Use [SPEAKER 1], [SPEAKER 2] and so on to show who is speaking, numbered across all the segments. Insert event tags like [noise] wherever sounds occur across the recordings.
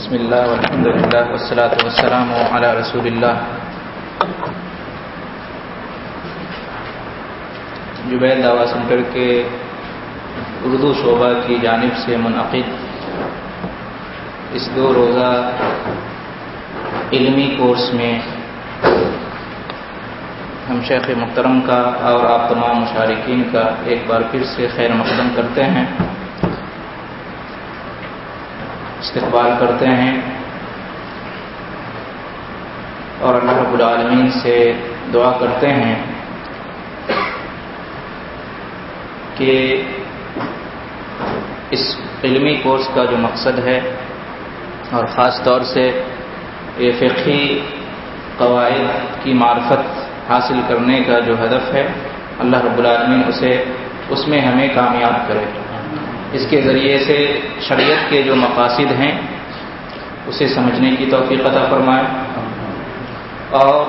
[SPEAKER 1] بسم اللہ الحمد للہ وسلاۃ وسلام علی رسول اللہ جبید دعوی سینٹر کے اردو شعبہ کی جانب سے منعقد اس دو روزہ علمی کورس میں ہم شیخ محترم کا اور آپ تمام مشارقین کا ایک بار پھر سے خیر مقدم کرتے ہیں۔ استقبال کرتے ہیں اور اللہ رب العالمین سے دعا کرتے ہیں کہ اس علمی کورس کا جو مقصد ہے اور خاص طور سے یہ فقی قواعد کی معرفت حاصل کرنے کا جو ہدف ہے، اللہ رب العالمین اسے اس میں ہمیں کامیاب کرے۔ اس کے ذریعے سے شریعت کے جو مقاصد ہیں، اسے سمجھنے کی توفیق عطا فرمائے۔ اور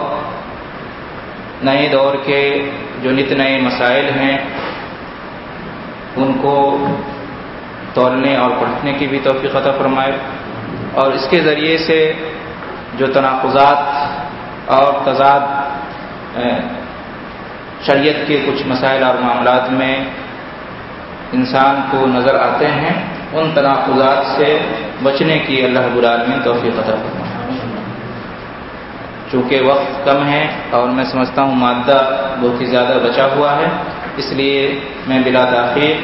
[SPEAKER 1] نئے دور کے جو نت نئے مسائل ہیں، ان کو تولنے اور پڑھنے کی بھی توفیق عطا فرمائے۔ اور اس کے ذریعے سے جو تناقضات اور تضاد شریعت کے کچھ مسائل اور معاملات میں انسان کو نظر آتے ہیں، ان تناقضات سے بچنے کی اللہ رب العالمین توفیق عطا چونکہ وقت کم ہے اور میں سمجھتا ہوں مادہ بہت ہی زیادہ بچا ہوا ہے، اس لیے میں بلا تاخیر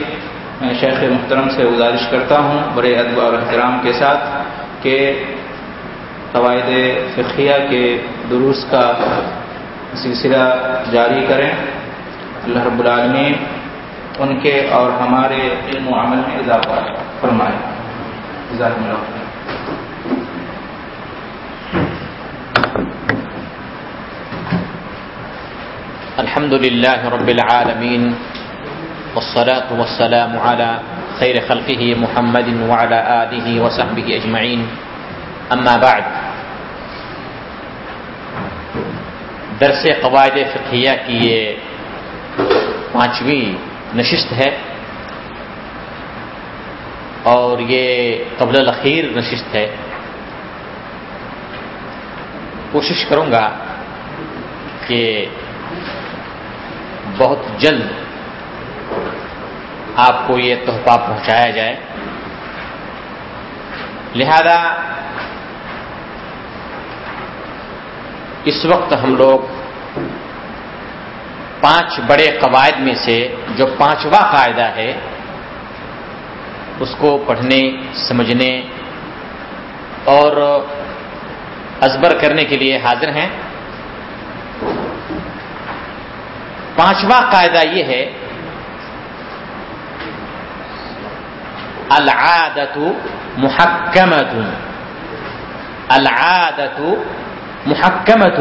[SPEAKER 1] شیخ محترم سے گزارش کرتا ہوں بڑے ادب اور احترام کے ساتھ کہ قواعد فقیہ کے دروس کا سلسلہ جاری کریں۔ اللہ رب العالمین ان کے اور ہمارے علم و عمل میں اضافہ فرمائے۔
[SPEAKER 2] الحمد لله رب العالمين والصلاة والسلام على خير خلقه محمد وعلى آله وصحبه أجمعين أما بعد، درس قواعد فقہیہ کی یہ پانچویں نشست ہے اور یہ قبل الاخیر نشست ہے۔ کوشش کروں گا کہ بہت جلد آپ کو یہ تحفہ پہنچایا جائے۔ لہذا اس وقت ہم لوگ پانچ بڑے قواعد میں سے جو پانچواں قاعدہ ہے، اس کو پڑھنے، سمجھنے اور ازبر کرنے کے لیے حاضر ہیں۔ پانچواں قاعدہ یہ ہے، العادت محکمت۔ العادت محکمت۔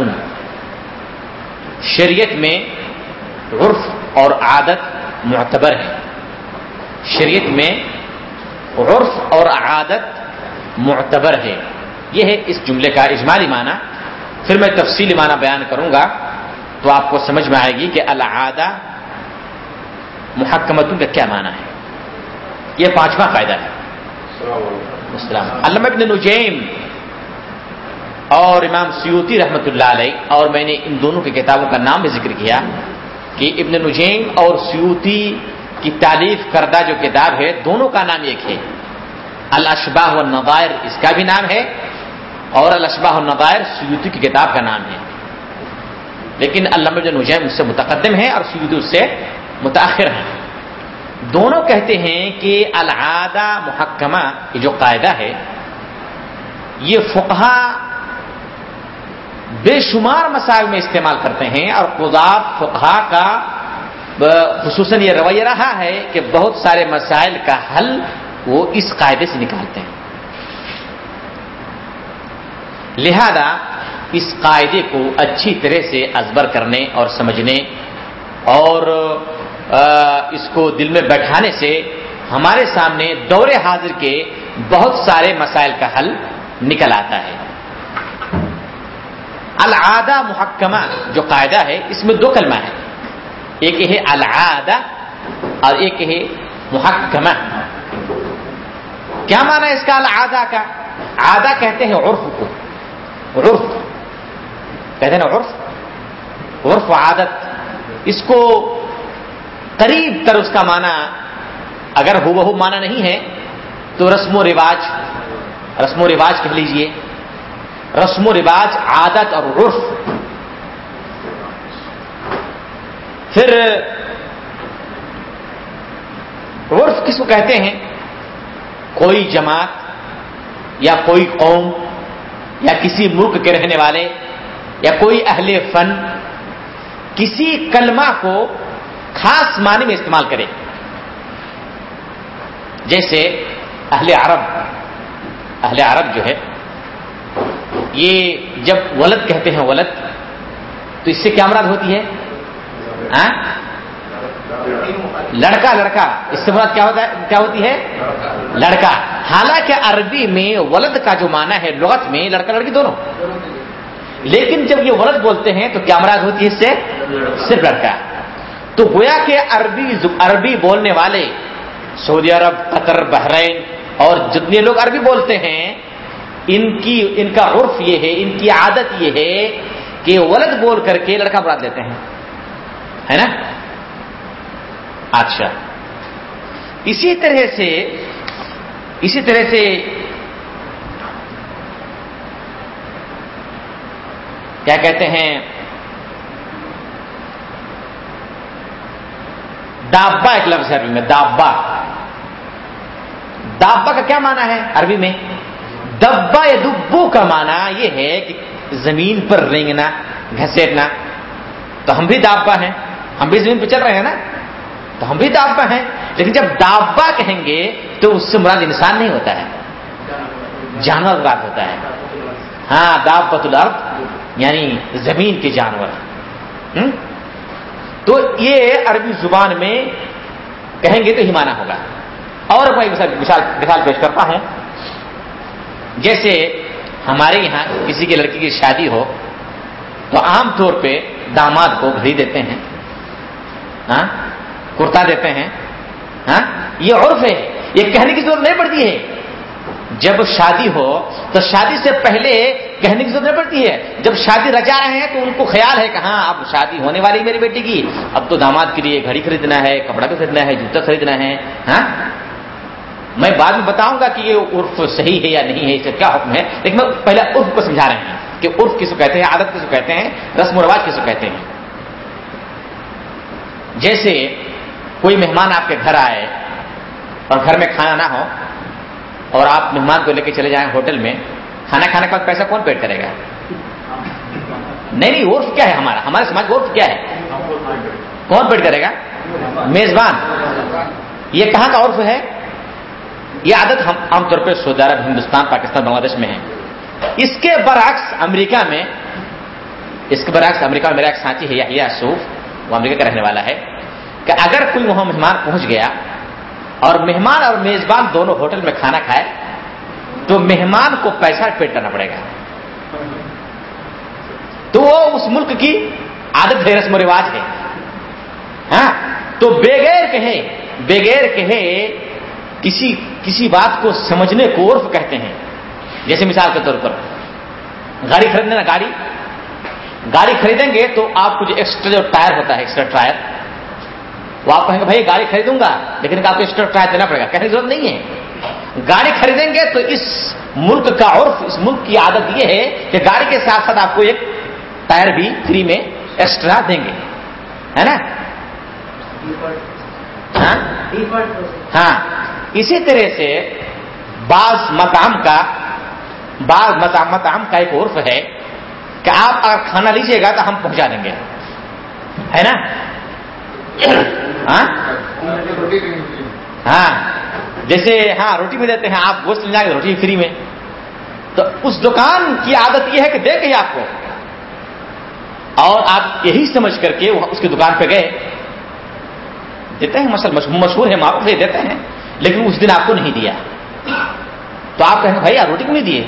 [SPEAKER 2] شریعت میں عرف اور عادت معتبر ہے۔ شریعت میں عرف اور عادت معتبر ہے۔ یہ ہے اس جملے کا اجمالی معنی۔ پھر میں تفصیلی معنی بیان کروں گا تو آپ کو سمجھ میں آئے گی کہ العادہ محکمتوں کا کیا معنی ہے۔ یہ پانچواں قاعدہ ہے۔ السلام علامہ ابن نجیم اور امام سیوتی رحمت اللہ علیہ اور میں نے ان دونوں کی کتابوں کا نام بھی ذکر کیا۔ کہ ابن نجیم اور سیوتی کی تعریف کردہ جو کتاب ہے، دونوں کا نام ایک ہے۔ الاشباہ النظائر اس کا بھی نام ہے اور الاشباہ النظائر سیوتی کی کتاب کا نام ہے۔ لیکن علامہ ابن نجیم اس سے متقدم ہے اور سیوتی اس سے متاخر ہے دونوں کہتے ہیں کہ العادہ محکمہ، یہ جو قاعدہ ہے، یہ فقہ بے شمار مسائل میں استعمال کرتے ہیں اور قضاب فقہ کا خصوصاً یہ رویہ رہا ہے کہ بہت سارے مسائل کا حل وہ اس قاعدے سے نکالتے ہیں۔ لہذا اس قاعدے کو اچھی طرح سے ازبر کرنے اور سمجھنے اور اس کو دل میں بیٹھانے سے ہمارے سامنے دور حاضر کے بہت سارے مسائل کا حل نکل آتا ہے۔ العادہ محکمہ جو قاعدہ ہے، اس میں دو کلمہ ہے ایک ہے العادہ اور ایک ہے محکمہ۔ کیا مانا اس کا العادہ کا؟ آدھا کہتے ہیں عرف کو۔ عرف۔ کہتے ہیں نا عرف؟ عرف عادت۔ اس کو قریب تر اس کا معنی اگر ہو بہو معنی نہیں ہے، تو رسم و رواج، رسم و رواج کہہ لیجیے۔ رسم و رواج، عادت اور عرف۔ پھر عرف کس کو کہتے ہیں؟ کوئی جماعت یا کوئی قوم یا کسی ملک کے رہنے والے یا کوئی اہل فن کسی کلمہ کو خاص معنی میں استعمال کرے۔ جیسے اہل عرب اہل عرب جو ہے یہ جب ولد کہتے ہیں ولد، تو اس سے کیا مراد ہوتی ہے؟ لڑکا لڑکا۔ اس سے مراد کیا ہوتا ہے؟ کیا ہوتی ہے؟ لڑکا۔ حالانکہ عربی میں ولد کا جو معنی ہے، لغت میں لڑکا، لڑکی دونوں۔ لیکن جب یہ ولد بولتے ہیں، تو کیا مراد ہوتی ہے اس سے؟ صرف لڑکا۔ تو گویا کہ عربی عربی بولنے والے، سعودی عرب، قطر، بحرین اور جتنے لوگ عربی بولتے ہیں ان کی، ان کا عرف یہ ہے، ان کی عادت یہ ہے کہ ولد بول کر کے لڑکا مراد لیتے ہیں۔ ہے نا؟ اچھا۔ اسی طرح سے، اسی طرح سے کیا کہتے ہیں؟ دابا ایک لفظ ہے عربی میں، دابا۔ دابا کا کیا معنی ہے عربی میں؟ دبا یا دبو کا معنی یہ ہے کہ زمین پر رینگنا گھسیٹنا۔ تو ہم بھی دابا ہیں۔ ہم بھی زمین پہ چل رہے ہیں نا؟ تو ہم بھی دابا ہیں۔ لیکن جب دابا کہیں گے تو اس سے مراد انسان نہیں ہوتا ہے۔ جانور مراد ہوتا ہے۔ ہاں دابت الارض یعنی زمین کے جانور۔ تو یہ عربی زبان میں کہیں گے تو ہی مانا ہوگا۔ اور میں مثال مثال پیش کرتا ہوں۔ جیسے ہمارے یہاں کسی کی لڑکی کی شادی ہو تو عام طور پہ داماد کو گھڑی دیتے ہیں ہاں کرتا دیتے ہیں ہاں یہ عرف ہے، یہ کہنے کی ضرورت نہیں پڑتی ہے۔ جب شادی ہو تو شادی سے پہلے کہنے کی ضرورت نہیں پڑتی ہے۔ جب شادی رچا رہے ہیں تو ان کو خیال ہے کہ ہاں اب شادی ہونے والی میری بیٹی کی، اب تو داماد کے لیے گھڑی خریدنا ہے، کپڑا بھی خریدنا ہے، جوتا خریدنا ہے ہاں میں بعد میں بتاؤں گا کہ یہ عرف صحیح ہے یا نہیں ہے، اس کا کیا حکم ہے؟ لیکن میں پہلے عرف کو سمجھا رہے ہیں کہ عرف کس کو کہتے ہیں، عادت کس کو کہتے ہیں، رسم و رواج کس کو کہتے ہیں؟ جیسے کوئی مہمان آپ کے گھر آئے اور گھر میں کھانا نہ ہو اور آپ مہمان کو لے کے چلے جائیں ہوٹل میں، کھانا کھانے کا پیسہ کون پیڈ کرے گا؟ نہیں نہیں، عرف کیا ہے ہمارا؟ ہمارے سماج عرف کیا ہے؟ کون پیڈ کرے گا؟ میزبان۔ یہ کہاں کا عرف ہے؟ یہ عادت ہم عام طور پہ سعودی عرب، ہندوستان، پاکستان، بنگلہ دیش میں ہے اس کے برعکس امریکہ میں، اس کے برعکس امریکہ میں میرا ایک ساتھی ہے یا سوف، وہ امریکہ کا رہنے والا ہے کہ اگر کوئی وہاں مہمان پہنچ گیا اور مہمان اور میزبان دونوں ہوٹل میں کھانا کھائے، تو مہمان کو پیسہ پیڈ کرنا پڑے گا۔ تو وہ اس ملک کی عادت ہے، رسم و رواج ہے۔ ہاں؟ تو بغیر کہے بغیر کہے کسی کسی بات کو سمجھنے کو عرف کہتے ہیں۔ جیسے مثال کے طور پر گاڑی خریدنے نا گاڑی گاڑی خریدیں گے تو آپ کو جو ایکسٹرا جو ٹائر ہوتا ہے ایکسٹرا ٹائر وہ آپ کہیں گے بھائی گاڑی خریدوں گا لیکن آپ کو ایکسٹرا ٹائر دینا پڑے گا۔ کہنے کی ضرورت نہیں ہے۔ گاڑی خریدیں گے تو اس ملک کا عرف اس ملک کی عادت یہ ہے کہ گاڑی کے ساتھ ساتھ آپ کو ایک ٹائر بھی فری میں ایکسٹرا دیں گے۔ ہے نا؟ ہاں۔ اسی طرح سے بعض مقام کا بعض مقام کا ایک عرف ہے کہ آپ اگر کھانا لیجیے گا تو ہم پہنچا دیں گے۔ ہے نا؟ ہاں؟, ہاں۔ جیسے ہاں روٹی میں دیتے ہیں، آپ گوشت لے جائیں گے، روٹی فری میں۔ تو اس دکان کی عادت یہ ہے کہ دے گئی آپ کو۔ اور آپ یہی سمجھ کر کے اس کی دکان پہ گئے۔ دیتے ہیں مسل مشہور ہے معروف ہے دیتے ہیں۔ لیکن اس دن آپ کو نہیں دیا۔ تو آپ کہیں بھائی، آپ روٹی کو نہیں دیے؟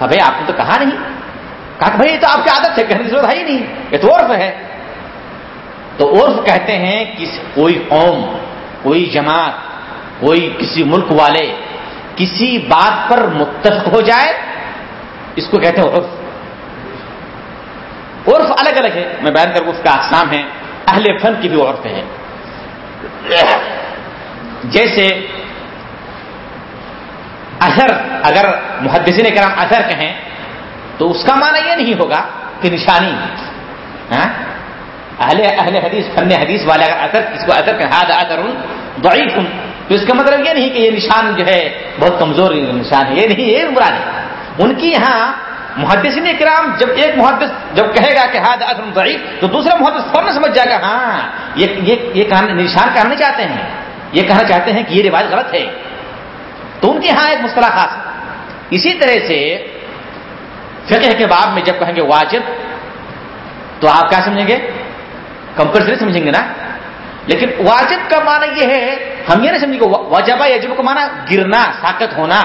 [SPEAKER 2] ہاں بھائی، آپ نے تو کہا نہیں۔ کہا کہ بھائی، یہ تو آپ کی عادت ہے، کہنے کی ضرورت ہے ہی نہیں۔ یہ تو عرف ہے۔ تو عرف کہتے ہیں کہ کوئی قوم، کوئی جماعت، کوئی کسی ملک والے کسی بات پر متفق ہو جائے، اس کو کہتے ہیں عرف۔ عرف الگ الگ ہے۔ میں بیان کروں اس کا اقسام ہے۔ اہل فن کی بھی عرف ہے۔ جیسے اثر اگر محدثین کرام اثر کہیں تو اس کا معنی یہ نہیں ہوگا کہ نشانی ہاں؟ اہل اہل حدیث فن حدیث والے اگر اثر کس کو اثر کہ ہاتھ اثر ضعیف۔ تو اس کا مطلب یہ نہیں کہ یہ نشان جو ہے بہت کمزور نشان ہے یہ نہیں یہ مراد ہے۔ ان کی یہاں محدثین کرام جب ایک محدث جب کہے گا کہ ہاتھ اثر ضعیف تو دوسرا محدث فوراً سمجھ جائے گا ہاں یہ یہ, یہ نشان کہنا چاہتے ہیں؟ یہ کہنا چاہتے ہیں کہ یہ روایت غلط ہے۔ تو ان کے یہاں ایک مصطلح خاص اسی طرح سے فقہ کے باب میں جب کہیں گے واجب، تو آپ کیا سمجھیں گے؟ کمپلسری سمجھیں گے نا؟ لیکن واجب کا معنی یہ ہے، ہم یہ نہیں سمجھیں گے واجبہ یجب کا معنی گرنا، ساکت ہونا۔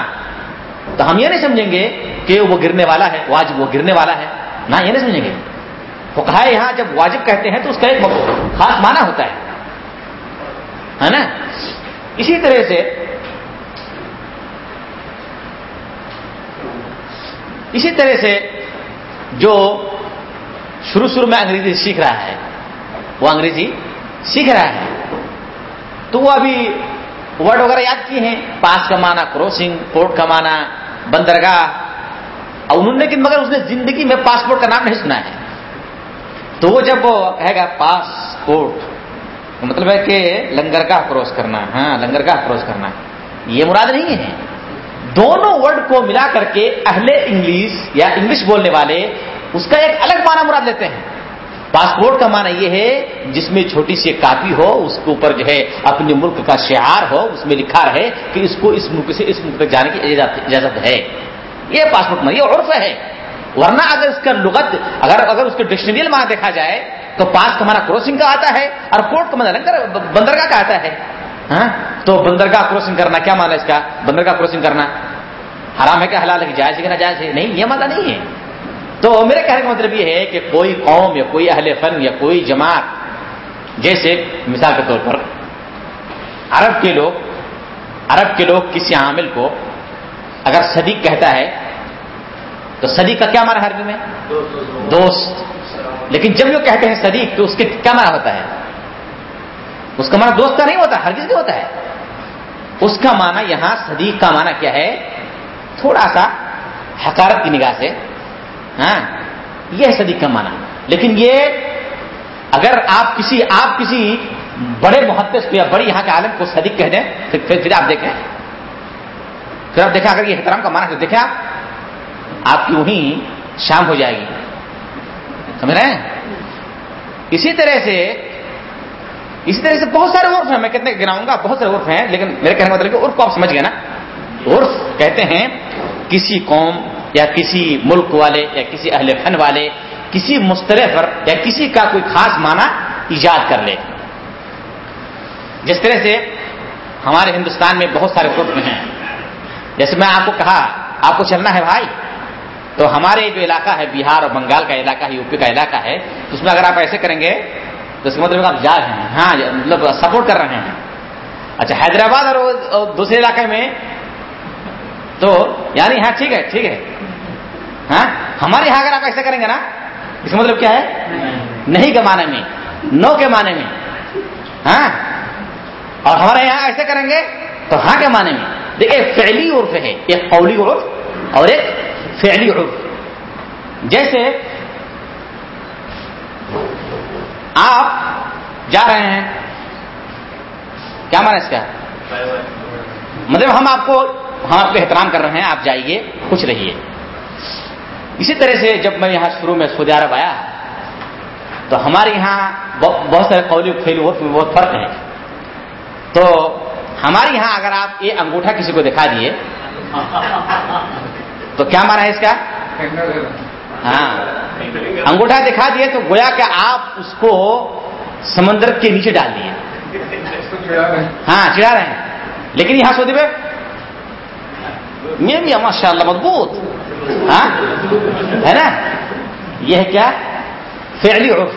[SPEAKER 2] تو ہم یہ نہیں سمجھیں گے کہ وہ گرنے والا ہے، واجب وہ گرنے والا ہے۔ نہ، یہ نہیں سمجھیں گے۔ وہ کہا ہے یہاں جب واجب کہتے ہیں تو اس کا ایک خاص معنی ہوتا ہے۔ نا؟ اسی طرح سے اسی طرح سے جو شروع شروع میں انگریزی سیکھ رہا ہے، وہ انگریزی سیکھ رہا ہے۔ تو وہ ابھی ورڈ وغیرہ یاد کیے ہیں، پاس کا معنی کروسنگ پورٹ کا معنی بندرگاہ۔ اور انہوں نے مگر اس نے زندگی میں پاسپورٹ کا نام نہیں سنا ہے۔ تو وہ جب وہ کہے گا پاسپورٹ مطلب ہے کہ لنگرگاہ کراس کرنا ہاں لنگرگاہ کراس کرنا۔ یہ مراد نہیں ہے۔ دونوں ورڈ کو ملا کر کے اہل انگلش یا انگلش بولنے والے اس کا ایک الگ معنی مراد لیتے ہیں۔ پاسپورٹ کا معنی یہ ہے، جس میں چھوٹی سی کاپی ہو، اس کے اوپر جو ہے اپنے ملک کا شعار ہو، اس میں لکھا رہے کہ اس کو اس ملک سے اس ملک تک جانے کی اجازت ہے۔ یہ پاسپورٹ میں یہ عرف ہے۔ ورنہ اگر اس کا لغت اگر اگر اس کے ڈکشنری معنی دیکھا جائے، تو پاس کا معنی کروسنگ کا آتا ہے اور پورٹ کا مطلب بندرگاہ کا آتا ہے۔ ہاں؟ تو بندرگاہ کروسنگ کرنا، کیا مانا اس کا؟ بندرگاہ کروسنگ کرنا۔ حرام ہے کہ حلال ہے جائز ہے کہ نہ جائز ہے؟ نہیں، یہ مانا نہیں ہے۔ تو میرے کہنے کا مطلب یہ ہے کہ کوئی قوم یا کوئی اہل فن یا کوئی جماعت، جیسے مثال کے طور پر، عرب کے لوگ عرب کے لوگ کسی عامل کو اگر صدیق کہتا ہے تو صدیق کا کیا مانا عربی میں؟ دوست. لیکن جب وہ کہتے ہیں صدیق تو اس کے کیا مانا ہوتا ہے؟ اس کا معنی دوست کا نہیں ہوتا ہر کس ہوتا ہے۔ اس کا معنی یہاں صدیق کا معنی کیا ہے؟ تھوڑا سا حکارت کی نگاہ سے۔ ہاں یہ صدیق کا معنی۔ لیکن یہ اگر آپ کسی آپ کسی بڑے محدث کو یا بڑی یہاں کے عالم کو صدیق کہہ دیں پھر پھر, پھر آپ دیکھیں۔ پھر آپ دیکھیں اگر یہ احترام کا معنی ہے دیکھیں آپ۔ آپ کی وہیں شام ہو جائے گی۔ سمجھ رہے ہیں؟ اسی طرح سے، اسی طرح سے بہت سارے عرف ہیں۔ میں کتنے گناؤں گا بہت سارے عرف ہیں، لیکن میرے کہنے کا مطلب کہ عرف کو آپ سمجھ گئے نا؟ عرف کہتے ہیں کسی قوم یا کسی ملک والے یا کسی اہل فن والے، کسی مسترح پر یا کسی کا کوئی خاص معنی ایجاد کر لے۔ جس طرح سے ہمارے ہندوستان میں بہت سارے عرف ہیں۔ جیسے میں آپ کو کہا، آپ کو چلنا ہے بھائی؟ تو ہمارے جو علاقہ ہے بہار اور بنگال کا علاقہ ہے، یو پی کا علاقہ ہے اس میں اگر آپ ایسے کریں گے، تو اس کا مطلب آپ جا رہے ہیں۔ ہاں مطلب سپورٹ کر رہے ہیں۔ اچھا حیدرآباد اور دوسرے علاقے میں تو یعنی ہاں ٹھیک ہے ٹھیک ہے۔ ہاں ہمارے یہاں اگر آپ ایسا کریں گے نا، اس کا مطلب کیا ہے؟ نہیں کے معنی میں، نو کے معنی میں۔ ہاں اور ہمارے یہاں ایسے کریں گے تو ہاں کے معنی میں۔ دیکھیے، فعلی عرف ہے، ایک قولی عرف اور ایک فعلی عرف۔ جیسے آپ جا رہے ہیں، کیا مانا اس کا؟ مطلب ہم آپ کو، ہم آپ کو احترام کر رہے ہیں، آپ جائیے خوش رہیے۔ اسی طرح سے جب میں یہاں شروع میں سعودی عرب آیا، تو ہمارے یہاں بہت سارے قولی کھیل بہت فرق ہے۔ تو ہمارے یہاں اگر آپ یہ انگوٹھا کسی کو دکھا دیے تو کیا مانا ہے اس کا؟ ہاں۔ انگوٹھا دکھا دیے تو گویا کہ آپ اس کو سمندر کے نیچے ڈال دیے۔ ہاں چڑھا رہے ہیں۔ لیکن یہاں سعودی میں میں بھی ماشاء اللہ مضبوط۔ ہاں؟ ہے نا؟ یہ کیا؟ فعلی عرف۔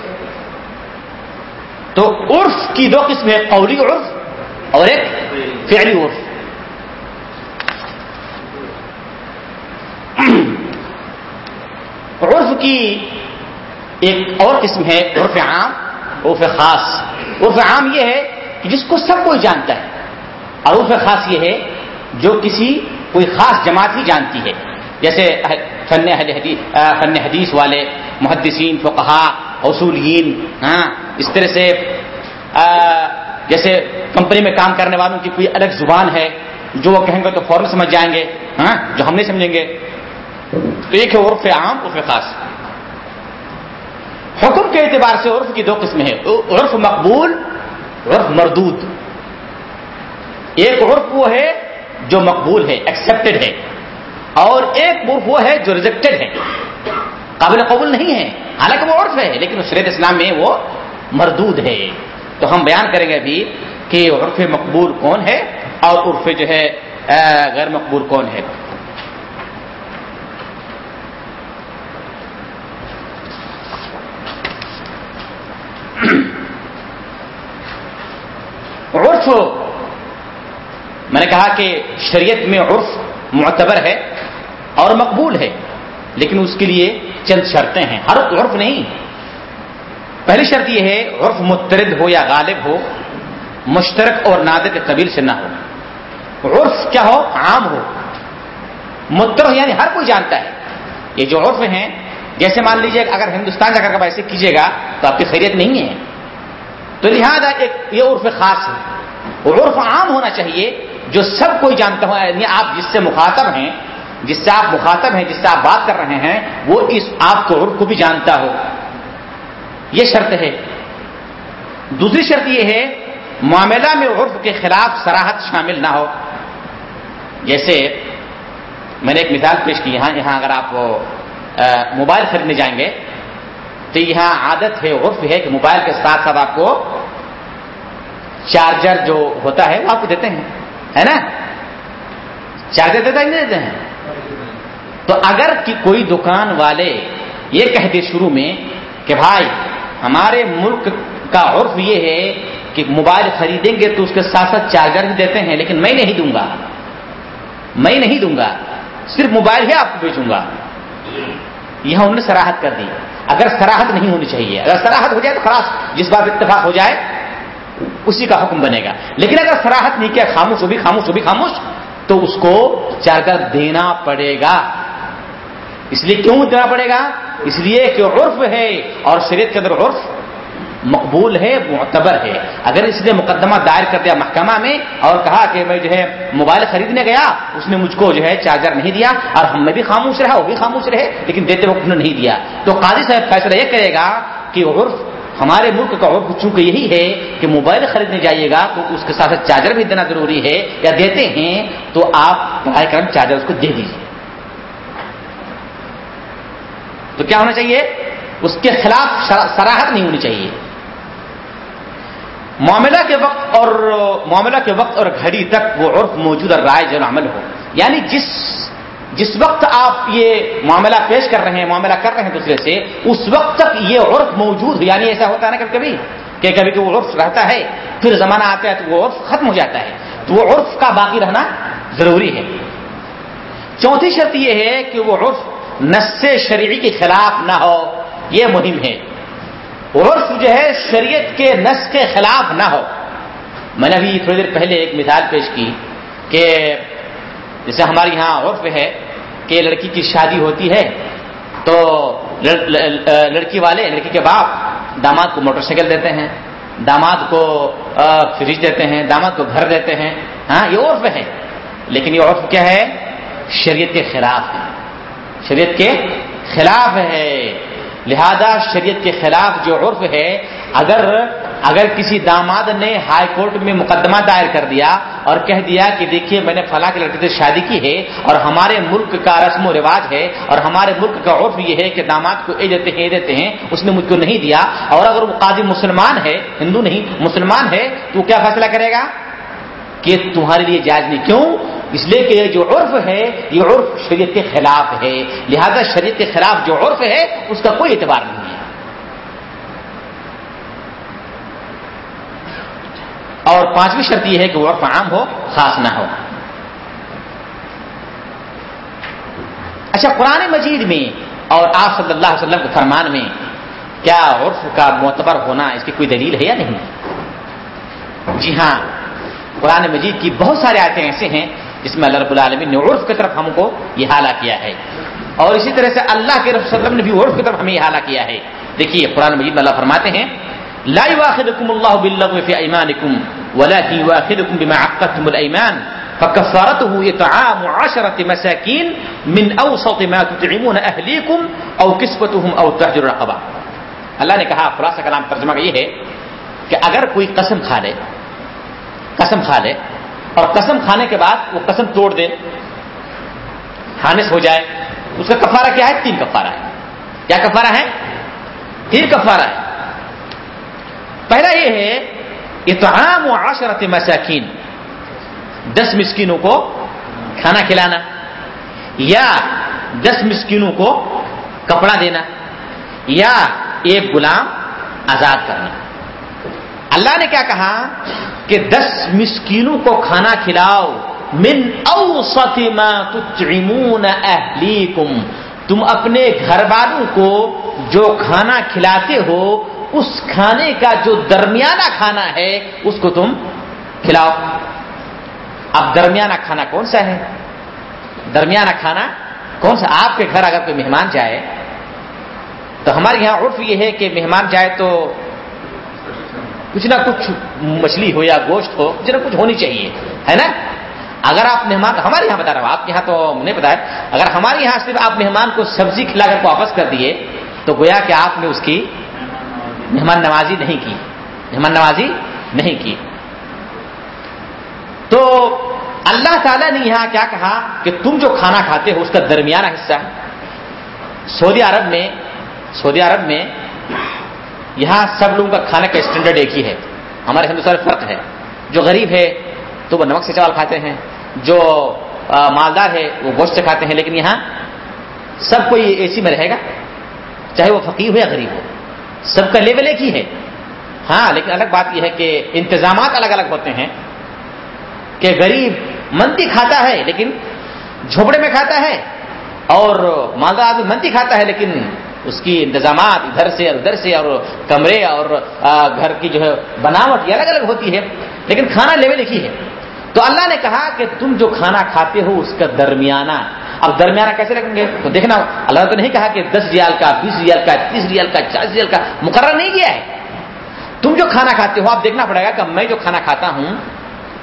[SPEAKER 2] تو عرف کی دو قسم ہے قولی عرف اور ایک فعلی عرف۔ عرف کی ایک اور قسم ہے عرف عام، عرف خاص۔ عرف عام یہ ہے کہ جس کو سب کوئی جانتا ہے، اور عرف خاص یہ ہے جو کسی کوئی خاص جماعت ہی جانتی ہے۔ جیسے فن حدیث فن حدیث والے، محدثین، فقہا، اصولین ہاں اس طرح سے جیسے کمپنی میں کام کرنے والوں کی کوئی الگ زبان ہے، جو وہ کہیں گے تو فوراً سمجھ جائیں گے ہاں جو ہم نہیں سمجھیں گے۔ تو ایک ہے، عرف عام، عرف خاص۔ حکم کے اعتبار سے عرف کی دو قسمیں ہیں، عرف مقبول، عرف مردود۔ ایک عرف وہ ہے جو مقبول ہے ایکسپٹڈ ہے، اور ایک عرف وہ ہے جو ریجیکٹڈ ہے۔ قابل قبول نہیں ہے، حالانکہ وہ عرف ہے، لیکن شریعت اسلام میں وہ مردود ہے۔ تو ہم بیان کریں گے ابھی کہ عرف مقبول کون ہے اور عرف جو ہے غیر مقبول کون ہے۔ عرف میں نے کہا کہ شریعت میں عرف معتبر ہے اور مقبول ہے، لیکن اس کے لیے چند شرطیں ہیں۔ ہر عرف نہیں۔ پہلی شرط یہ ہے، عرف مترد ہو یا غالب ہو، مشترک اور نادر کے قبیل سے نہ ہو۔ عرف کیا ہو؟ عام ہو۔ متر یعنی ہر کوئی جانتا ہے۔ یہ جو عرف ہیں جیسے مان لیجیے اگر ہندوستان جا کر ایسے کیجیے گا تو آپ کی خیریت نہیں ہے۔ تو لہذا ایک یہ عرف خاص ہے۔ عرف عام ہونا چاہیے جو سب کوئی جانتا ہو یعنی آپ جس سے مخاطب ہیں، جس سے آپ مخاطب ہیں، جس سے آپ بات کر رہے ہیں، وہ اس آپ کو عرف کو بھی جانتا ہو۔ یہ شرط ہے۔ دوسری شرط یہ ہے، معاملہ میں عرف کے خلاف سراہد شامل نہ ہو۔ جیسے میں نے ایک مثال پیش کی، یہاں یہاں اگر آپ موبائل خریدنے جائیں گے۔ تو یہاں عادت ہے، عرف ہے کہ موبائل کے ساتھ ساتھ آپ کو چارجر جو ہوتا ہے وہ آپ کو دیتے ہیں، ہے نا؟ چارجر دیتا ہی نہیں دیتے ہیں؟ تو اگر کہ کوئی دکان والے یہ کہتے شروع میں کہ بھائی ہمارے ملک کا عرف یہ ہے کہ موبائل خریدیں گے تو اس کے ساتھ ساتھ چارجر بھی دیتے ہیں، لیکن میں نہیں دوں گا۔ میں نہیں دوں گا، صرف موبائل ہی آپ کو بیچوں گا۔ یہاں انہوں نے سراہد کر دی۔ اگر سراہد نہیں ہونی چاہیے، اگر سراہد ہو جائے تو خلاص جس بات اتفاق ہو جائے، اسی کا حکم بنے گا۔ لیکن اگر سراہد نہیں کیا، خاموش ہو بھی، خاموش ہو بھی، خاموش، تو اس کو چارگر دینا پڑے گا۔ اس لیے کیوں دینا پڑے گا؟ اس لیے کہ عرف ہے اور شریعت کے اندر عرف مقبول ہے، معتبر ہے۔ اگر اس نے مقدمہ دائر کر دیا محکمہ میں اور کہا کہ میں جو ہے موبائل خریدنے گیا، اس نے مجھ کو جو ہے چارجر نہیں دیا اور ہم میں بھی خاموش رہا، وہ بھی خاموش رہے، لیکن دیتے وقت نے نہیں دیا۔ تو قاضی صاحب فیصلہ یہ کرے گا کہ عرف، ہمارے ملک کا عرف چونکہ یہی ہے کہ موبائل خریدنے جائیے گا، تو اس کے ساتھ چارجر بھی دینا ضروری ہے یا دیتے ہیں، تو آپ پڑھائی کرم چارجر اس کو دے دیجیے تو کیا ہونا چاہیے؟ اس کے خلاف سراہد نہیں ہونی چاہیے۔ معاملہ کے وقت اور معاملہ کے وقت اور گھڑی تک وہ عرف موجود اور رائے جو عمل ہو۔ یعنی جس جس وقت آپ یہ معاملہ پیش کر رہے ہیں، معاملہ کر رہے ہیں دوسرے سے، اس وقت تک یہ عرف موجود ہو۔ یعنی ایسا ہوتا ہے نا کبھی کبھی کہ کبھی کہ وہ عرف رہتا ہے، پھر زمانہ آتا ہے تو وہ عرف ختم ہو جاتا ہے۔ تو وہ عرف کا باقی رہنا ضروری ہے۔ چوتھی شرط یہ ہے کہ وہ عرف نس شریعی کے خلاف نہ ہو۔ یہ مہم ہے۔ عرف جو ہے شریعت کے نس کے خلاف نہ ہو۔ میں نے ابھی تھوڑی دیر پہلے ایک مثال پیش کی کہ جیسے ہمارے یہاں عرف ہے کہ لڑکی کی شادی ہوتی ہے تو لڑکی والے، لڑکی کے باپ داماد کو موٹر سائیکل دیتے ہیں، داماد کو فریج دیتے ہیں، داماد کو گھر دیتے ہیں۔ ہاں یہ عرف ہے۔ لیکن یہ عرف کیا ہے؟ شریعت کے خلاف ہے۔ شریعت کے خلاف ہے۔ لہذا شریعت کے خلاف جو عرف ہے، اگر اگر کسی داماد نے ہائی کورٹ میں مقدمہ دائر کر دیا اور کہہ دیا کہ دیکھیے میں نے فلاں کے لڑکے سے شادی کی ہے اور ہمارے ملک کا رسم و رواج ہے اور ہمارے ملک کا عرف یہ ہے کہ داماد کو اے دیتے ہیں، اے دیتے ہیں، اس نے مجھ کو نہیں دیا اور اگر وہ قاضی مسلمان ہے، ہندو نہیں، مسلمان ہے، تو کیا فیصلہ کرے گا؟ کہ تمہارے لیے جائز نہیں، کیوں؟ اس لیے کہ جو عرف ہے، یہ عرف شریعت کے خلاف ہے۔ لہذا شریعت کے خلاف جو عرف ہے، اس کا کوئی اعتبار نہیں ہے۔ اور پانچویں شرط یہ ہے کہ وہ عرف عام ہو، خاص نہ ہو۔ اچھا قرآن مجید میں اور آپ صلی اللہ علیہ وسلم کے فرمان میں کیا عرف کا معتبر ہونا اس کی کوئی دلیل ہے یا نہیں؟ جی ہاں۔ قرآن مجید کی بہت سارے آیتیں ایسے ہیں جس میں اللہ رب العالمین نے عرف کی طرف ہم کو یہ حالہ کیا ہے۔ اور اسی طرح سے اللہ کے رسول وسلم نے بھی عرف کی طرف ہمیں یہ حالہ کیا ہے۔ دیکھیے قرآن مجید میں اللہ فرماتے ہیں، لا يواخذكم الله باللغو في ايمانكم ولكن يواخذكم بما عقدتم الايمان فكفارته اطعام عشرة مساكين من اوسط ما تطعمون اهليكم او كسبتهم او تحجر رقبه اللہ نے کہا، خلاصہ کلام ترجمہ یہ ہے کہ اگر کوئی قسم کھا لے قسم کھا لے اور قسم کھانے کے بعد وہ قسم توڑ دے حانس ہو جائے۔ اس کا کفارہ کیا ہے؟ تین کفارہ ہے کیا کفارہ ہے تین کفارہ ہے پہلا یہ ہے، اطعام و عشرت مساکین۔ دس مسکینوں کو کھانا کھلانا یا دس مسکینوں کو کپڑا دینا یا ایک غلام آزاد کرنا۔ اللہ نے کیا کہا کہ دس مسکینوں کو کھانا کھلاؤ۔ من اوسط ما تطعمون اہلیکم۔ تم اپنے گھر والوں کو جو کھانا کھلاتے ہو، اس کھانے کا جو درمیانہ کھانا ہے، اس کو تم کھلاؤ۔ اب درمیانہ کھانا کون سا ہے؟ درمیانہ کھانا کون سا؟ آپ کے گھر اگر کوئی مہمان جائے، تو ہمارے یہاں عرف یہ ہے کہ مہمان جائے تو کچھ نہ کچھ مچھلی ہو یا گوشت ہو، کچھ نہ کچھ ہونی چاہیے، ہے نا؟ اگر آپ مہمان ہمارے یہاں بتا رہا ہوں، آپ کے یہاں تو نہیں بتایا، اگر ہمارے یہاں صرف آپ مہمان کو سبزی کھلا کر واپس کر دیے، تو گویا کہ آپ نے اس کی مہمان نوازی نہیں کی، مہمان نوازی نہیں کی۔ تو اللہ تعالیٰ نے یہاں کیا کہا کہ تم جو کھانا کھاتے ہو، اس کا درمیانہ حصہ ہے۔ سعودی عرب میں، سعودی عرب میں یہاں سب لوگوں کا کھانے کا اسٹینڈرڈ ایک ہی ہے۔ ہمارے ہندوستان میں فرق ہے۔ جو غریب ہے تو وہ نمک سے چاول کھاتے ہیں۔ جو مالدار ہے وہ گوشت سے کھاتے ہیں۔ لیکن یہاں سب کوئی اے سی میں رہے گا؟ چاہے وہ فقیر ہو یا غریب ہو۔ سب کا لیول ایک ہی ہے۔ ہاں لیکن الگ بات یہ ہے کہ انتظامات الگ الگ ہوتے ہیں۔ کہ غریب منتی کھاتا ہے لیکن جھوپڑے میں کھاتا ہے اور مالدار آدمی منتی کھاتا ہے لیکن اس کی انتظامات ادھر سے اور ادھر سے اور کمرے اور گھر کی جو ہے بناوٹ یہ الگ الگ ہوتی ہے، لیکن کھانا لیول ایک ہی ہے۔ تو اللہ نے کہا کہ تم جو کھانا کھاتے ہو اس کا درمیانہ، اب درمیانہ کیسے رکھیں گے؟ تو دیکھنا، اللہ نے تو نہیں کہا کہ دس ریال کا، بیس ریال کا، تیس ریال کا، چالیس ریال کا، مقرر نہیں کیا ہے۔ تم جو کھانا کھاتے ہو، آپ دیکھنا پڑے گا کہ میں جو کھانا کھاتا ہوں،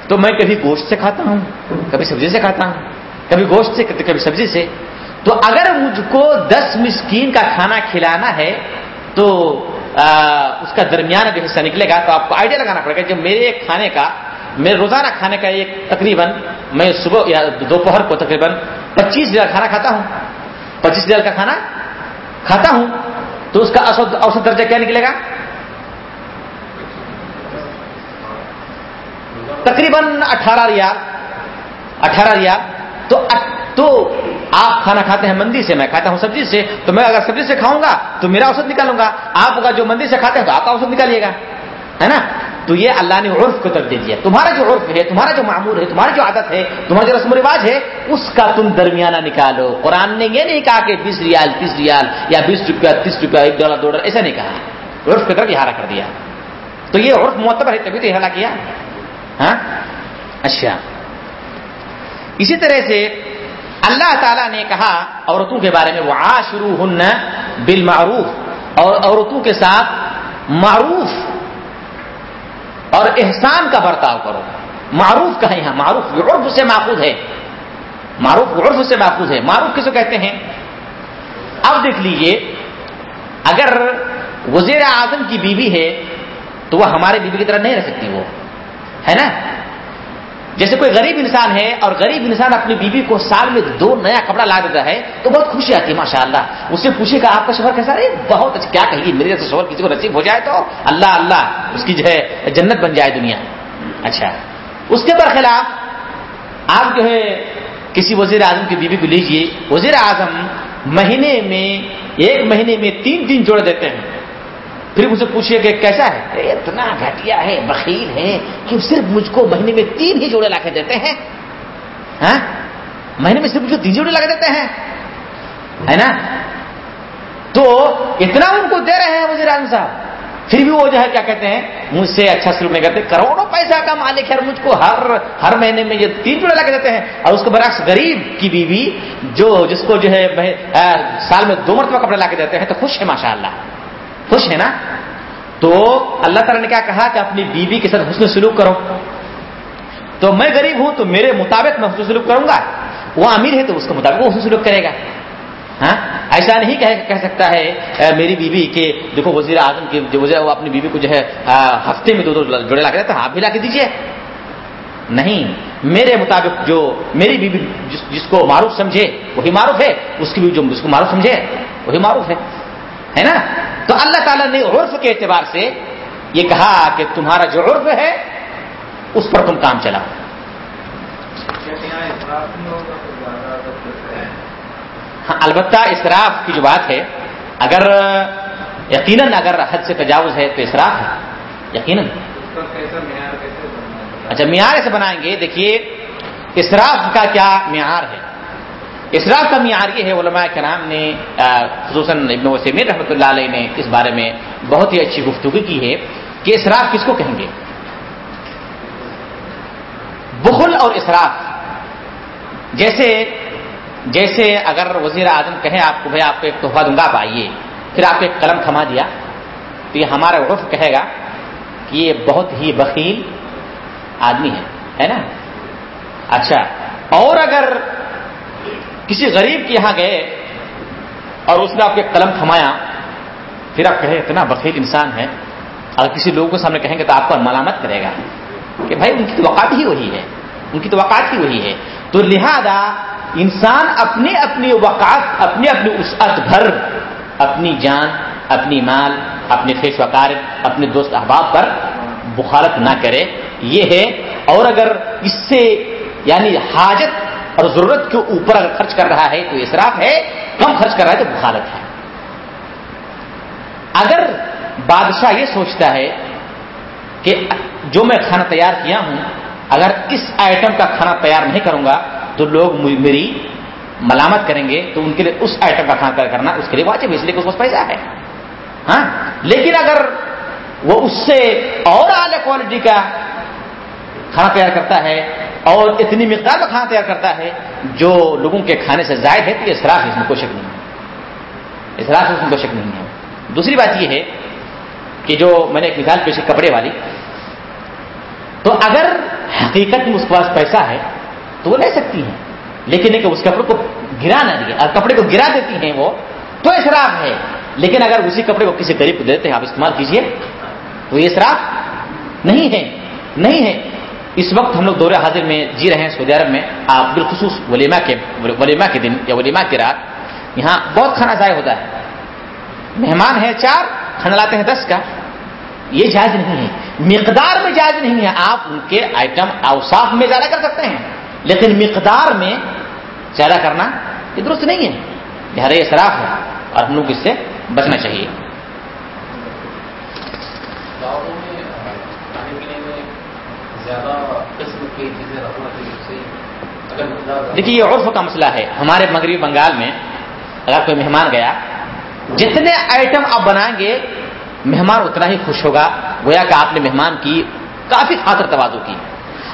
[SPEAKER 2] تو میں کبھی گوشت سے کھاتا ہوں، کبھی سبزی سے کھاتا ہوں، کبھی گوشت سے، کبھی سبزی سے۔ تو اگر مجھ کو دس مسکین کا کھانا کھلانا ہے تو آ, اس کا درمیان جو حصہ نکلے گا تو آپ کو آئیڈیا لگانا پڑے گا جب میرے کھانے کا میرے روزانہ کھانے کا ایک تقریباً میں صبح یا دوپہر کو تقریباً پچیس ریال کھانا کھاتا ہوں۔ پچیس ریال کا کھانا کھاتا ہوں تو اس کا اوسط درجہ کیا نکلے گا؟ تقریباً اٹھارہ ریال اٹھارہ ریال تو تو آپ کھانا کھاتے ہیں مندی سے، میں کھاتا ہوں سبزی سے، تو میں اگر سبزی سے کھاؤں گا تو میرا اوسط نکالوں گا۔ آپ اگر جو مندی سے کھاتے ہیں تو آپ کا اوسط نکالیے گا۔ ہے نا؟ تو یہ اللہ نے عرف کو تک دے دیا تمہارا جو عرف ہے، تمہارا جو معمول ہے، تمہاری جو عادت ہے، تمہارا جو رسم و رواج ہے، اس کا تم درمیانہ نکالو۔ قرآن نے یہ نہیں کہا کہ بیس ریال، تیس ریال یا بیس روپیہ، تیس روپیہ، ایک ڈالر، دو ڈالر، ایسا نہیں کہا۔ عرف کی طرف احاطہ کر دیا۔ تو یہ عرف معتبر ہے، تبھی تو احاطہ کیا ہاں؟ اچھا۔ اسی طرح سے اللہ تعالیٰ نے کہا، عورتوں کے بارے میں وہ آشرو ہن بالمعروف. اور عورتوں کے ساتھ معروف اور احسان کا برتاؤ کرو۔ معروف کا یہاں معروف عرف سے محفوظ ہے۔ معروف عرف سے محفوظ ہے۔ معروف کسے کہتے ہیں؟ اب دیکھ لیجیے، اگر وزیر اعظم کی بیوی ہے تو وہ ہمارے بیوی کی طرح نہیں رہ سکتی وہ۔ ہے نا؟ جیسے کوئی غریب انسان ہے اور غریب انسان اپنی بیوی کو سال میں دو نیا کپڑا لا دیتا ہے تو بہت خوشی آتی ہے ماشاء اللہ اس سے پوچھے گا آپ کا شوہر کیسا ہے؟ بہت اچھا کیا کہیے میرے جیسے شوہر کسی کو نصیب ہو جائے تو اللہ اللہ، اس کی جو ہے جنت بن جائے دنیا۔ اچھا۔ اس کے برخلاف آپ جو ہے کسی وزیر اعظم کی بیوی کو لیجیے وزیر اعظم مہینے میں، ایک مہینے میں تین تین جوڑ دیتے ہیں۔ پھر مجھ سے پوچھیے کہ کیسا ہے؟ اتنا گھٹیا ہے، بخیل ہے کہ صرف مجھ کو مہینے میں تین ہی جوڑے لا کے دیتے ہیں۔ ہاں؟ مہینے میں صرف مجھ کو تین جوڑے لا کے دیتے ہیں۔ ہے نا؟ تو اتنا ان کو دے رہے ہیں وزیر اعظم صاحب۔ پھر بھی وہ جو ہے، کیا کہتے ہیں، مجھ سے اچھا سلوک نہیں کرتے۔ کروڑوں پیسہ کا مالک ہے مجھ کو ہر ہر مہینے میں یہ تین جوڑے لا کے دیتے ہیں۔ اور اس کے برعکس غریب کی بیوی جو، جس کو جو ہے سال میں دو مرتبہ کپڑے لا کے دیتے ہیں، تو خوش ہے ماشاء اللہ خوش ہے نا؟ تو اللہ تعالیٰ نے کیا کہا کہ اپنی بیوی کے ساتھ حسن سلوک کرو۔ تو میں غریب ہوں تو میرے مطابق میں حسن سلوک کروں گا۔ وہ امیر ہے تو اس کے مطابق وہ حسن سلوک کرے گا۔ ہاں؟ ایسا نہیں کہہ سکتا ہے میری بیوی کہ دیکھو وزیر اعظم کی جو وزیر وہ اپنی بیوی کو جو ہے ہفتے میں دو دو جوڑے لا کے دیتا آپ بھی لا کے دیجیے نہیں میرے مطابق جو میری بیوی جس, جس کو معروف سمجھے وہی معروف ہے۔ اس کی بھی جو جس کو معروف سمجھے وہی معروف ہے۔ ہے نا؟ تو اللہ تعالیٰ نے عرف کے اعتبار سے یہ کہا کہ تمہارا جو عرف ہے، اس پر تم کام چلاؤ۔ ہاں البتہ اسراف کی جو بات ہے، اگر یقیناً اگر حد سے تجاوز ہے تو اسراف ہے۔ یقیناً۔ اچھا معیار ایسے بنائیں گے، دیکھیے، اسراف کا کیا معیار ہے؟ اسراف کا معیار یہ ہے علماء کرام نے خصوصاً ابن وسیمین رحمۃ اللہ علیہ نے اس بارے میں بہت ہی اچھی گفتگو کی ہے کہ اسراف کس کو کہیں گے؟ بخل اور اسراف۔ جیسے جیسے اگر وزیر اعظم کہیں آپ کو، بھائی، آپ کو ایک تحفہ دوں گا، آپ آئیے۔ پھر آپ کو ایک قلم تھما دیا۔ تو یہ ہمارا عرف کہے گا کہ یہ بہت ہی بخیل آدمی ہے ہے نا؟ اچھا۔ اور اگر کسی غریب کے یہاں گئے اور اس نے آپ کو ایک قلم تھمایا، پھر آپ کہیں اتنا بخیل انسان ہے۔ اگر کسی لوگوں کے سامنے کہیں گے تو آپ کو ملامت کرے گا کہ بھائی، ان کی تو وقات ہی وہی ہے، ان کی تو وقات ہی وہی ہے۔ تو لہذا انسان اپنی اپنی وقات، اپنی اپنی وسعت بھر، اپنی جان، اپنی مال، اپنے فیش وقار اپنے دوست احباب پر بخارت نہ کرے۔ یہ ہے، اور اگر اس سے یعنی حاجت اور ضرورت کے اوپر اگر خرچ کر رہا ہے تو اسراف ہے، کم خرچ کر رہا ہے تو بخارت ہے۔ اگر بادشاہ یہ سوچتا ہے کہ جو میں کھانا تیار کیا ہوں، اگر اس آئٹم کا کھانا تیار نہیں کروں گا، تو لوگ میری ملامت کریں گے، تو ان کے لیے اس آئٹم کا کھانا تیار کرنا اس کے لیے واجب اس لیے کہ اس پیسہ ہے۔ ہاں؟ لیکن اگر وہ اس سے اور اعلی کوالٹی کا کھانا تیار کرتا ہے اور اتنی مقدار کا کھانا تیار کرتا ہے جو لوگوں کے کھانے سے زائد ہے تو یہ اصراف اس میں کوئی شک نہیں ہے۔ اصراف اس میں کوئی شک نہیں ہے۔ دوسری بات یہ ہے کہ جو میں نے ایک مثال پیش کپڑے والی، تو اگر حقیقت میں اس کے پاس پیسہ ہے تو وہ لے سکتی ہیں، لیکن کہ اس کپڑے کو گرا نہ دیا کپڑے کو گرا دیتی ہیں وہ، تو اصراف ہے۔ لیکن اگر اسی کپڑے کو کسی غریب کو دیتے ہیں، آپ استعمال کیجیے، تو یہ اصراف نہیں ہے۔ نہیں ہے۔ اس وقت ہم لوگ دورے حاضر میں جی رہے ہیں سعودی عرب میں آپ بالخصوص ولیما کے ولیما کے دن یا ولیما کی رات، یہاں بہت کھانا ضائع ہوتا ہے۔ مہمان ہیں چار، کھانا لاتے ہیں دس کا۔ یہ جائز نہیں ہے۔ مقدار میں جائز نہیں ہے۔ آپ ان کے آئٹم اوساف میں زیادہ کر سکتے ہیں۔ لیکن مقدار میں زیادہ کرنا یہ درست نہیں ہے۔ لہٰذا یہ اصراف ہے اور ہم لوگ اس سے بچنا چاہیے۔ دیکھیے، یہ عرف کا مسئلہ ہے۔ ہمارے مغربی بنگال میں اگر کوئی مہمان گیا، جتنے آئٹم آپ بنائیں گے، مہمان اتنا ہی خوش ہوگا۔ گویا کہ آپ نے مہمان کی کافی خاطر توازو کی۔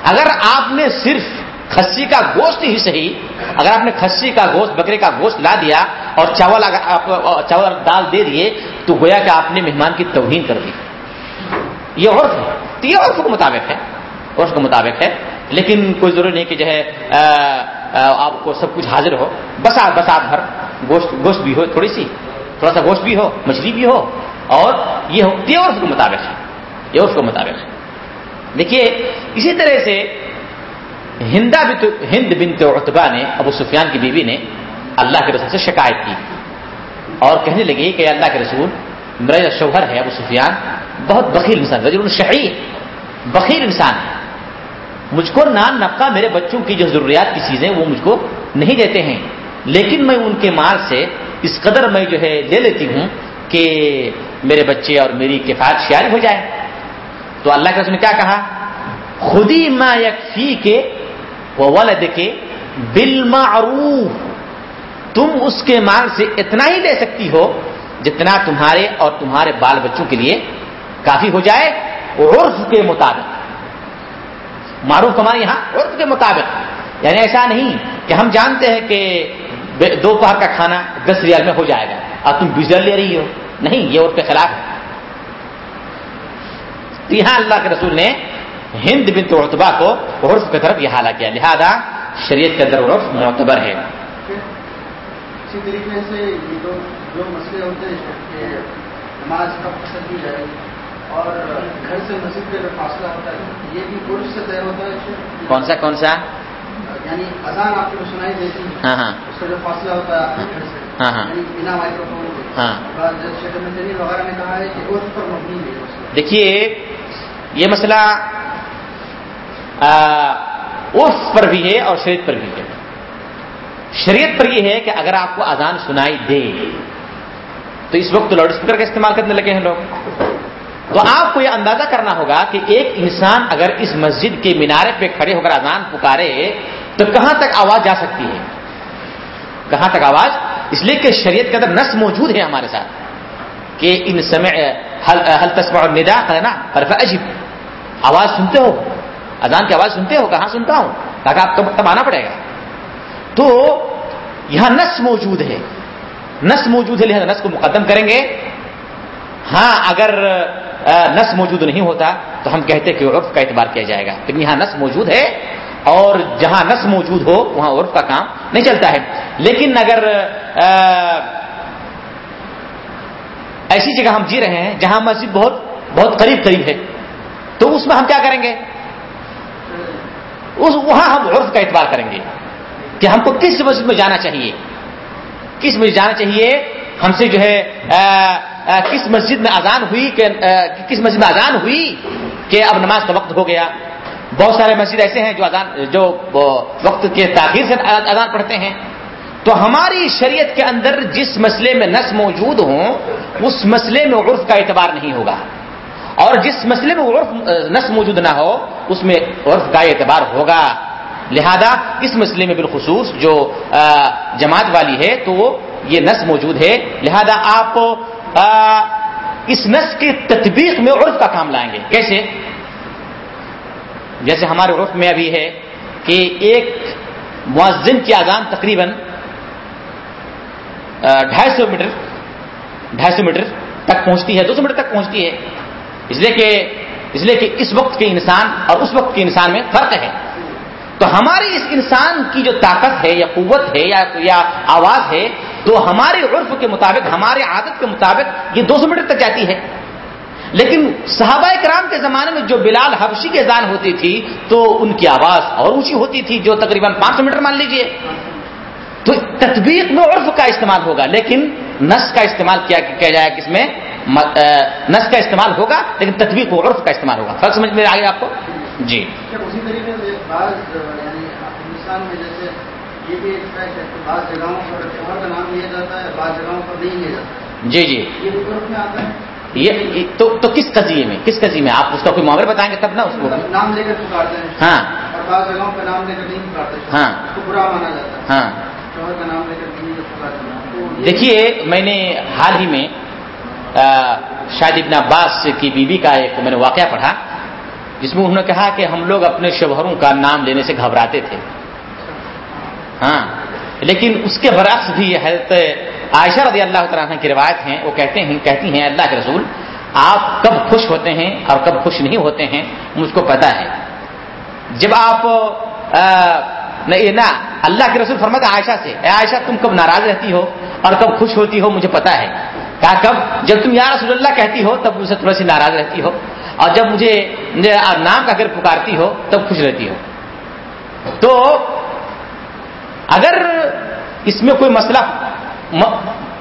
[SPEAKER 2] اگر آپ نے صرف کھسی کا گوشت ہی صحیح، اگر آپ نے کھسی کا گوشت، بکرے کا گوشت لا دیا اور چاول چاول دال دے دیے، تو گویا کہ آپ نے مہمان کی توہین کر دی۔ یہ عرف ہے۔ تو یہ عرف کے مطابق ہے۔ عرف کے مطابق ہے، لیکن کوئی ضروری نہیں کہ جو ہے آپ کو سب کچھ حاضر ہو۔ بس آپ بس آپ بھر گوشت گوشت بھی ہو، تھوڑی سی، تھوڑا سا گوشت بھی ہو، مچھلی بھی ہو، اور یہ ہو، یہ عرف کے مطابق ہے۔ یہ عرف کے مطابق ہے۔ دیکھیے، اسی طرح سے ہندا ہند بنت اتبا نے، ابو سفیان کی بیوی نے اللہ کے رسول سے شکایت کی۔ اور کہنے لگی کہ اللہ کے رسول، میرا جو شوہر ہے ابو سفیان، بہت بخیر انسان رجل شہید بخیر انسان ہے۔ مجھ کو نان نفقہ میرے بچوں کی جو ضروریات کی چیزیں وہ مجھ کو نہیں دیتے ہیں۔ لیکن میں ان کے مال سے اس قدر میں جو ہے لے لیتی ہوں کہ میرے بچے اور میری کفایت شیار ہو جائے۔ تو اللہ کے رسول نے کیا کہا؟ خودی ما یکفی کے ولد کے بالمعروف۔ تم اس کے مال سے اتنا ہی لے سکتی ہو جتنا تمہارے اور تمہارے بال بچوں کے لیے کافی ہو جائے۔ عرف کے مطابق۔ معروف ہمارے یہاں عرف کے مطابق۔ یعنی ایسا نہیں کہ ہم جانتے ہیں کہ دوپہر کا کھانا دس ریال میں ہو جائے گا۔ اور تم بیس لے رہی ہو۔ نہیں، یہ عرف کے خلاف ہے۔ یہاں اللہ کے رسول نے ہند بنت اتبا کو عرف کی طرف یہ حالہ کیا۔ لہذا شریعت کے اندر عرف معتبر ہے۔
[SPEAKER 3] اسی طریقے سے جو مسئلے ہوتے ہیں کہ نماز کب کی جائے اور گھر سے مسجد کا جو فاصلہ ہوتا ہے یہ بھی عرف سے طے ہوتا ہے
[SPEAKER 2] کون سا کون سا؟
[SPEAKER 3] یعنی اذان آپ کو سنائی دیتی ہے
[SPEAKER 2] ہاں ہاں۔
[SPEAKER 3] اس کا جو فاصلہ ہوتا ہے گھر سے۔
[SPEAKER 2] ہاں، ہاں۔
[SPEAKER 3] یعنی بنا مائکرو فون
[SPEAKER 2] ہاں۔
[SPEAKER 3] شیخ وغیرہ نے کہا ہے کہ عرف پر مبنی ہے۔
[SPEAKER 2] دیکھیے یہ مسئلہ عرف پر بھی ہے اور شریعت پر بھی ہے۔ شریعت پر یہ ہے کہ اگر آپ کو اذان سنائی دے تو اس وقت لاؤڈ اسپیکر کا استعمال کرنے لگے ہیں لوگ۔ تو آپ کو یہ اندازہ کرنا ہوگا کہ ایک انسان اگر اس مسجد کے مینارے پہ کھڑے ہو کر اذان پکارے تو کہاں تک آواز جا سکتی ہے؟ کہاں تک آواز؟ اس لیے کہ شریعت کے اندر نس موجود ہے ہمارے ساتھ کہ ان سمع حل حل تسمع الندا نا حرف عجیب آواز سنتے ہو، اذان کی آواز سنتے ہو، کہاں سنتا ہوں؟ تاکہ آپ کب تب آنا پڑے گا۔ تو یہاں نس موجود ہے۔ نس موجود ہے، لہذا نس کو مقدم کریں گے۔ ہاں اگر نس موجود نہیں ہوتا تو ہم کہتے کہ عرف کا اعتبار کیا جائے گا۔ لیکن یہاں نس موجود ہے اور جہاں نس موجود ہو وہاں عرف کا کام نہیں چلتا ہے۔ لیکن اگر ایسی جگہ ہم جی رہے ہیں جہاں مسجد بہت بہت قریب قریب ہے تو اس میں ہم کیا کریں گے؟ اس وہاں ہم عرف کا اعتبار کریں گے کہ ہم کو کس مسجد میں جانا چاہیے۔ کس مسجد جانا چاہیے؟ ہم سے جو ہے آ, کس مسجد میں اذان ہوئی کہ کس مسجد میں اذان ہوئی کہ اب نماز کا وقت ہو گیا؟ بہت سارے مسجد ایسے ہیں جو اذان، جو وقت کے تاخیر سے اذان پڑھتے ہیں۔ تو ہماری شریعت کے اندر جس مسئلے میں نس موجود ہوں، اس مسئلے میں عرف کا اعتبار نہیں ہوگا۔ اور جس مسئلے میں عرف نس موجود نہ ہو، اس میں عرف کا اعتبار ہوگا۔ لہذا اس مسئلے میں بالخصوص جو جماعت والی ہے تو یہ نس موجود ہے۔ لہذا آپ اس نس کی تطبیق میں عرف کا کام لائیں گے۔ کیسے؟ جیسے ہمارے عرف میں ابھی ہے کہ ایک معذن کی اذان تقریباً ڈھائی سو میٹر، ڈھائی سو میٹر تک پہنچتی ہے، دو سو میٹر تک پہنچتی ہے۔ اس لیے کہ، اس لیے کہ اس وقت کے انسان اور اس وقت کے انسان میں فرق ہے۔ تو ہماری اس انسان کی جو طاقت ہے یا قوت ہے یا یا آواز ہے تو ہمارے عرف کے مطابق، ہمارے عادت کے مطابق یہ دو سو میٹر تک جاتی ہے۔ لیکن صحابہ کرام کے زمانے میں جو بلال حبشی کے اذان ہوتی تھی، تو ان کی آواز اور اونچی ہوتی تھی جو تقریباً پانچ سو میٹر مان لیجیے۔ تو تطبیق میں عرف کا استعمال ہوگا، لیکن نس کا استعمال کیا کیا جائے کس میں؟ نس کا استعمال ہوگا، لیکن تطبیق و عرف کا استعمال ہوگا۔ فرق سمجھ میں آ گیا آپ کو؟ جی۔
[SPEAKER 3] اچھا، اسی طریقے سے بعض یعنی ہندوستان میں جیسے یہ بھی ایک فیکٹ ہے کہ بعض جگہوں پر شوہر کا نام لیا جاتا ہے بعض جگہوں پر نہیں لیا جاتا
[SPEAKER 2] جی جی۔
[SPEAKER 3] یہ بھی عرف میں آتا ہے۔
[SPEAKER 2] یہ تو تو کس قضیے میں کس قضیے میں؟ آپ اس کا کوئی معاملہ بتائیں گے تب نا اس کو۔
[SPEAKER 3] نام لے کر پکارتے ہیں۔
[SPEAKER 2] ہاں۔
[SPEAKER 3] اور بعض جگہوں پہ نام لے کر نہیں پکارتے۔
[SPEAKER 2] ہاں۔
[SPEAKER 3] اس کو برا مانا جاتا ہے۔
[SPEAKER 2] ہاں۔
[SPEAKER 3] شوہر کا نام لے کر نہیں پکارتے ہیں تو یہ-
[SPEAKER 2] دیکھیے میں نے حال ہی میں شاید ابن عباس کی بیوی کا ایک میں نے واقعہ پڑھا جس میں انہوں نے کہا کہ ہم لوگ اپنے شوہروں کا نام لینے سے گھبراتے تھے۔ ہاں لیکن اس کے برعکس بھی حضرت عائشہ رضی اللہ تعالیٰ عنہ کی روایت ہیں، وہ کہتے ہیں، کہتی ہیں، اللہ کے رسول، آپ کب خوش ہوتے ہیں اور کب خوش نہیں ہوتے ہیں، مجھ کو پتا ہے۔ جب آپ نہیں اللہ کے رسول فرماتے عائشہ سے، اے عائشہ، تم کب ناراض رہتی ہو اور کب خوش ہوتی ہو، مجھے پتا ہے۔ کہا، کب؟ جب تم یا رسول اللہ کہتی ہو، تب مجھ سے تھوڑا سی ناراض رہتی ہو۔ اور جب مجھے نام کا اگر پکارتی ہو، تب خوش رہتی ہو۔ تو اگر اس میں کوئی مسئلہ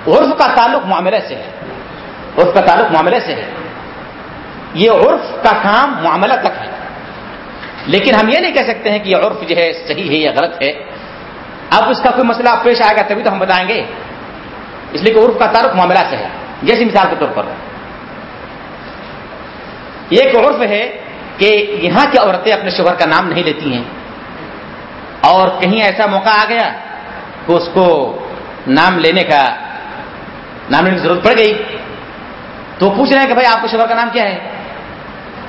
[SPEAKER 2] عرف کا تعلق معاملے سے ہے، عرف کا تعلق معاملے سے ہے، یہ عرف کا کام معاملہ تک ہے۔ لیکن ہم یہ نہیں کہہ سکتے ہیں کہ یہ عرف جو ہے صحیح ہے یا غلط ہے۔ اب اس کا کوئی مسئلہ پیش آئے گا تبھی تو ہم بتائیں گے۔ اس لیے کہ عرف کا تعلق معاملہ سے ہے۔ جیسی مثال کے طور پر۔ ایک عرف ہے کہ یہاں کی عورتیں اپنے شوہر کا نام نہیں لیتی ہیں۔ اور کہیں ایسا موقع آ گیا کہ اس کو نام لینے کا نام لینے کی ضرورت پڑ گئی۔ تو پوچھ رہے ہیں کہ بھائی آپ کے شوہر کا نام کیا ہے؟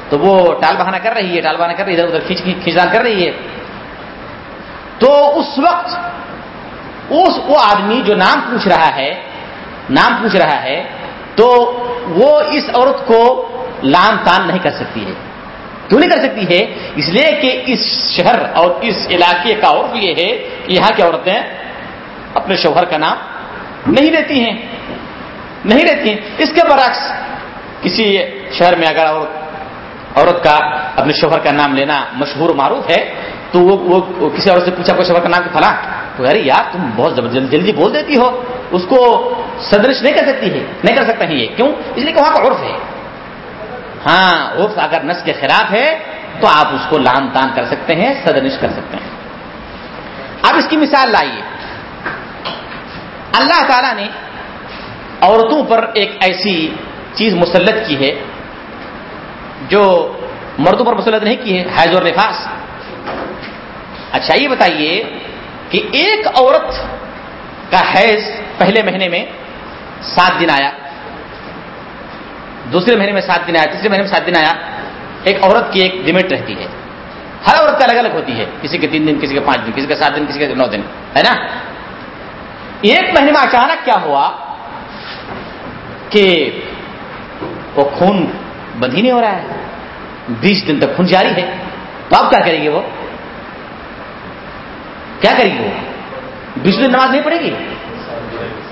[SPEAKER 2] تو وہ ٹال بہانا کر رہی ہے، ٹال بہانا کر رہی ہے، ادھر ادھر کھینچدان کر رہی ہے۔ تو اس وقت اس وہ آدمی جو نام پوچھ رہا ہے نام پوچھ رہا ہے، تو وہ اس عورت کو لان تان نہیں کر سکتی ہے۔ کیوں نہیں کر سکتی ہے اس لیے کہ اس شہر اور اس علاقے کا عرف یہ ہے کہ یہاں کی عورتیں اپنے شوہر کا نام نہیں لیتی ہیں۔ نہیں رہتی ہیں۔ اس کے برعکس کسی شہر میں اگر عورت عورت کا اپنے شوہر کا نام لینا مشہور معروف ہے، تو وہ وہ کسی عورت سے پوچھا کوئی شوہر کا نام فلاں؟ تو ارے یار، تم بہت جلدی بول دیتی ہو۔ اس کو سدرش نہیں کر سکتی ہے نہیں کر سکتا ہے یہ۔ کیوں؟ اس لیے کہ وہاں کا عرف ہے۔ ہاں عرف اگر نس کے خلاف ہے، تو آپ اس کو لان تان کر سکتے ہیں سدنش کر سکتے ہیں۔ اب اس کی مثال لائیے۔ اللہ تعالی نے عورتوں پر ایک ایسی چیز مسلط کی ہے، جو مردوں پر مسلط نہیں کی ہے، حیض اور نفاس۔ اچھا یہ بتائیے کہ ایک عورت کا حیض پہلے مہینے میں سات دن آیا۔ دوسرے مہینے میں سات دن آیا، تیسرے مہینے میں سات دن آیا، ایک عورت کی ایک لمٹ رہتی ہے۔ ہر عورت کا الگ الگ ہوتی ہے، کسی کے تین دن، کسی کے پانچ دن، کسی کے سات دن، کسی کے نو دن، ہے نا؟ ایک مہینے میں اچانک کیا ہوا کہ وہ خون بند ہی نہیں ہو رہا ہے۔ بیس دن تک خون جاری ہے۔ تو آپ کیا کریں گے وہ؟ کیا کریں گے وہ؟ بیس دن نماز نہیں پڑے گی؟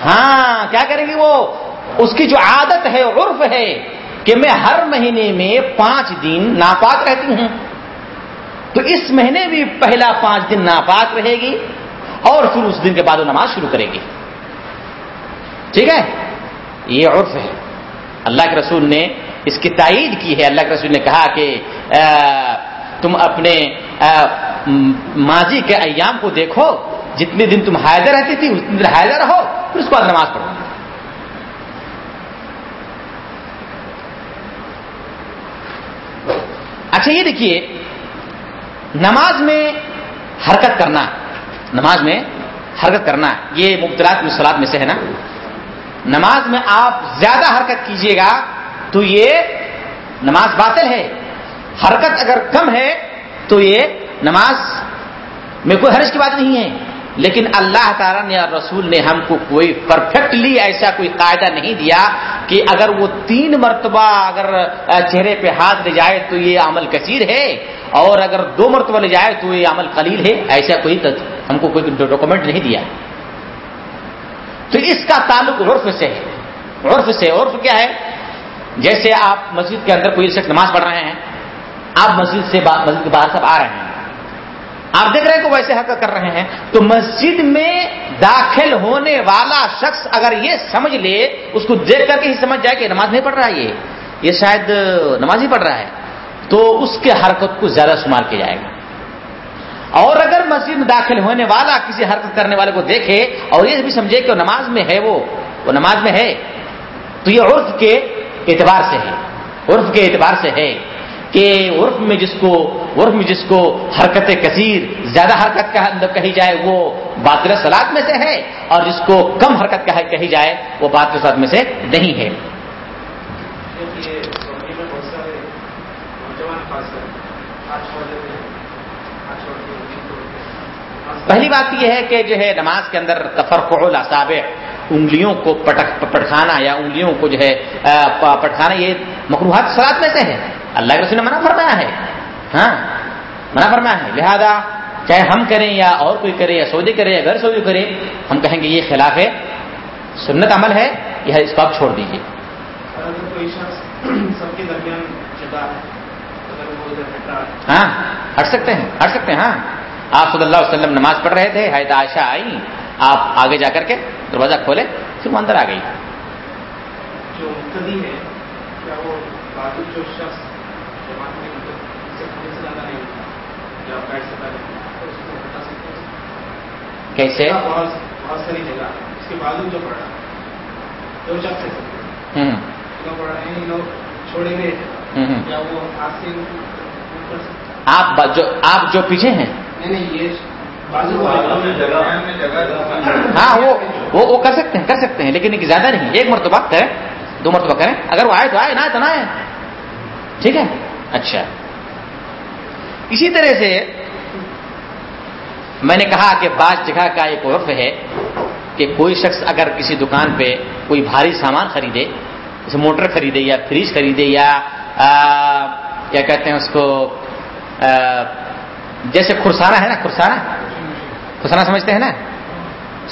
[SPEAKER 2] ہاں کیا کریں گے وہ؟ اس کی جو عادت ہے، عرف ہے کہ میں ہر مہینے میں پانچ دن ناپاک رہتی ہوں۔ تو اس مہینے بھی پہلا پانچ دن ناپاک رہے گی اور پھر اس دن کے بعد وہ نماز شروع کرے گی۔ ٹھیک ہے؟ یہ عرف ہے۔ اللہ کے رسول نے اس کی تائید کی ہے۔ اللہ کے رسول نے کہا کہ تم اپنے ماضی کے ایام کو دیکھو۔ جتنے دن تم حائدہ رہتی تھی، اتنے دن حائدہ رہو، پھر اس کے بعد نماز پڑھو۔ اچھا یہ دیکھیے، نماز میں حرکت کرنا، نماز میں حرکت کرنا، یہ مبتلات مسلات میں سے ہے نا؟ نماز میں آپ زیادہ حرکت کیجیے گا تو یہ نماز باطل ہے۔ حرکت اگر کم ہے تو یہ نماز میں کوئی حرج کی بات نہیں ہے۔ لیکن اللہ تعالیٰ نے اور رسول نے ہم کو کوئی پرفیکٹلی ایسا کوئی قاعدہ نہیں دیا کہ اگر وہ تین مرتبہ اگر چہرے پہ ہاتھ لے جائے تو یہ عمل کثیر ہے اور اگر دو مرتبہ لے جائے تو یہ عمل قلیل ہے ایسا کوئی ہم کو کوئی ڈاکومنٹ نہیں دیا۔ تو اس کا تعلق عرف سے ہے۔ عرف سے، عرف کیا ہے؟ جیسے آپ مسجد کے اندر کوئی شخص نماز پڑھ رہے ہیں، آپ مسجد سے مسجد کے باہر سب آ رہے ہیں۔ آپ دیکھ رہے ہیں کہ ویسے حرکت کر رہے ہیں۔ تو مسجد میں داخل ہونے والا شخص اگر یہ سمجھ لے، اس کو دیکھ کر کے ہی سمجھ جائے کہ نماز نہیں پڑھ رہا ہے، یہ یہ شاید نماز ہی پڑھ رہا ہے، تو اس کے حرکت کو زیادہ شمار کیا جائے گا۔ اور اگر مسجد میں داخل ہونے والا کسی حرکت کرنے والے کو دیکھے اور یہ بھی سمجھے کہ وہ نماز میں ہے، وہ وہ نماز میں ہے، تو یہ عرف کے اعتبار سے ہے۔ عرف کے اعتبار سے ہے۔ کہ عرف میں جس کو عرف میں جس کو حرکت کثیر، زیادہ حرکت کا مطلب کہی جائے، وہ باطل سلاد میں سے ہے اور جس کو کم حرکت کہی جائے، وہ باطل سلاد میں سے نہیں ہے۔ پہلی بات یہ ہے کہ جو ہے نماز کے اندر تفرق الاصاب انگلیوں کو پٹک پٹکھانا یا انگلیوں کو جو ہے پٹکھانا یہ مقروحات سلاد میں سے ہے اللہ کے رسول نے منع فرمایا ہے۔ ہاں منع فرمایا ہے۔ لہذا چاہے ہم کریں یا اور کوئی کرے یا سعودی کرے یا غیر سعودی کرے ہم کہیں گے یہ خلاف ہے سنت عمل ہے یہ اس کو آپ چھوڑ دیجیے ہاں ہٹ سکتے ہیں ہٹ سکتے ہیں ہاں۔ آپ صلی اللہ علیہ وسلم نماز پڑھ رہے تھے حید عائشہ آئی آپ آگے جا کر کے دروازہ کھولے پھر وہ اندر آ گئی۔
[SPEAKER 3] جو ہے کیا وہ جو شخص
[SPEAKER 2] کیسے؟
[SPEAKER 3] بہت ساری جگہ۔ اس کے بعد جو پڑھا دو شخص چھوڑے گئے۔ یا وہ ہاتھ سے
[SPEAKER 2] آپ جو آپ جو پیچھے ہیں۔
[SPEAKER 3] نہیں یہ
[SPEAKER 2] ہاں وہ وہ کر سکتے ہیں کر سکتے ہیں لیکن زیادہ نہیں ایک مرتبہ کریں دو مرتبہ کریں۔ اگر وہ آئے تو آئے نہ تو نہ آئے۔ ٹھیک ہے؟ اچھا۔ اسی طرح سے میں نے کہا کہ بعض جگہ کا ایک عرف ہے کہ کوئی شخص اگر کسی دکان پہ کوئی بھاری سامان خریدے جیسے موٹر خریدے یا فریج خریدے یا آ, کیا کہتے ہیں اس کو آ, جیسے خرسانہ ہے نا خرسانہ خرسانہ سمجھتے ہیں نا؟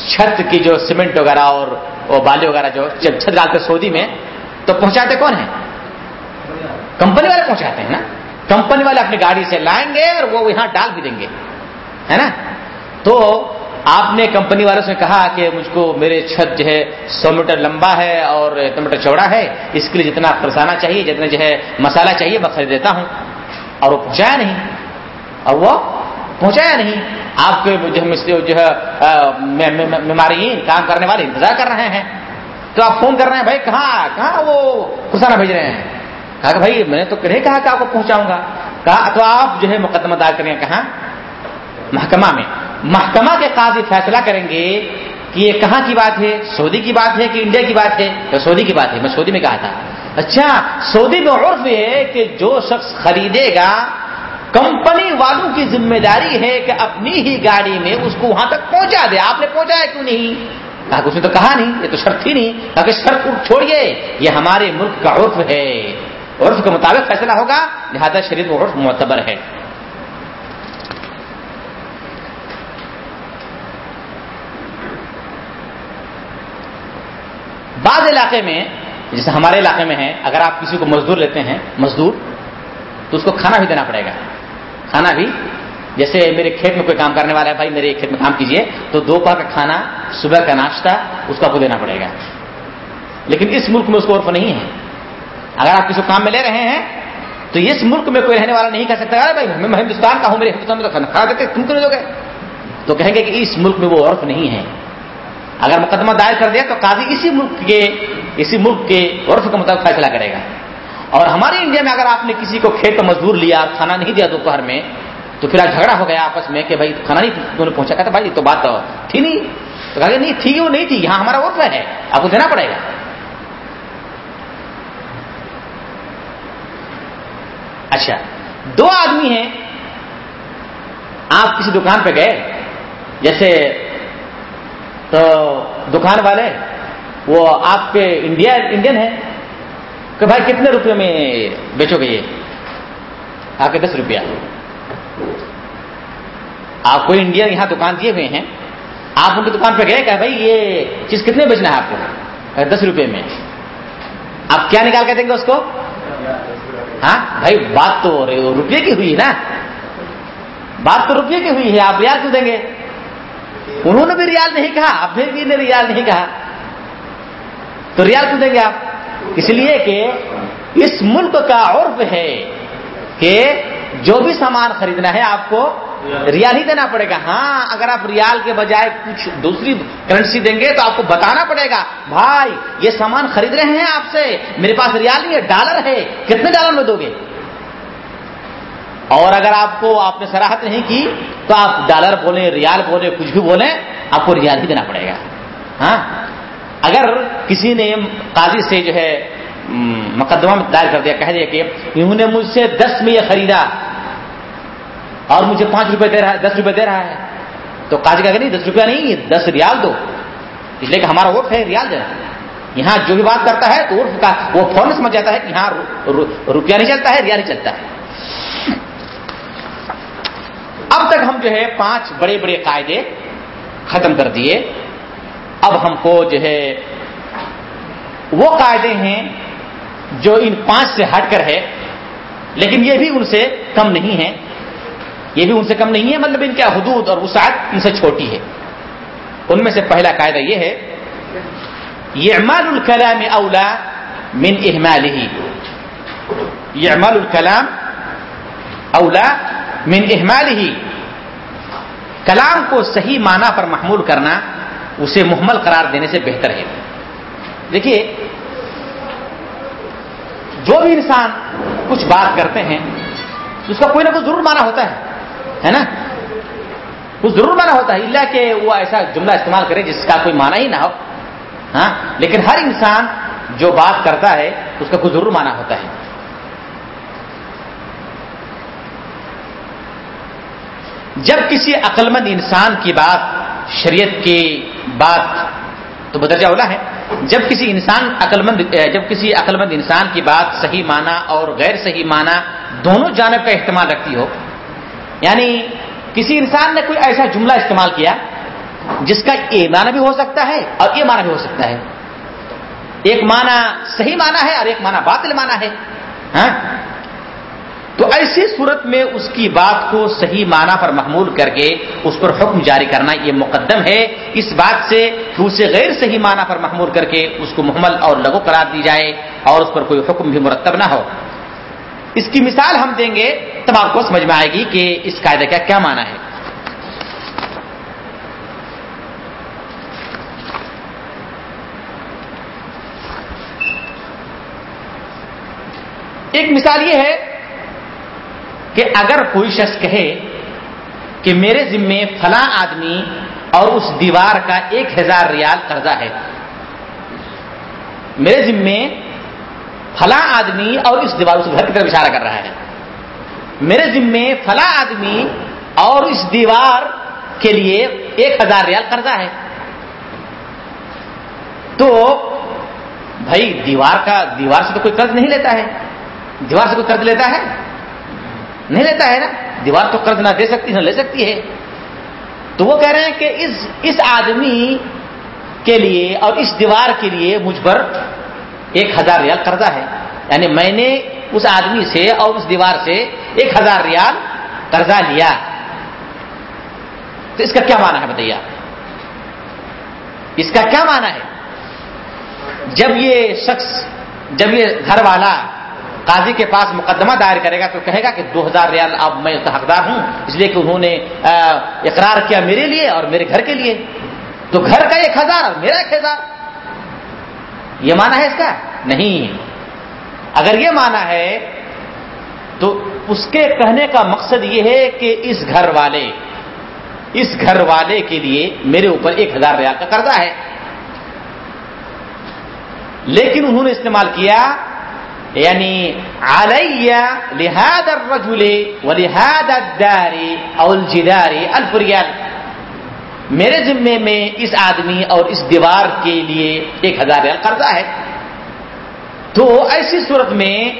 [SPEAKER 2] چھت کی جو سیمنٹ وغیرہ اور وہ وغیرہ جو جب چھت ڈالتے سعودی میں، تو پہنچاتے کون ہیں؟ کمپنی والے پہنچاتے ہیں نا؟ کمپنی والے اپنی گاڑی سے لائیں گے اور وہ یہاں ڈال بھی دیں گے، ہے نا؟ تو آپ نے کمپنی والوں سے کہا کہ مجھ کو میرے چھت جو ہے سو میٹر لمبا ہے اور اتنا میٹر چوڑا ہے، اس کے لیے جتنا فرسانہ چاہیے، جتنا جو ہے مسالہ چاہیے میں خرید دیتا ہوں، اور وہ پہنچایا نہیں۔ اور وہ پہنچایا نہیں۔ آپ کے جو ہے بیمارین کام کرنے والے انتظار کر رہے ہیں۔ تو آپ فون کر رہے ہیں، بھائی کہاں کہاں وہ خسانہ بھیج رہے ہیں؟ کہا کہ بھائی میں نے تو نہیں کہا کہ آپ کو پہنچاؤں گا۔ کہا تو آپ جو ہے مقدمہ دار کریں کہاں؟ محکمہ میں۔ محکمہ کے قاضی فیصلہ کریں گے کہ یہ کہاں کی بات ہے؟ سعودی کی بات ہے کہ انڈیا کی بات ہے؟ یا سعودی کی بات ہے؟ میں سعودی میں کہا تھا۔ اچھا سعودی میں عرف یہ ہے کہ جو شخص خریدے گا کمپنی والوں کی ذمہ داری ہے کہ اپنی ہی گاڑی میں اس کو وہاں تک پہنچا دے۔ آپ نے پہنچایا کیوں نہیں؟ کہا کہ اس نے تو کہا نہیں، یہ تو شرط ہی نہیں۔ کہا کہ شرط چھوڑیے، یہ ہمارے ملک کا عرف ہے۔ عرف کے مطابق فیصلہ ہوگا، لہذا شریف عرف معتبر ہے۔ بعض علاقے میں، جیسے ہمارے علاقے میں ہے اگر آپ کسی کو مزدور لیتے ہیں، مزدور، تو اس کو کھانا بھی دینا پڑے گا۔ کھانا بھی۔ جیسے میرے کھیت میں کوئی کام کرنے والا ہے، بھائی میرے کھیت میں کام کیجیے تو دوپہر کا کھانا، صبح کا ناشتہ، اس کو آپ کو دینا پڑے گا۔ لیکن اس ملک میں اس کو عرف نہیں ہے۔ اگر آپ کسی کام میں لے رہے ہیں، تو اس ملک میں کوئی رہنے والا نہیں کہہ سکتا بھائی، میں ہندوستان کا ہوں، میرے ہندوستان میں تو کھانا کھا دیتے تم کیوں دو گے تو کہیں گے کہ اس ملک میں وہ عرف نہیں ہے۔ اگر مقدمہ دائر کر دیا، تو قاضی اسی ملک کے، اسی ملک کے عرف کے مطابق فیصلہ کرے گا۔ اور ہمارے انڈیا میں اگر آپ نے کسی کو کھیت مزدور لیا، کھانا نہیں دیا دوپہر میں، تو پھر جھگڑا ہو گیا آپس میں کہ بھائی کھانا نہیں تم نے پہنچا۔ کہا تھا، بھائی تو بات تھی نہیں۔ تو کہا کہ نہیں، تھی وہ نہیں تھی، یہاں ہمارا عرف ہے، آپ کو دینا پڑے گا۔ اچھا دو آدمی ہیں، آپ کسی دکان پہ گئے، جیسے تو دکان والے، وہ آپ کے انڈیا، انڈین ہے کہ بھائی کتنے روپے میں بیچو گے یہ؟ آپ کے دس روپیہ۔ آپ کو انڈیا یہاں دکان دیے ہوئے ہیں۔ آپ ان کی دکان پہ گئے کہ بھائی یہ چیز کتنے بیچنا ہے آپ کو؟ دس روپے میں۔ آپ کیا نکال کے دیں گے اس کو؟ ہاں؟ بھائی بات تو روپیے کی ہوئی نا۔ بات تو روپیے کی ہوئی ہے۔ آپ ریال کیوں دیں گے؟ انہوں نے بھی ریال نہیں کہا، آپ نے بھی ریال نہیں کہا۔ تو ریال کیوں دیں گے آپ؟ اس لیے کہ اس ملک کا عرف ہے کہ جو بھی سامان خریدنا ہے آپ کو ریال ہی دینا پڑے گا۔ ہاں اگر آپ ریال کے بجائے کچھ دوسری کرنسی دیں گے تو آپ کو بتانا پڑے گا۔ بھائی یہ سامان خرید رہے ہیں آپ سے۔ میرے پاس ریال نہیں ہے ڈالر ہے۔ کتنے ڈالر میں دو گے؟ اور اگر آپ کو آپ نے سراہت نہیں کی تو آپ ڈالر بولیں ریال بولیں کچھ بھی بولیں آپ کو ریال ہی دینا پڑے گا۔ ہاں؟ اگر کسی نے قاضی سے جو ہے مقدمہ دائر کر دیا، کہہ دیا کہ انہوں نے مجھ سے دس میں یہ خریدا اور مجھے پانچ روپے دے رہا ہے، دس روپے دے رہا ہے۔ تو قاضی کا کہ نہیں، دس روپیہ نہیں، دس ریال دو۔ اس لیے کہ ہمارا وقت ہے، ریال دینا یہاں جو بھی بات کرتا ہے، تو عرف کا، وہ فوراً سمجھ جاتا ہے کہ یہاں روپیہ نہیں چلتا ہے، ریال نہیں چلتا ہے۔ اب تک ہم جو ہے، پانچ بڑے بڑے قاعدے ختم کر دیے۔ اب ہم کو جو ہے وہ قاعدے ہیں جو ان پانچ سے ہٹ کر ہے، لیکن یہ بھی ان سے کم نہیں ہے یہ بھی ان سے کم نہیں ہے مطلب ان کا حدود اور وسعت ان سے چھوٹی ہے۔ ان میں سے پہلا قاعدہ یہ ہے یہ امال الکلام اولا من احمال ہی یہ امال الکلام اولا من احمال ہی کلام کو صحیح معنی پر محمول کرنا اسے محمل قرار دینے سے بہتر ہے۔ دیکھیے، جو بھی انسان کچھ بات کرتے ہیں، اس کا کوئی نہ کوئی ضرور مانا ہوتا ہے ہے نا؟ وہ ضرور مانا ہوتا ہے اللہ کہ وہ ایسا جملہ استعمال کرے جس کا کوئی مانا ہی نہ ہو۔ ہاں؟ لیکن ہر انسان جو بات کرتا ہے، اس کا کوئی ضرور مانا ہوتا ہے۔ جب کسی عقلمند انسان کی بات شریعت کی بات تو بدرجہ اولا ہے۔ جب کسی انسان عقلمند، جب کسی عقلمند انسان کی بات صحیح مانا اور غیر صحیح مانا دونوں جانب کا اہتمام رکھتی ہو یعنی کسی انسان نے کوئی ایسا جملہ استعمال کیا جس کا یہ معنی بھی ہو سکتا ہے اور یہ معنی بھی ہو سکتا ہے۔ ایک معنی صحیح معنی ہے اور ایک معنی باطل معنی ہے۔ ہاں؟ تو ایسی صورت میں اس کی بات کو صحیح معنی پر محمول کر کے اس پر حکم جاری کرنا یہ مقدم ہے۔ اس بات سے کہ اسے غیر صحیح معنی پر محمول کر کے اس کو محمل اور لغو قرار دی جائے اور اس پر کوئی حکم بھی مرتب نہ ہو۔ اس کی مثال ہم دیں گے تب آپ کو سمجھ میں آئے گی کہ اس قاعدے کا کیا معنی ہے۔ ایک مثال یہ ہے کہ اگر کوئی شخص کہے کہ میرے ذمے فلاں آدمی اور اس دیوار کا ایک ہزار ریال قرضہ ہے، میرے ذمے فلاں آدمی اور اس دیوار، اس گھر کی طرف اشارہ کر رہا ہے۔ میرے ذمے فلاں آدمی اور اس دیوار کے لیے ایک ہزار ریال قرضہ ہے۔ تو بھائی دیوار کا، دیوار سے تو کوئی قرض نہیں لیتا ہے۔ دیوار سے کوئی قرض لیتا ہے؟ نہیں لیتا ہے نا؟ دیوار تو قرض نہ دے سکتی، نہ لے سکتی ہے۔ تو وہ کہہ رہے ہیں کہ اس اس آدمی کے لیے اور اس دیوار کے لیے مجھ پر ایک ہزار ریال قرضہ ہے۔ یعنی میں نے اس آدمی سے اور اس دیوار سے ایک ہزار ریال قرضہ لیا۔ تو اس کا کیا معنی ہے بتائیے اس کا کیا معنی ہے؟ جب یہ شخص، جب یہ گھر والا قاضی کے پاس مقدمہ دائر کرے گا تو کہے گا کہ دو ہزار ریال اب میں اس کا حقدار ہوں، اس لیے کہ انہوں نے اقرار کیا میرے لیے اور میرے گھر کے لیے۔ تو گھر کا ایک ہزار اور میرا ایک ہزار۔ یہ مانا ہے اس کا؟ نہیں۔ اگر یہ مانا ہے، تو اس کے کہنے کا مقصد یہ ہے کہ اس گھر والے، اس گھر والے کے لیے میرے اوپر ایک ہزار ریال کا قرضہ ہے۔ لیکن انہوں نے استعمال کیا یعنی علیہ لہاد الرجل ولہاد الدار او الجدار الفریال میرے ذمے میں اس آدمی اور اس دیوار کے لیے ایک ہزار ریال قرضہ ہے۔ تو ایسی صورت میں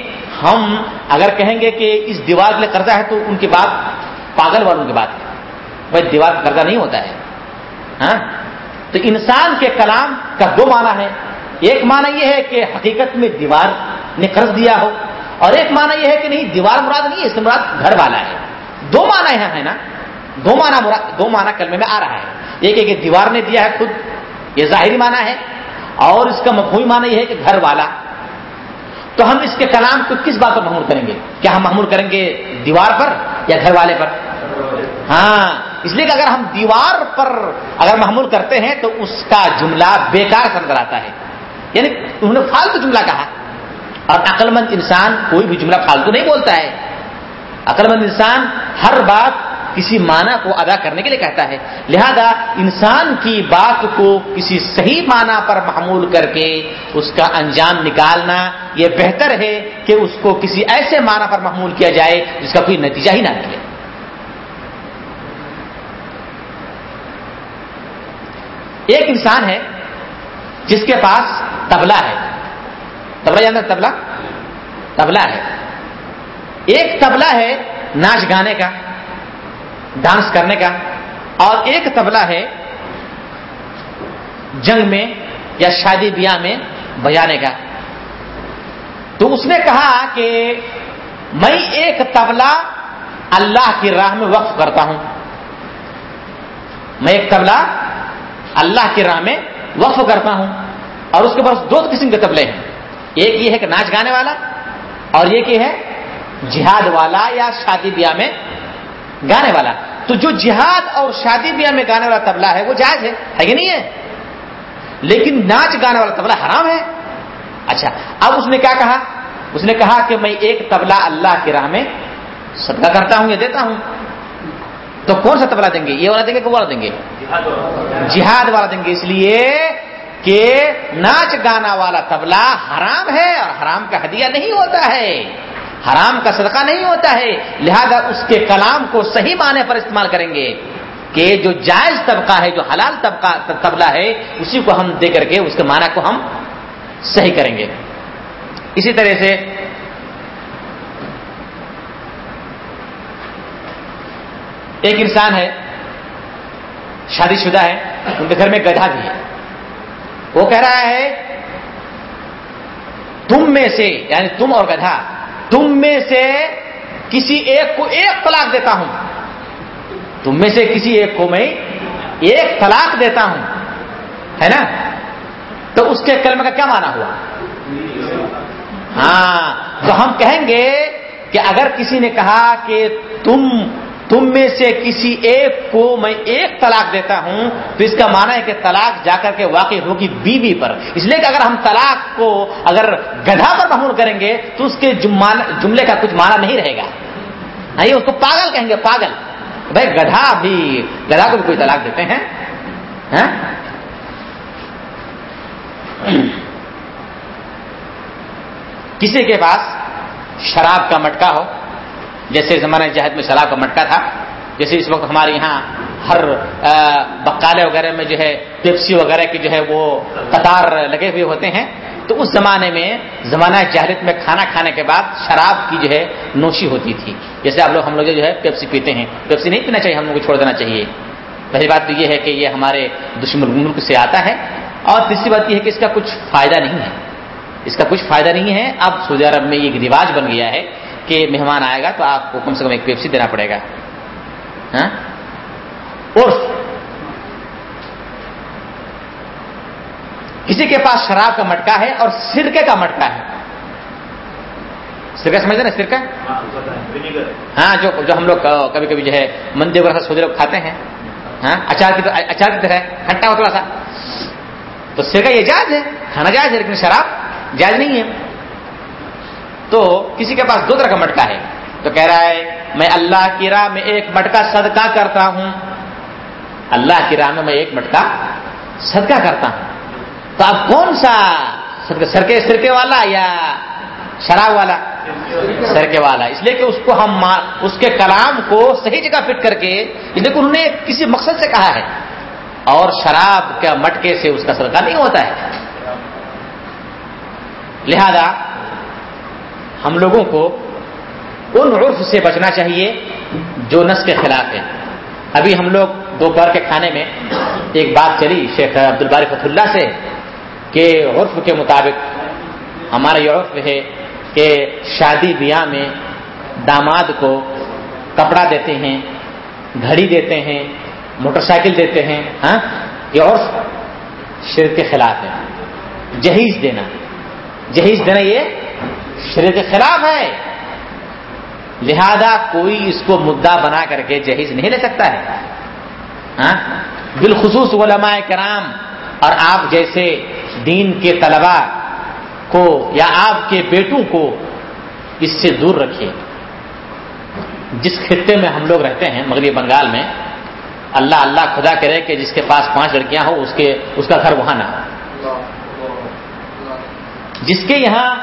[SPEAKER 2] ہم اگر کہیں گے کہ اس دیوار کے لیے قرضہ ہے تو ان کی بات پاگل والوں کی بات ہے۔ بھائی دیوار قرضہ نہیں ہوتا ہے۔ ہاں؟ تو انسان کے کلام کا دو معنی ہے ایک معنی یہ ہے کہ حقیقت میں دیوار نے قرض دیا ہو۔ اور ایک معنی یہ ہے کہ نہیں، دیوار مراد نہیں ہے اس مراد گھر والا ہے۔ دو معنی یہاں ہے نا؟ دو معنی مراد، دو معنی کلمے میں آ رہا ہے۔ ایک ہے کہ دیوار نے دیا ہے خود، یہ ظاہری معنی ہے۔ اور اس کا مفہومی معنی یہ ہے کہ گھر والا۔ تو ہم اس کے کلام کو کس بات پر محمول کریں گے؟ کیا ہم محمول کریں گے دیوار پر یا گھر والے پر؟ ہاں اس لیے کہ اگر ہم دیوار پر اگر محمول کرتے ہیں تو اس کا جملہ بیکار سمجھ آتا ہے۔ یعنی انہوں نے فالتو جملہ کہا۔ اور عقل مند انسان کوئی بھی جملہ فالتو نہیں بولتا ہے۔ عقل مند انسان ہر بات کسی معنی کو ادا کرنے کے لیے کہتا ہے۔ لہذا انسان کی بات کو کسی صحیح معنی پر محمول کر کے اس کا انجام نکالنا یہ بہتر ہے کہ اس کو کسی ایسے معنی پر محمول کیا جائے جس کا کوئی نتیجہ ہی نہ نکلے۔ ایک انسان ہے جس کے پاس تبلا ہے۔ تبلا جانتا تبلا تبلا ہے۔ ایک تبلا ہے ناچ گانے کا، ڈانس کرنے کا، اور ایک تبلا ہے جنگ میں یا شادی بیاہ میں بجانے کا۔ تو اس نے کہا کہ میں ایک تبلا اللہ کی راہ میں وقف کرتا ہوں۔ میں ایک تبلا اللہ کی راہ میں وقف کرتا ہوں۔ اور اس کے پاس دو قسم کے تبلے ہیں۔ ایک یہ ہے کہ ناچ گانے والا اور یہ ہے جہاد والا یا شادی بیاہ میں گانے والا۔ تو جو جہاد اور شادی بیاہ میں گانے والا تبلا ہے وہ جائز ہے؟ ہے کہ نہیں ہے؟ لیکن ناچ گانے والا تبلا حرام ہے؟ اچھا اب اس نے کیا کہا؟ اس نے کہا کہ میں ایک تبلا اللہ کی راہ میں صدقہ کرتا ہوں یا دیتا ہوں۔ تو کون سا تبلا دیں گے؟ یہ والا دیں گے کہ وہ والا دیں گے؟ جہاد والا دیں گے اس لیے کہ ناچ گانا والا تبلا حرام ہے اور حرام کا ہدیہ نہیں ہوتا ہے۔ حرام کا صدقہ نہیں ہوتا ہے۔ لہذا اس کے کلام کو صحیح معنی پر استعمال کریں گے کہ جو جائز طبقہ ہے، جو حلال طبقہ تبلا ہے، اسی کو ہم دے کر کے اس کے معنی کو ہم صحیح کریں گے۔ اسی طرح سے ایک انسان ہے، شادی شدہ ہے، ان کے گھر میں گدھا بھی ہے۔ وہ کہہ رہا ہے، تم میں سے یعنی تم اور گدھا، تم میں سے کسی ایک کو ایک طلاق دیتا ہوں۔ تم میں سے کسی ایک کو میں ایک طلاق دیتا ہوں۔ ہے نا؟ تو اس کے کلمے کا کیا مانا ہوا؟ ہاں تو ہم کہیں گے کہ اگر کسی نے کہا کہ تم تم میں سے کسی ایک کو میں ایک طلاق دیتا ہوں، تو اس کا معنی ہے کہ طلاق جا کر کے واقع ہوگی بیوی پر۔ اس لیے کہ اگر ہم طلاق کو اگر گدھا پر محمول کریں گے، تو اس کے جملے کا کچھ معنی نہیں رہے گا۔ نہیں، اس کو پاگل کہیں گے، پاگل۔ بھائی، گدھا بھی گدھا کو بھی کوئی طلاق دیتے ہیں؟ ہاں؟ کسی کے پاس شراب کا مٹکا ہو جیسے زمانہ جہد میں شراب کا مٹکا تھا، جیسے اس وقت ہمارے یہاں ہر بکالے وغیرہ میں جو ہے، پیپسی وغیرہ کی جو ہے، وہ قطار لگے ہوئے ہوتے ہیں۔ تو اس زمانے میں زمانہ جہرت میں کھانا کھانے کے بعد شراب کی جو ہے، نوشی ہوتی تھی۔ جیسے آپ لوگ، ہم لوگ جو ہے، پیپسی پیتے ہیں۔ پیپسی نہیں پینا چاہیے، ہم لوگ کو چھوڑ دینا چاہیے۔ پہلی بات تو یہ ہے کہ یہ ہمارے دشمن ملک سے آتا ہے۔ اور تیسری بات یہ ہے کہ اس کا کچھ فائدہ نہیں ہے۔ اس کا کچھ فائدہ نہیں ہے۔ اب سعودی عرب میں یہ ایک رواج بن گیا ہے کہ مہمان آئے گا تو آپ کو کم سے کم ایک پیپسی دینا پڑے گا۔ ہاں؟ کسی کے پاس شراب کا مٹکا ہے اور سرکے کا مٹکا ہے۔ سرکہ سمجھتے نا سرکہ ہاں جو جو ہم لوگ کبھی کبھی جو ہے مندر وغیرہ سوچ لوگ کھاتے ہیں۔ ہاں اچار کی اچار کی طرح کھٹا ہو تھوڑا سا۔ تو سرکہ یہ جائز ہے کھانا جائز ہے لیکن شراب جائز نہیں ہے۔ تو کسی کے پاس دو طرح کا مٹکا ہے۔ تو کہہ رہا ہے، میں اللہ کی راہ میں ایک مٹکا صدقہ کرتا ہوں۔ اللہ کی راہ میں میں ایک مٹکا صدقہ کرتا ہوں۔ تو اب کون سا سرکے سرکے والا یا شراب والا؟ سرکے والا۔ اس لیے کہ اس کو ہم اس کے کلام کو صحیح جگہ فٹ کر کے انہوں نے کسی مقصد سے کہا ہے۔ اور شراب کے مٹکے سے اس کا صدقہ نہیں ہوتا ہے۔ لہذا ہم لوگوں کو ان عرف سے بچنا چاہیے جو نس کے خلاف ہے۔ ابھی ہم لوگ دوپہر کے کھانے میں ایک بات چلی شیخ عبد الباری فت اللہ سے کہ عرف کے مطابق ہمارا یہ عرف ہے کہ شادی بیاہ میں داماد کو کپڑا دیتے ہیں، گھڑی دیتے ہیں، موٹر سائیکل دیتے ہیں ہاں؟ یہ عرف شرک کے خلاف ہے۔ جہیز دینا۔ جہیز دینا یہ شرک کے خلاف ہے۔ لہذا کوئی اس کو مدعا بنا کر کے جہیز نہیں لے سکتا ہے۔ ہاں؟ بالخصوص علماء کرام اور آپ جیسے دین کے طلبا کو یا آپ کے بیٹوں کو اس سے دور رکھیے۔ جس خطے میں ہم لوگ رہتے ہیں مغربی بنگال میں، اللہ اللہ خدا کرے کہ جس کے پاس پانچ لڑکیاں ہو اس کے، اس کا گھر وہاں نہ ہو۔ جس کے یہاں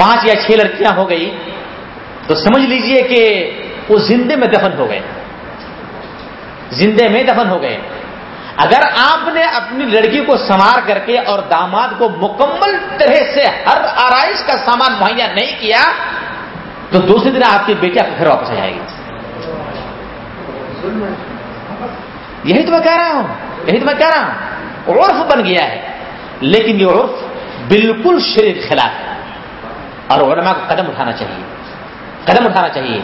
[SPEAKER 2] پانچ یا چھ لڑکیاں ہو گئی، تو سمجھ لیجیے کہ وہ زندے میں دفن ہو گئے۔ زندے میں دفن ہو گئے۔ اگر آپ نے اپنی لڑکی کو سنوار کر کے اور داماد کو مکمل طرح سے ہر آرائش کا سامان مہیا نہیں کیا، تو دوسرے دن آپ کی بیٹی آپ کے گھر واپس آ جائے گی۔ یہی تو میں کہہ رہا ہوں، یہی تو میں کہہ رہا ہوں۔ عرف بن گیا ہے، لیکن یہ عرف بالکل شریر خلاف ہے۔ اور علماء کو قدم اٹھانا چاہیے۔ قدم اٹھانا چاہیے۔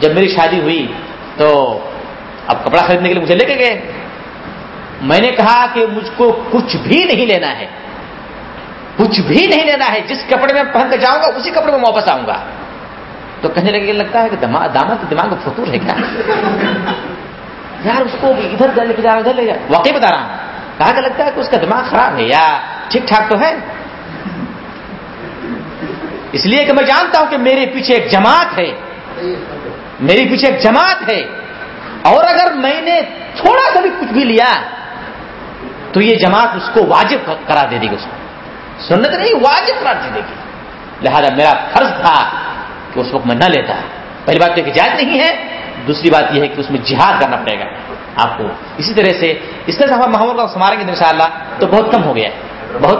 [SPEAKER 2] جب میری شادی ہوئی تو اب کپڑا خریدنے کے لیے مجھے لے کے گئے۔ میں نے کہا کہ مجھ کو کچھ بھی نہیں لینا ہے۔ کچھ بھی نہیں لینا ہے۔ جس کپڑے میں پہن کے جاؤں گا، اسی کپڑے میں واپس آؤں گا۔ تو کہنے لگے، لگتا ہے کہ دامت دماغ میں فطور ہے کیا؟ یار، اس کو ادھر لے کے جا، ادھر لے جا۔ واقعی بتا رہا ہوں۔ کہا کہ لگتا ہے کہ اس کا دماغ خراب ہے۔ یا ٹھیک ٹھاک تو ہے؟ اس لیے کہ میں جانتا ہوں کہ میرے پیچھے ایک جماعت ہے۔ میرے پیچھے ایک جماعت ہے۔ اور اگر میں نے تھوڑا سا بھی کچھ بھی لیا، تو یہ جماعت اس کو واجب کرا دے گی اس کو۔ سنت نہیں، واجب قرار دے دے گی۔ لہذا میرا فرض تھا کہ اس وقت میں نہ لیتا۔ پہلی بات تو کہ جائز نہیں ہے، دوسری بات یہ ہے کہ اس میں جہاد کرنا پڑے گا۔ آپ کو اسی طرح سے، اس طرح سے ہم محمود کا سماریں گے ان شاء اللہ تو بہت کم ہو گیا ہے۔ بہت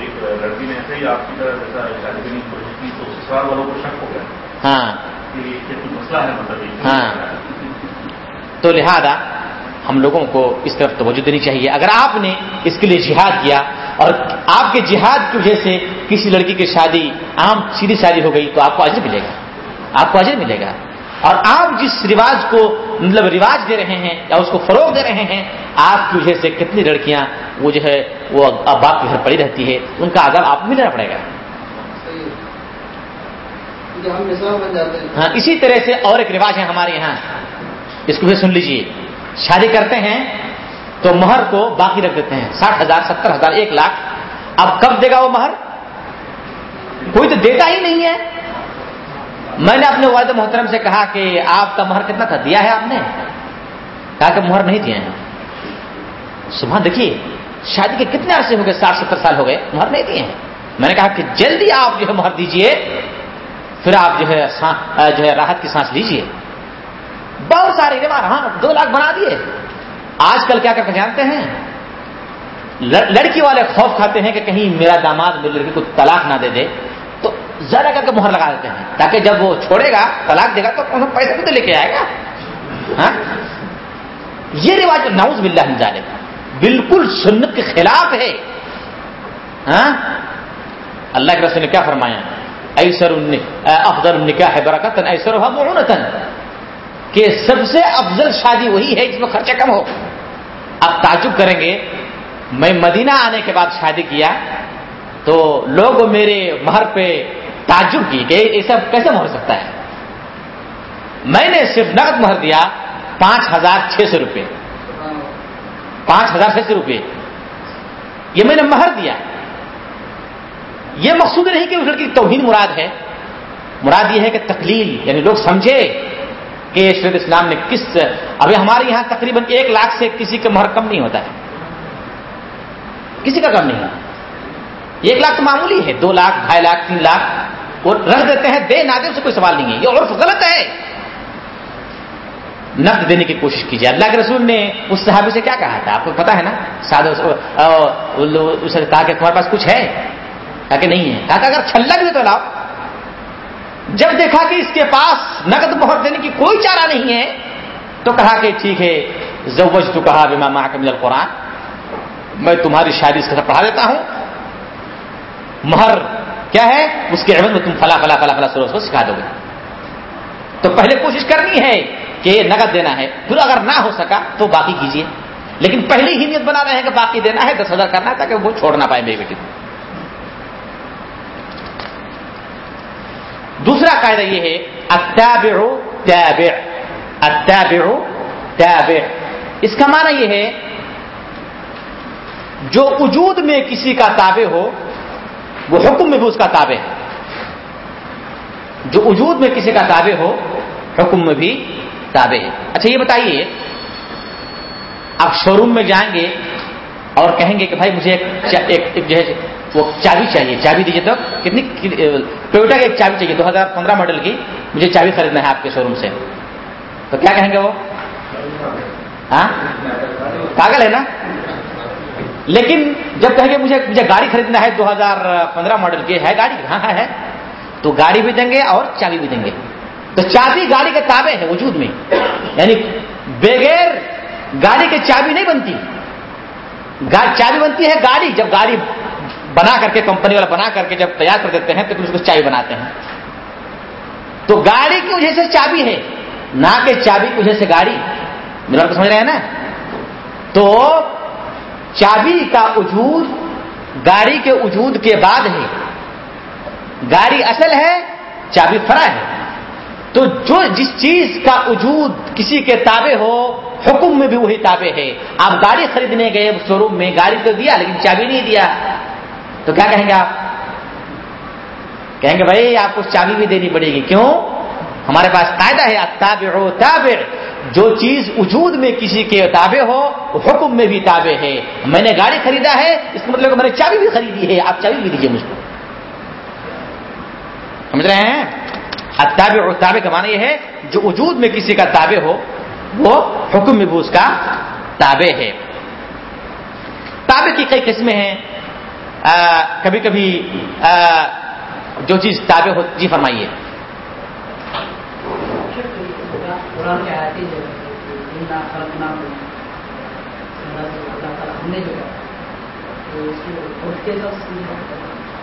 [SPEAKER 4] ایک لڑکی نے ایسے ہی آپ کی طرح جیسا شادی کرنے کی کوشش کی تو سسرال والوں کو شک ہو گیا
[SPEAKER 2] ہاں۔
[SPEAKER 4] مسئلہ ہے مطلب
[SPEAKER 2] ہاں۔ تو لہذا ہم لوگوں کو اس طرف توجہ دینی چاہیے۔ اگر آپ نے اس کے لیے جہاد کیا اور آپ کے جہاد کی وجہ سے کسی لڑکی کی شادی عام سیدھی شادی ہو گئی تو آپ کو اجر ملے گا۔ آپ کو اجر ملے گا۔ اور آپ جس رواج کو مطلب رواج دے رہے ہیں یا اس کو فروغ دے رہے ہیں آپ کی وجہ سے کتنی لڑکیاں وہ جو ہے وہ اب باپ کے گھر پڑی رہتی ہے ان کا آداب آپ کو ملنا پڑے گا۔ ہاں اسی طرح سے اور ایک رواج ہے ہمارے یہاں۔ اس کو بھی سن لیجیے۔ شادی کرتے ہیں تو مہر کو باقی رکھ دیتے ہیں ساٹھ ہزار ستر ہزار ایک لاکھ۔ اب کب دے گا وہ مہر؟ کوئی تو دیتا ہی نہیں ہے۔ میں نے اپنے والد محترم سے کہا کہ آپ کا مہر کتنا تھا؟ دیا ہے آپ نے۔ کہا کہ مہر نہیں دیے ہیں صبح دیکھیے، شادی کے کتنے عرصے ہو گئے؟ ساٹھ ستر سال ہو گئے، مہر نہیں دیے ہیں۔ میں نے کہا کہ جلدی آپ جو ہے مہر دیجیے، پھر آپ جو ہے جو ہے راحت کی سانس لیجیے۔ بہت سارے رواج ہاں دو لاکھ بنا دیے۔ آج کل کیا کرتے جانتے ہیں۔ لڑکی والے خوف کھاتے ہیں کہ کہیں میرا داماد میری لڑکی کو طلاق نہ دے دے۔ تو ذرا کر کے مہر لگا دیتے ہیں۔ تاکہ جب وہ چھوڑے گا، طلاق دے گا، تو پیسے بھی تو لے کے آئے گا۔ ہاں؟ یہ رواج ناؤز باللہ من ذالک۔ بالکل سنت کے خلاف ہے۔ ہاں؟ اللہ کے رسول نے کیا فرمایا؟ ایسر افضل النکاح ہے برکتن ایسر معونتن کہ سب سے افضل شادی وہی ہے جس میں خرچہ کم ہو۔ آپ تعجب کریں گے، میں مدینہ آنے کے بعد شادی کیا تو لوگ میرے مہر پہ تعجب کی کہ یہ سب کیسے مہر سکتا ہے؟ میں نے صرف نقد مہر دیا پانچ ہزار چھ سو روپئے پانچ ہزار چھ سو روپئے یہ میں نے مہر دیا۔ یہ مقصود نہیں کہ اس لڑکی توہین مراد ہے۔ مراد یہ ہے کہ تقلیل یعنی لوگ سمجھے کہ شرد اسلام نے کس ابھی ہمارے یہاں تقریباً ایک لاکھ سے کسی کا مہر کم نہیں ہوتا ہے۔ کسی کا کم نہیں ہے ایک لاکھ تو معمولی ہے۔ دو لاکھ، ڈھائی لاکھ، تین لاکھ۔ وہ رکھ دیتے ہیں دے نہ دے سے کوئی سوال نہیں ہے۔ یہ عرف غلط ہے۔ نقد دینے کی کوشش کیجیے اللہ کے رسول نے اس صحابی سے کیا کہا تھا؟ آپ کو پتا ہے نا؟ سادہ اسے کہا کہ تمہارے پاس کچھ ہے؟ کہا کہ نہیں ہے۔ کہا کہ اگر چھلا بھی تو لاؤ۔ جب دیکھا کہ اس کے پاس نقد مہر دینے کی کوئی چارہ نہیں ہے، تو کہا کہ ٹھیک ہے زوج تو کہا بما معك القرآن۔ میں تمہاری شادی اس کے ساتھ پڑھا دیتا ہوں۔ مہر کیا ہے؟ اس کے عوض میں تم فلا فلا فلا فلا سروس کو سکھا دو گے۔ تو پہلے کوشش کرنی ہے کہ نقد دینا ہے۔ پھر اگر نہ ہو سکا تو باقی کیجیے لیکن پہلے ہی نیت بنا رہے ہیں کہ باقی دینا ہے، دس ہزار کرنا ہے تاکہ وہ چھوڑ نہ پائے میری بیٹی کو۔ دوسرا قاعدہ یہ ہے التابع تابع۔ التابع تابع۔ اس کا معنی یہ ہے، جو وجود میں کسی کا تابع ہو وہ حکم میں بھی اس کا تابع ہے۔ جو وجود میں کسی کا تابع ہو، حکم میں بھی تابع ہے۔ اچھا یہ بتائیے، آپ شو روم میں جائیں گے اور کہیں گے کہ بھائی مجھے ایک جو ہے، وہ چابی چاہیے۔ چابی دیجیے تو کتنی ٹویوٹا کی ایک چابی چاہیے، دو ہزار پندرہ ماڈل کی۔ مجھے چابی خریدنا ہے آپ کے شو روم سے۔ تو کیا کہیں گے وہ؟ ہاں؟ پاگل ہے نا؟ لیکن جب کہیں گے مجھے مجھے گاڑی خریدنا ہے دو ہزار پندرہ ماڈل کی ہے گاڑی؟ ہاں ہاں ہے۔ تو گاڑی بھی دیں گے اور چابی بھی دیں گے۔ تو چابی گاڑی کے تابع ہے وجود میں۔ یعنی بغیر گاڑی کے چابی نہیں بنتی۔ چابی بنتی ہے گاڑی۔ جب گاڑی بنا کر کے، کمپنی والا بنا کر کے جب تیار کر دیتے ہیں تو پھر اس کو چابی بناتے ہیں۔ تو گاڑی کی وجہ سے چابی ہے، نہ کہ چابی کی وجہ سے گاڑی۔ میرا کو سمجھ رہے ہیں نا؟ تو چابی کا وجود گاڑی کے وجود کے بعد ہے۔ گاڑی اصل ہے، چابی فرا ہے۔ تو جو جس چیز کا وجود کسی کے تابع ہو، حکم میں بھی وہی تابع ہے۔ آپ گاڑی خریدنے گئے شو روم میں گاڑی تو دیا، لیکن چابی نہیں دیا۔ تو کیا کہیں گے آپ؟ کہیں گے بھائی، آپ کو چابی بھی دینی پڑے گی۔ کیوں؟ ہمارے پاس قاعدہ ہے تابع تابع۔ جو چیز وجود میں کسی کے تابع ہو وہ حکم میں بھی تابع ہے۔ میں نے گاڑی خریدا ہے، اس کا مطلب میں نے چابی بھی خریدی ہے، آپ چابی بھی دیجیے مجھ کو۔ سمجھ رہے ہیں؟ تابع اور تابع کا معنی یہ ہے، جو وجود میں کسی کا تابع ہو، وہ حکم میں بھی اس کا تابع ہے۔ تابع کی کئی قسمیں ہیں۔ کبھی کبھی جو چیز تابع ہو جی فرمائیے۔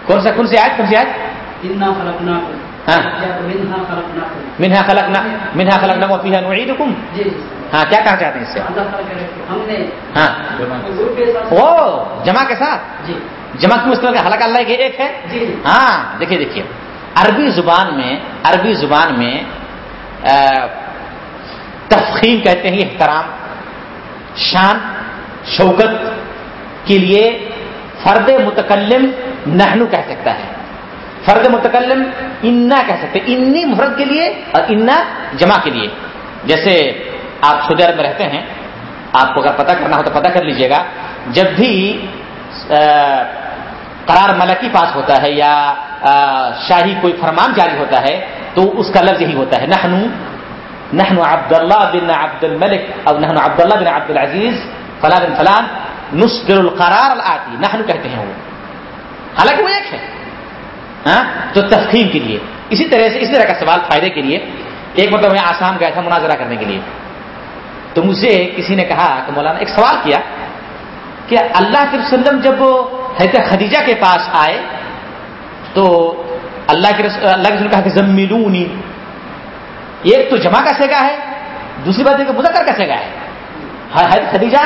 [SPEAKER 2] کون سا کون سی آج کون سی آج منہا خلق نہ منہا خلق نہ پیہا نوعید حکم ہاں کیا کہنا چاہتے ہیں اس سے؟ ہاں۔ وہ جمع کے ساتھ؟ جمع کیوں استعمال حلق اللہ کے ایک ہے۔ ہاں دیکھیے دیکھیے۔ عربی زبان میں عربی زبان میں تفخیم کہتے ہیں احترام، شان، شوکت کے لیے فرد متکلم نہنو کہہ سکتا ہے۔ فرد متکلم انا کہہ سکتے انی مفرد کے لیے اور انا جمع کے لیے۔ جیسے آپ سعودی عرب میں رہتے ہیں، آپ کو اگر پتہ کرنا ہو تو پتہ کر لیجیے گا۔ جب بھی قرار ملکی پاس ہوتا ہے یا شاہی کوئی فرمان جاری ہوتا ہے تو اس کا لفظ یہی ہوتا ہے۔ نہنو نہنو عبد اللہ بن عبد الملک اور نہنو عبد اللہ بن عبد العزیز فلاں بن فلان نسکر القرار الآتی نہنو کہتے ہیں وہ. حالانکہ وہ ایک ہے. ہاں؟ تو تفخیم کے لیے. اسی طرح سے اس طرح کا سوال فائدے کے لیے. ایک مطلب میں آسام گیا تھا مناظرہ کرنے کے لیے. تو مجھے کسی نے کہا کہ مولانا، ایک سوال کیا کہ اللہ کے وسلم جب حضرت خدیجہ کے پاس آئے تو اللہ کے اللہ کے رسول کہا کہ زملونی ایک تو جمع کا سیگا ہے، دوسری بات ہے کہ مذکر کا سیگا ہے۔ ہاں، خدیجہ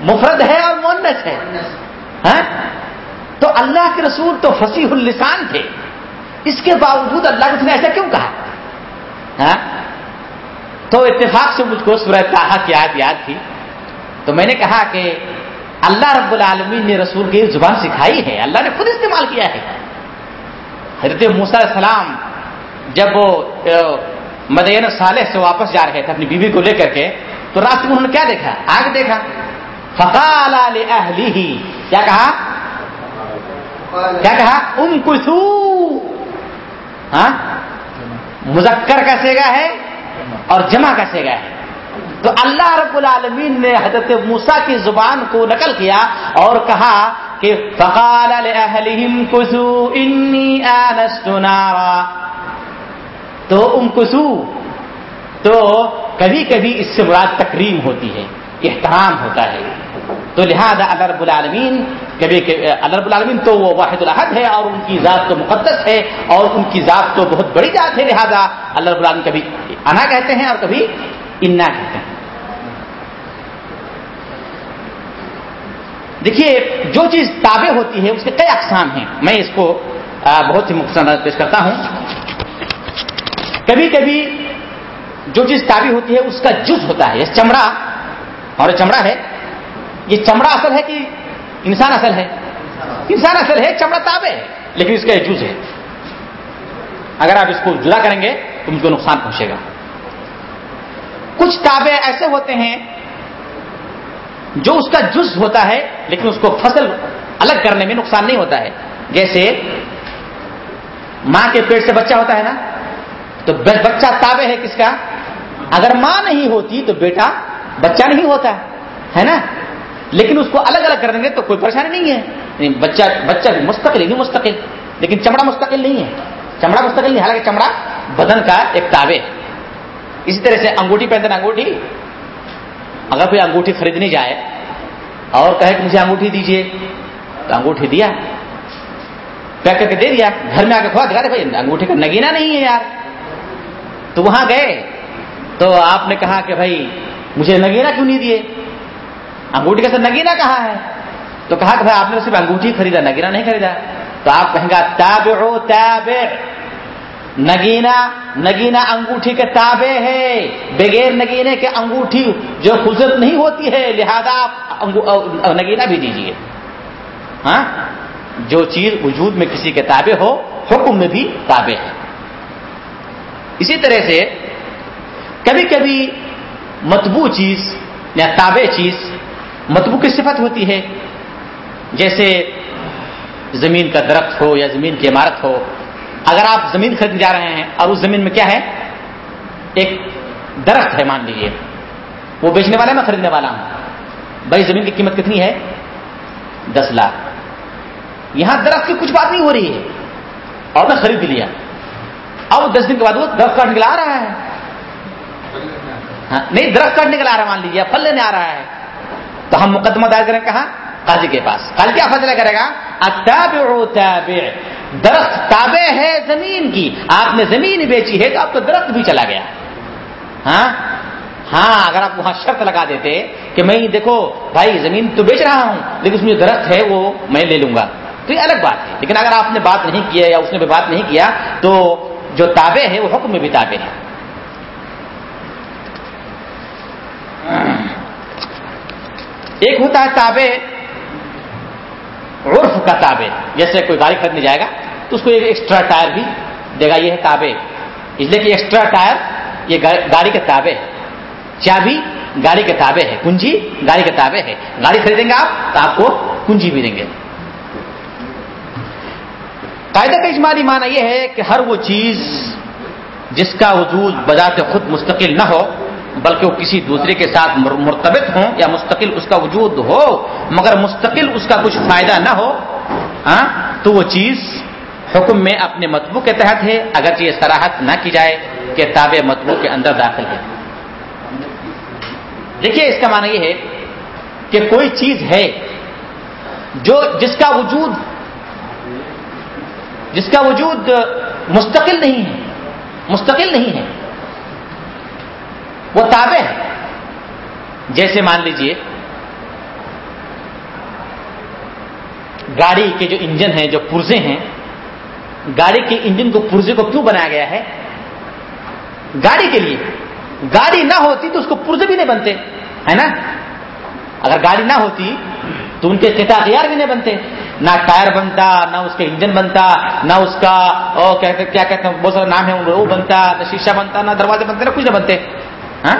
[SPEAKER 2] مفرد ہے اور مونس ہے۔ ہاں؟ تو اللہ کے رسول تو فصیح اللسان تھے۔ اس کے باوجود اللہ نے ایسا کیوں کہا؟ ہاں؟ تو اتفاق سے مجھ کو سورہ تاہا کی یاد یاد تھی۔ تو میں نے کہا کہ اللہ رب العالمین نے رسول کی زبان سکھائی ہے۔ اللہ نے خود استعمال کیا ہے۔ حضرت موسیٰ علیہ السلام جب وہ مدین صالح سے واپس جا رہے تھے اپنی بیوی کو لے کر کے، تو راستے میں انہوں نے کیا دیکھا؟ آگ دیکھا۔ فقال ہی کیا کہا؟ کیا کہا؟ ام کسو ہاں؟ مذکر کا سیگا ہے اور جمع کا سیگا ہے تو اللہ رب العالمین نے حضرت موسا کی زبان کو نقل کیا اور کہا کہ فقال لأهلهم انی آنست نارا۔ تو ام کسو۔ تو کبھی کبھی اس سے مراد تکریم ہوتی ہے، احترام ہوتا ہے۔ تو لہذا اللہ رب العالمین کبھی اللہ رب العالمین تو وہ واحد الحد ہے اور ان کی ذات تو مقدس ہے اور ان کی ذات تو بہت بڑی ذات ہے۔ لہذا اللہ العالمین کبھی انا کہتے ہیں اور کبھی انا کہتے ہیں۔ دیکھیے، جو چیز تابع ہوتی ہے، اس کے کئی اقسام ہیں۔ میں اس کو بہت ہی مختصر پیش کرتا ہوں۔ کبھی کبھی جو چیز تابع ہوتی ہے، اس کا جز ہوتا ہے۔ یہ چمڑا۔ اور چمڑا ہے۔ یہ چمڑا اصل ہے کہ انسان اصل ہے؟ انسان اصل ہے، چمڑا تابع ہے، لیکن اس کا یہ جز ہے۔ اگر آپ اس کو جدا کریں گے، تو مجھ کو نقصان پہنچے گا۔ کچھ تابع ایسے ہوتے ہیں جو اس کا جز ہوتا ہے، لیکن اس کو فصل الگ کرنے میں نقصان نہیں ہوتا ہے۔ جیسے ماں کے پیٹ سے بچہ ہوتا ہے نا؟ تو بچہ تابع ہے کس کا؟ اگر ماں نہیں ہوتی تو بیٹا بچہ نہیں ہوتا، ہے نا؟ لیکن اس کو الگ الگ کر دیں گے تو کوئی پریشانی نہیں ہے۔ یعنی بچہ بچہ بھی مستقل نہیں مستقل، لیکن چمڑا مستقل نہیں ہے۔ چمڑا مستقل نہیں، حالانکہ چمڑا بدن کا ایک تابع ہے۔ اسی طرح سے انگوٹھی پہنتے انگوٹھی؟ اگر کوئی انگوٹھی خریدنی جائے اور کہے کہ مجھے انگوٹھی دیجیے تو انگوٹھی دیا۔ پیک کر کے دے دیا۔ گھر میں آ کے کھوا دکھا دے، بھائی، انگوٹھی کا نگینا نہیں ہے یار۔ تو وہاں گئے۔ تو آپ نے کہا کہ بھائی، مجھے نگینا کیوں نہیں دیے؟ انگوٹھی کا سر نگینا کہاں ہے۔ تو کہا کہ بھائی، آپ نے صرف انگوٹھی خریدا، نگینا نہیں خریدا۔ تو آپ کہیں گا تابع تابع۔ نگینا نگینا انگوٹھی کے تابع ہے۔ بغیر نگینے کے انگوٹھی جو خوبصورت نہیں ہوتی ہے، لہذا آپ نگینا بھی دیجیے ہاں؟ جو چیز وجود میں کسی کے تابع ہو، حکم میں بھی تابع ہے۔ اسی طرح سے کبھی کبھی متبو چیز یا تابع چیز متبو کی صفت ہوتی ہے۔ جیسے زمین کا درخت ہو یا زمین کی عمارت ہو۔ اگر آپ زمین خریدنے جا رہے ہیں اور اس زمین میں کیا ہے؟ ایک درخت ہے مان لیجیے وہ بیچنے والا ہے، میں خریدنے والا ہوں۔ بھائی، زمین کی قیمت کتنی ہے؟ دس لاکھ۔ یہاں درخت کی کچھ بات نہیں ہو رہی ہے۔ اور میں خرید لیا۔ اب دس دن کے بعد وہ درخت کاٹنے کے لیے آ رہا ہے۔ ہاں نہیں، درخت کاٹنے کے آ رہا مان لیجیے، پھل لینے آ رہا ہے۔ تو ہم مقدمہ دائر کریں، کہاں؟ قاضی کے پاس۔ قاضی کیا فیصلہ کرے گا؟ تابع۔ درخت تابع ہے زمین کی۔ آپ نے زمین بیچی ہے تو آپ کا درخت بھی چلا گیا۔ ہاں؟ ہاں اگر آپ وہاں شرط لگا دیتے کہ میں دیکھو، بھائی، زمین تو بیچ رہا ہوں، لیکن اس میں جو درخت ہے وہ میں لے لوں گا۔ تو یہ الگ بات ہے۔ لیکن اگر آپ نے بات نہیں کیا یا اس نے بھی بات نہیں کیا، تو جو تابع ہے وہ حکم میں بھی تابع ہے ایک ہوتا ہے تابع، عرف کا تابع۔ جیسے کوئی گاڑی خریدنے جائے گا، تو اس کو ایک ایکسٹرا ٹائر بھی دے گا، یہ ہے تابع۔ اس لیے کہ ایکسٹرا ٹائر یہ گاڑی کے تابع ہے چابی گاڑی کے تابع ہے کنجی گاڑی کے تابع ہے گاڑی خریدیں گے آپ، تو آپ کو کنجی بھی دیں گے۔ قاعدہ کا اجمالی معنی یہ ہے کہ ہر وہ چیز جس کا وجود بذات خود مستقل نہ ہو، بلکہ وہ کسی دوسرے کے ساتھ مرتبط ہوں یا مستقل اس کا وجود ہو، مگر مستقل اس کا کچھ فائدہ نہ ہو ہاں تو وہ چیز حکم میں اپنے متبو کے تحت ہے، اگرچہ یہ سراہد نہ کی جائے کہ تابع متبو کے اندر داخل ہے۔ دیکھیے، اس کا معنی یہ ہے کہ کوئی چیز ہے جو جس کا وجود جس کا وجود مستقل نہیں ہے، مستقل نہیں ہے۔ وہ تابع ہے۔ جیسے مان لیجیے، گاڑی کے جو انجن ہیں، جو پرزے ہیں، گاڑی کے انجن کو، پرزے کو کیوں بنایا گیا ہے؟ گاڑی کے لیے۔ گاڑی نہ ہوتی تو اس کو پرزے بھی نہیں بنتے، ہے نا؟ اگر گاڑی نہ ہوتی تو ان کے کتاخیار بھی نہیں بنتے۔ نہ ٹائر بنتا، نہ اس کا انجن بنتا، نہ اس کا کہتے کیا کہتے ہیں، بہت سارا نام ہے، وہ بنتا، نہ شیشہ بنتا، نہ دروازے بنتے، نہ کچھ نہ بنتے۔ ہاں؟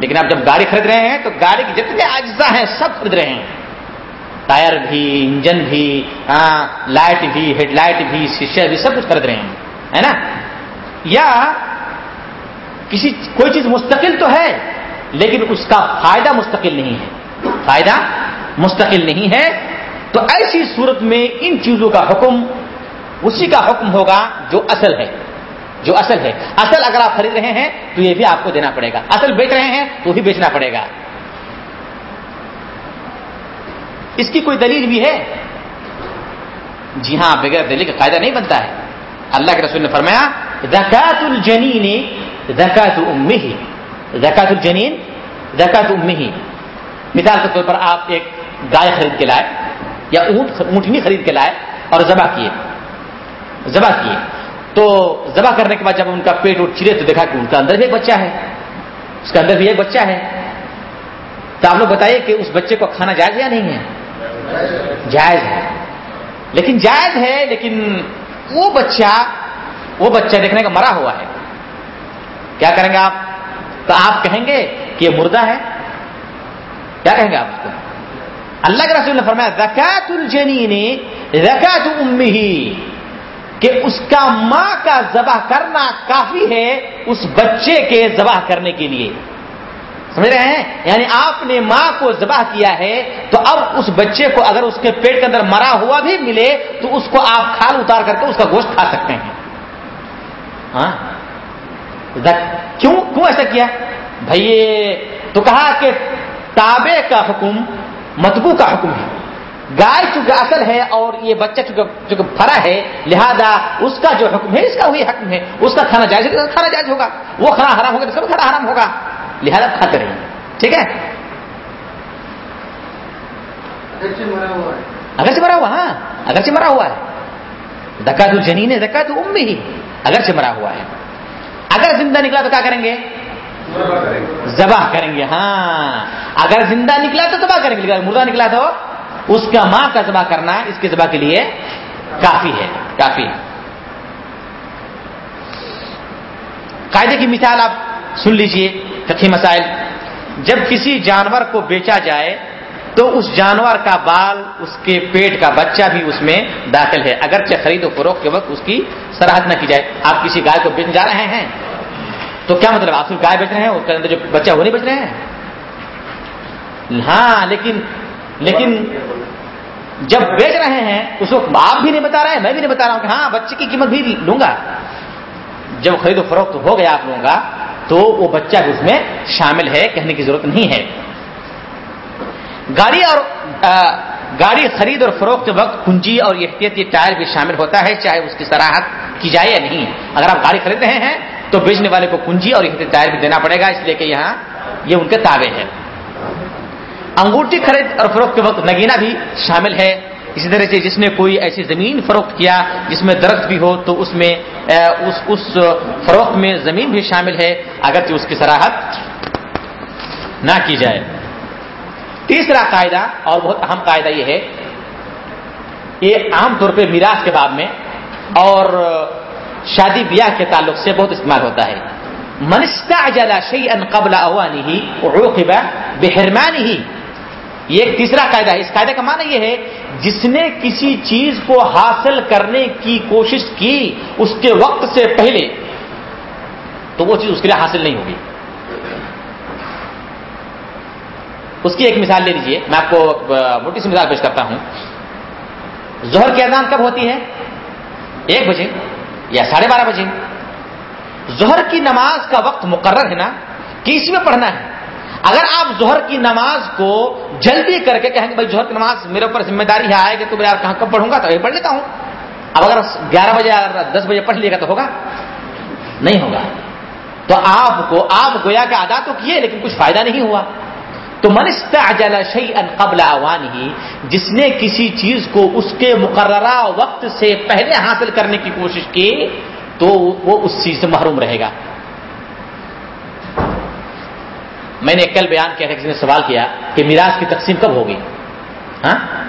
[SPEAKER 2] لیکن آپ جب گاڑی خرید رہے ہیں تو گاڑی کے جتنے اجزا ہیں سب خرید رہے ہیں۔ ٹائر بھی، انجن بھی ہاں لائٹ بھی، ہیڈ لائٹ بھی، شیشہ بھی، سب کچھ خرید رہے ہیں، ہے نا؟ یا کسی، کوئی چیز مستقل تو ہے، لیکن اس کا فائدہ مستقل نہیں ہے۔ فائدہ؟ مستقل نہیں ہے، تو ایسی صورت میں ان چیزوں کا حکم، اسی کا حکم ہوگا جو اصل ہے، جو اصل ہے۔ اصل اگر آپ خرید رہے ہیں تو یہ بھی آپ کو دینا پڑے گا۔ اصل بیچ رہے ہیں تو بھی بیچنا پڑے گا۔ اس کی کوئی دلیل بھی ہے؟ جی ہاں بغیر دلیل کا قاعدہ نہیں بنتا ہے۔ اللہ کے رسول نے فرمایا زکات الجنین زکات امی زکات الجنین زکات امی مثال کے طور پر آپ ایک گائے خرید کے لائے یا اونٹ اونٹنی خرید کے لائے اور ذبح کیے ذبح کیے۔ تو ذبح کرنے کے بعد جب ان کا پیٹ اٹھ چلے تو دیکھا کہ ان کا اندر بھی ایک بچہ ہے، اس کے اندر بھی ایک بچہ ہے۔ تو آپ لوگ بتائیے کہ اس بچے کو کھانا جائز یا نہیں ہے؟ جائز ہے۔ لیکن جائز ہے، لیکن وہ بچہ وہ بچہ دیکھنے کا مرا ہوا ہے۔ کیا کریں گے آپ؟ تو آپ کہیں گے کہ یہ مردہ ہے۔ کیا کہیں گے آپ اس کو؟ اللہ کے رسول نے فرمایا زکات الجنین زکات امی کہ اس کا ماں کا ذبح کرنا کافی ہے اس بچے کے ذبح کرنے کے لیے۔ سمجھ رہے ہیں؟ یعنی آپ نے ماں کو ذبح کیا ہے، تو اب اس بچے کو اگر اس کے پیٹ کے اندر مرا ہوا بھی ملے، تو اس کو آپ کھال اتار کر کے اس کا گوشت کھا سکتے ہیں۔ ہاں؟ کیوں کیوں ایسا کیا؟ بھائی تو کہا کہ تابے کا حکم متبو کا حکم ہے۔ گائے چونکہ اصل ہے اور یہ بچہ چونکہ پھرا ہے لہذا اس کا جو حکم ہے اس کا وہی حکم ہے۔ اس کا کھانا جائز کھانا جائز ہوگا۔ وہ کھانا حرام ہوگا تو سب کھانا حرام ہوگا۔ لہذا کھاتے رہیے۔ ٹھیک ہے؟ اگر سے مرا ہوا ہاں اگر سے مرا ہوا ہے دکا تو جنین ہے۔ دکا تو ام ہی اگر سے مرا ہوا ہے۔ اگر زندہ نکلا تو کیا کریں گے؟ ذبح کریں گے ہاں۔ اگر زندہ نکلا تو ذبح کریں گے مردہ نکلا تو اس کا ماں کا ذبح کرنا اس کے ذبح کے لیے کافی ہے، کافی قاعدے کی مثال آپ سن لیجیے فقی مسائل۔ جب کسی جانور کو بیچا جائے تو اس جانور کا بال، اس کے پیٹ کا بچہ بھی اس میں داخل ہے۔ اگرچہ خرید و فروخت کے وقت اس کی سراہد نہ کی جائے۔ آپ کسی گائے کو بیچنے جا رہے ہیں؟ تو کیا مطلب؟ آپ صرف گائے بیچ رہے ہیں، اس کے اندر جو بچہ وہ نہیں بیچ رہے ہیں؟ ہاں لیکن لیکن جب بیچ رہے ہیں، اس وقت آپ بھی نہیں بتا رہے ہیں، میں بھی نہیں بتا رہا ہوں کہ ہاں بچے کی قیمت بھی لوں گا۔ جب خرید و فروخت ہو گیا آپ لوگوں کا، تو وہ بچہ بھی اس میں شامل ہے، کہنے کی ضرورت نہیں ہے۔ گاڑی اور گاڑی خرید اور فروخت وقت کنجی اور احتیاطی ٹائر بھی شامل ہوتا ہے، چاہے اس کی سراہد کی جائے یا نہیں۔ اگر آپ گاڑی خرید رہے ہیں تو بیچنے والے کو کنجی اور احتیاطی بھی دینا پڑے گا، اس لیے کہ یہاں یہ ان کے تابع ہے انگوٹھی خرید اور فروخت کے وقت نگینا بھی شامل ہے۔ اسی طرح سے جس نے کوئی ایسی زمین فروخت کیا جس میں درخت بھی ہو، تو اس میں اس اس فروخت میں زمین بھی شامل ہے۔ اگرچہ اس کی سراہد نہ کی جائے۔ تیسرا قاعدہ اور بہت اہم قاعدہ یہ ہے۔ یہ عام طور پہ میراث کے باب میں اور شادی بیاہ کے تعلق سے بہت استعمال ہوتا ہے۔ منستا اجلا شعی ان قبل اوانی ہی بحرمانی ہی یہ ایک تیسرا قاعدہ ہے۔ اس قاعدے کا معنی یہ ہے، جس نے کسی چیز کو حاصل کرنے کی کوشش کی اس کے وقت سے پہلے، تو وہ چیز اس کے لیے حاصل نہیں ہوگی۔ اس کی ایک مثال لے لیجیے میں آپ کو موٹی سی مثال پیش کرتا ہوں۔ زہر کی اذان کب ہوتی ہے؟ ایک بجے۔ یا ساڑھے بارہ بجے۔ زہر کی نماز کا وقت مقرر ہے نا؟ کہ اسی میں پڑھنا ہے؟ اگر آپ زہر کی نماز کو جلدی کر کے کہیں گے بھائی زہر کی نماز میرے اوپر ذمہ داری ہے، آئے گی تو میں یار کہاں کب پڑھوں گا؟ تو پڑھ لیتا ہوں۔ اب اگر گیارہ بجے دس بجے پڑھ لیے گا تو ہوگا؟ نہیں ہوگا۔ تو آپ کو، آپ گویا کے ادا تو کیے لیکن کچھ فائدہ نہیں ہوا۔ تو منستا شعی ان قبل اوان ہی جس نے کسی چیز کو اس کے مقررہ وقت سے پہلے حاصل کرنے کی کوشش کی، تو وہ اس چیز سے محروم رہے گا۔ میں نے کل بیان کیا تھا، کسی نے سوال کیا کہ میراث کی تقسیم کب ہوگی؟ ہاں؟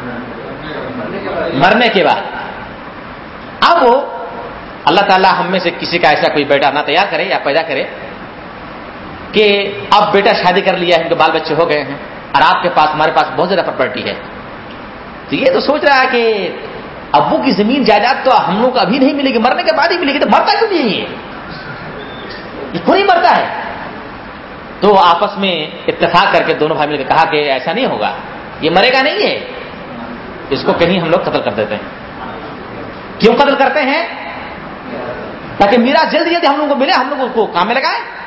[SPEAKER 2] مرنے کے بعد۔ اب وہ، اللہ تعالیٰ ہم میں سے کسی کا ایسا کوئی بیٹا نہ تیار کرے یا پیدا کرے کہ اب بیٹا شادی کر لیا ہے، ان کے بال بچے ہو گئے ہیں، اور آپ کے پاس، ہمارے پاس بہت زیادہ پراپرٹی ہے۔ تو یہ تو سوچ رہا ہے کہ ابو کی زمین جائیداد تو ہم لوگ کو ابھی نہیں ملے گی، مرنے کے بعد ہی ملے گی، تو مرتا کیوں نہیں ہے یہ؟ کوئی مرتا ہے؟ تو آپس میں اتفاق کر کے دونوں بھائی مل کے کہا کہ ایسا نہیں ہوگا، یہ مرے گا نہیں ہے۔ اس کو کہیں ہم لوگ قتل کر دیتے ہیں۔ کیوں قتل کرتے ہیں؟ تاکہ میرا جلد جلدی ہم لوگوں کو ملے، ہم لوگ اس کو کام میں لگائے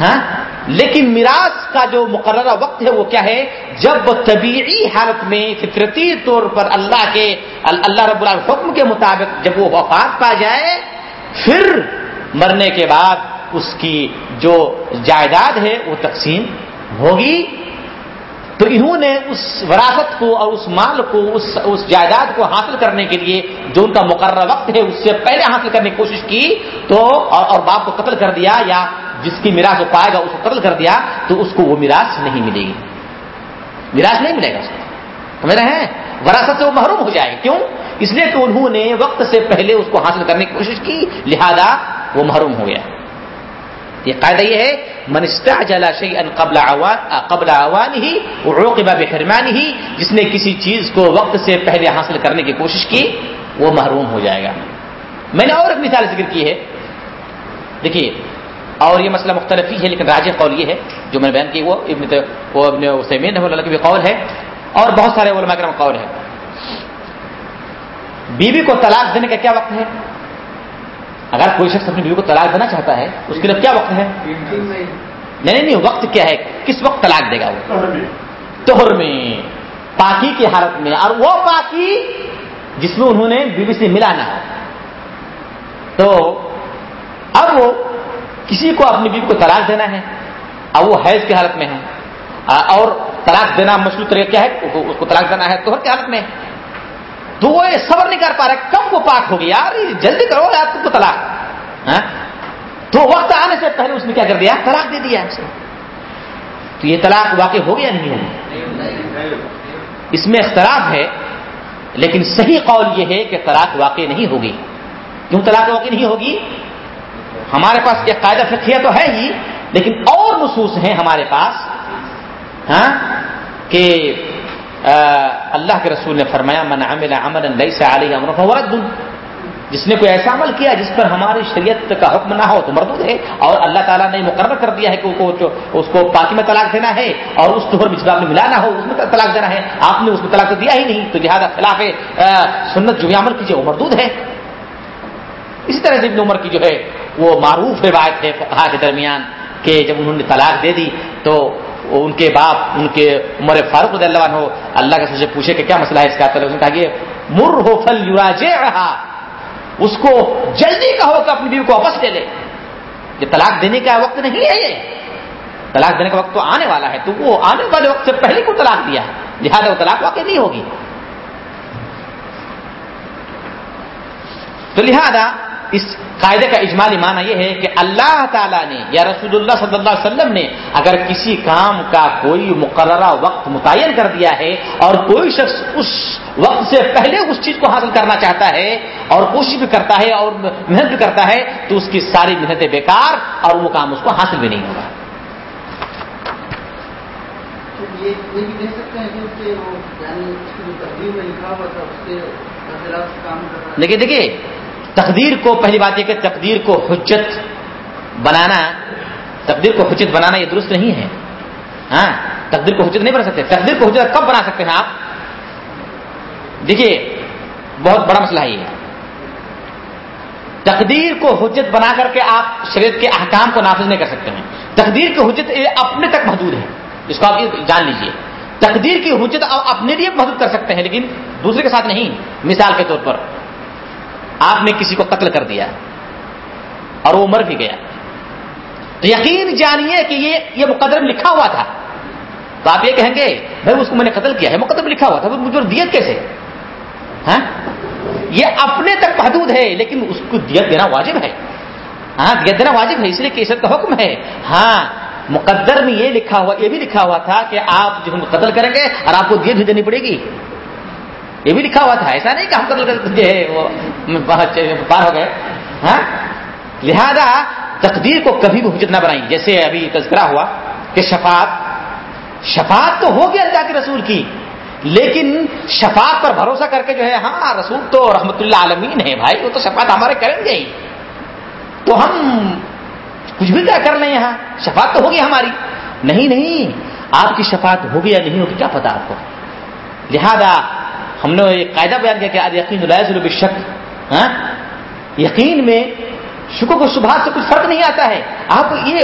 [SPEAKER 2] ہاں؟ لیکن میراث کا جو مقررہ وقت ہے وہ کیا ہے؟ جب طبیعی حالت میں فطرتی طور پر اللہ کے اللہ رب الحکم کے مطابق جب وہ وفات پا جائے، پھر مرنے کے بعد اس کی جو جائیداد ہے وہ تقسیم ہوگی۔ تو انہوں نے اس وراثت کو اور اس مال کو اس اس جائیداد کو حاصل کرنے کے لیے جو ان کا مقررہ وقت ہے اس سے پہلے حاصل کرنے کی کوشش کی تو اور, اور باپ کو قتل کر دیا یا جس کی میراث وہ پائے گا اس کو قتل کر دیا تو اس کو وہ میراث نہیں ملے گی۔ میراث نہیں ملے گا اس کو۔ سمجھ رہے ہیں؟ وراثت سے وہ محروم ہو جائے کیوں؟ اس لیے کہ انہوں نے وقت سے پہلے اس کو حاصل کرنے کی کوشش کی لہذا وہ محروم ہو گیا۔ یہ قاعدہ یہ ہے منستا جلا ان قبل عوان ہی روقبہ بحرمان ہی جس نے کسی چیز کو وقت سے پہلے حاصل کرنے کی کوشش کی، وہ محروم ہو جائے گا۔ میں نے اور ایک مثال ذکر کی ہے۔ دیکھیے، اور یہ مسئلہ مختلف ہی ہے، لیکن راج قول یہ ہے، جو میں نے بیان کی، وہ ابن وہ ابن سیمین اللہ کی بھی قول ہے، اور بہت سارے علماء کرم قول ہے بیوی کو طلاق دینے کا کیا وقت ہے؟ اگر کوئی شخص اپنی بیوی کو طلاق دینا چاہتا ہے اس کے لیے کیا وقت ہے؟ نہیں نہیں وقت کیا ہے؟ کس وقت طلاق دے گا وہ؟ توہر میں پاکی کی حالت میں۔ اور وہ پاکی جس میں انہوں نے بیوی سے ملانا ہے تو اب وہ کسی کو اپنی بیوی کو طلاق دینا ہے اب وہ حیض کی حالت میں ہے۔ اور طلاق دینا مشکل طریقہ کیا ہے؟ اس کو طلاق دینا ہے توہر کی حالت میں۔ تو وہ صبر نہیں کر پا رہا کم وہ پاک ہوگی یار جلدی کرو، یار، تم کو طلاق۔ ہاں؟ تو وقت آنے سے پہلے اس نے کیا کر دیا؟ طلاق دے دیا اسے۔ تو یہ طلاق واقع ہو گیا نہیں ہوگی اس میں اختلاف ہے، لیکن صحیح قول یہ ہے کہ طلاق واقع نہیں ہوگی۔ کیوں طلاق واقع نہیں ہوگی؟ ہمارے پاس یہ قاعدہ فقیہ تو ہے ہی، لیکن اور نصوص ہیں ہمارے پاس ہاں؟ کہ اللہ کے رسول نے فرمایا، من عمل عملا ليس عليه امر فهو رد. جس نے کوئی ایسا عمل کیا جس پر ہماری شریعت کا حکم نہ ہو تو مردود ہے، اور اللہ تعالیٰ نے مقرر کر دیا ہے کہ اس کو پاکی میں طلاق دینا ہے، اور اس طور جس آپ نے ملا نہ ہو، اس میں طلاق دینا ہے۔ آپ نے اس کو طلاق دیا ہی نہیں، تو لہٰذا خلاف سنت جو عمل کیجیے وہ مردود ہے۔ اسی طرح سے ابن عمر کی جو ہے، وہ معروف روایت ہے کہا کے درمیان کہ جب انہوں نے طلاق دے دی تو ان کے باپ، ان کے عمر فاروق رضی اللہ عنہ اللہ کے سے پوچھے کہ کیا مسئلہ ہے اس کا؟ نے کہا کہ مر ہو فل رہا اس کو جلدی کہو کہ اپنی بیوی کو واپس لے لے۔ یہ طلاق دینے کا وقت نہیں ہے یہ۔ طلاق دینے کا وقت تو آنے والا ہے، تو وہ آنے والے وقت سے پہلے کو طلاق دیا ہے، لہٰذا وہ طلاق واقع نہیں ہوگی۔ تو لہذا اس قاعدے کا اجمالی معنی یہ ہے کہ اللہ تعالیٰ نے یا رسول اللہ صلی اللہ علیہ وسلم نے اگر کسی کام کا کوئی مقررہ وقت متعین کر دیا ہے اور کوئی شخص اس وقت سے پہلے اس چیز کو حاصل کرنا چاہتا ہے اور کوشش بھی کرتا ہے اور محنت بھی کرتا ہے تو اس کی ساری محنتیں بیکار اور وہ کام اس کو حاصل بھی نہیں ہوگا۔ دیکھیے دیکھیے تقدیر کو، پہلی بات یہ کہ تقدیر کو حجت بنانا، تقدیر کو حجت بنانا یہ درست نہیں ہے۔ ہاں تقدیر کو حجت نہیں بنا سکتے۔ تقدیر کو حجت کب بنا سکتے ہیں آپ؟ دیکھیے، بہت بڑا مسئلہ ہے یہ۔ تقدیر کو حجت بنا کر کے آپ شریعت کے احکام کو نافذ نہیں کر سکتے ہیں۔ تقدیر کی حجت اپنے تک محدود ہے۔ جس کو آپ جان لیجیے۔ تقدیر کی حجت آپ اپنے لیے محدود کر سکتے ہیں، لیکن دوسرے کے ساتھ نہیں۔ مثال کے طور پر آپ نے کسی کو قتل کر دیا اور وہ مر بھی گیا۔ تو یقین جانیے کہ یہ یہ مقدر لکھا ہوا تھا۔ تو آپ یہ کہیں گے بھائی اس کو میں نے قتل کیا ہے مقدر میں لکھا ہوا تھا مجھے دیت کیسے؟ ہاں؟ یہ اپنے تک محدود ہے، لیکن اس کو دیت دینا واجب ہے۔ ہاں دیت دینا واجب ہے، اس لیے کیسر کا حکم ہے۔ ہاں مقدر میں یہ لکھا ہوا، یہ بھی لکھا ہوا تھا کہ آپ جو قتل کریں گے اور آپ کو دیت بھی دینی پڑے گی۔ یہ بھی لکھا ہوا تھا، ایسا نہیں کہ ہم قتل جو ہے وہ پار ہو گئے ہاں؟ لہذا تقدیر کو کبھی بھی حجت نہ بنائی۔ جیسے ابھی تذکرہ ہوا کہ شفاعت شفاعت تو ہوگی اللہ کے رسول کی، لیکن شفاعت پر بھروسہ کر کے جو ہے ہاں رسول تو رحمت اللہ عالمین ہے بھائی، وہ تو شفاعت ہمارے کریں گے ہی۔ تو ہم کچھ بھی کیا کر لیں یہاں؟ شفاعت تو ہوگی ہماری۔ نہیں نہیں، آپ کی شفاعت ہوگی یا نہیں ہوگی، کیا پتا آپ کو؟ لہذا ہم نے ایک قاعدہ بیان کیا کہ یقین شک ہاں؟ یقین میں شکر کو شبہات سے کچھ فرق نہیں آتا ہے۔ آپ یہ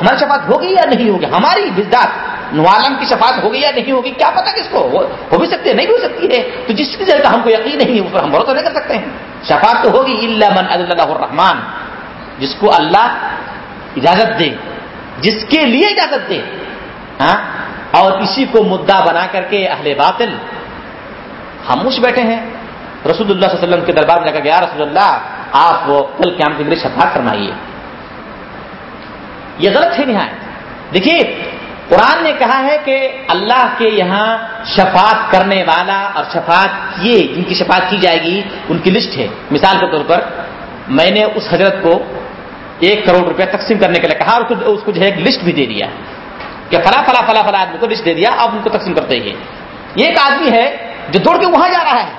[SPEAKER 2] ہماری شفاعت ہوگی یا نہیں ہوگی؟ ہماری بزداد نوالم کی شفاعت ہوگی یا نہیں ہوگی؟ کیا پتا کس کو؟ ہو بھی سکتی ہے، نہیں بھی ہو سکتی ہے۔ تو جس کی جگہ ہم کو یقین نہیں ہے، اس پر ہم بھروسہ نہیں کر سکتے ہیں۔ شفاعت تو ہوگی اللہ من اللہ الرحمان جس کو اللہ اجازت دے، جس کے لیے اجازت دے ہاں؟ اور اسی کو مدعا بنا کر کے اہل باطل خاموش بیٹھے ہیں۔ رسول اللہ صلی اللہ علیہ وسلم کے دربار میں جا کر گیا رسول اللہ، آپ وہ کل قیام کے لیے شفاعت فرمائیے۔ یہ غلط ہے نہایت۔ دیکھیے، قرآن نے کہا ہے کہ اللہ کے یہاں شفاعت کرنے والا اور شفاعت یہ جن کی شفاعت کی جائے گی، ان کی لسٹ ہے۔ مثال کے طور پر میں نے اس حضرت کو ایک کروڑ روپے تقسیم کرنے کے لیے کہا اور اس کو جو ہے ایک لسٹ بھی دے دیا کہ فلا فلا فلا فلا آدمی کو لسٹ دے دیا اب ان کو تقسیم کرتے ہی یہ ایک آدمی ہے جو دوڑ کے وہاں جا رہا ہے۔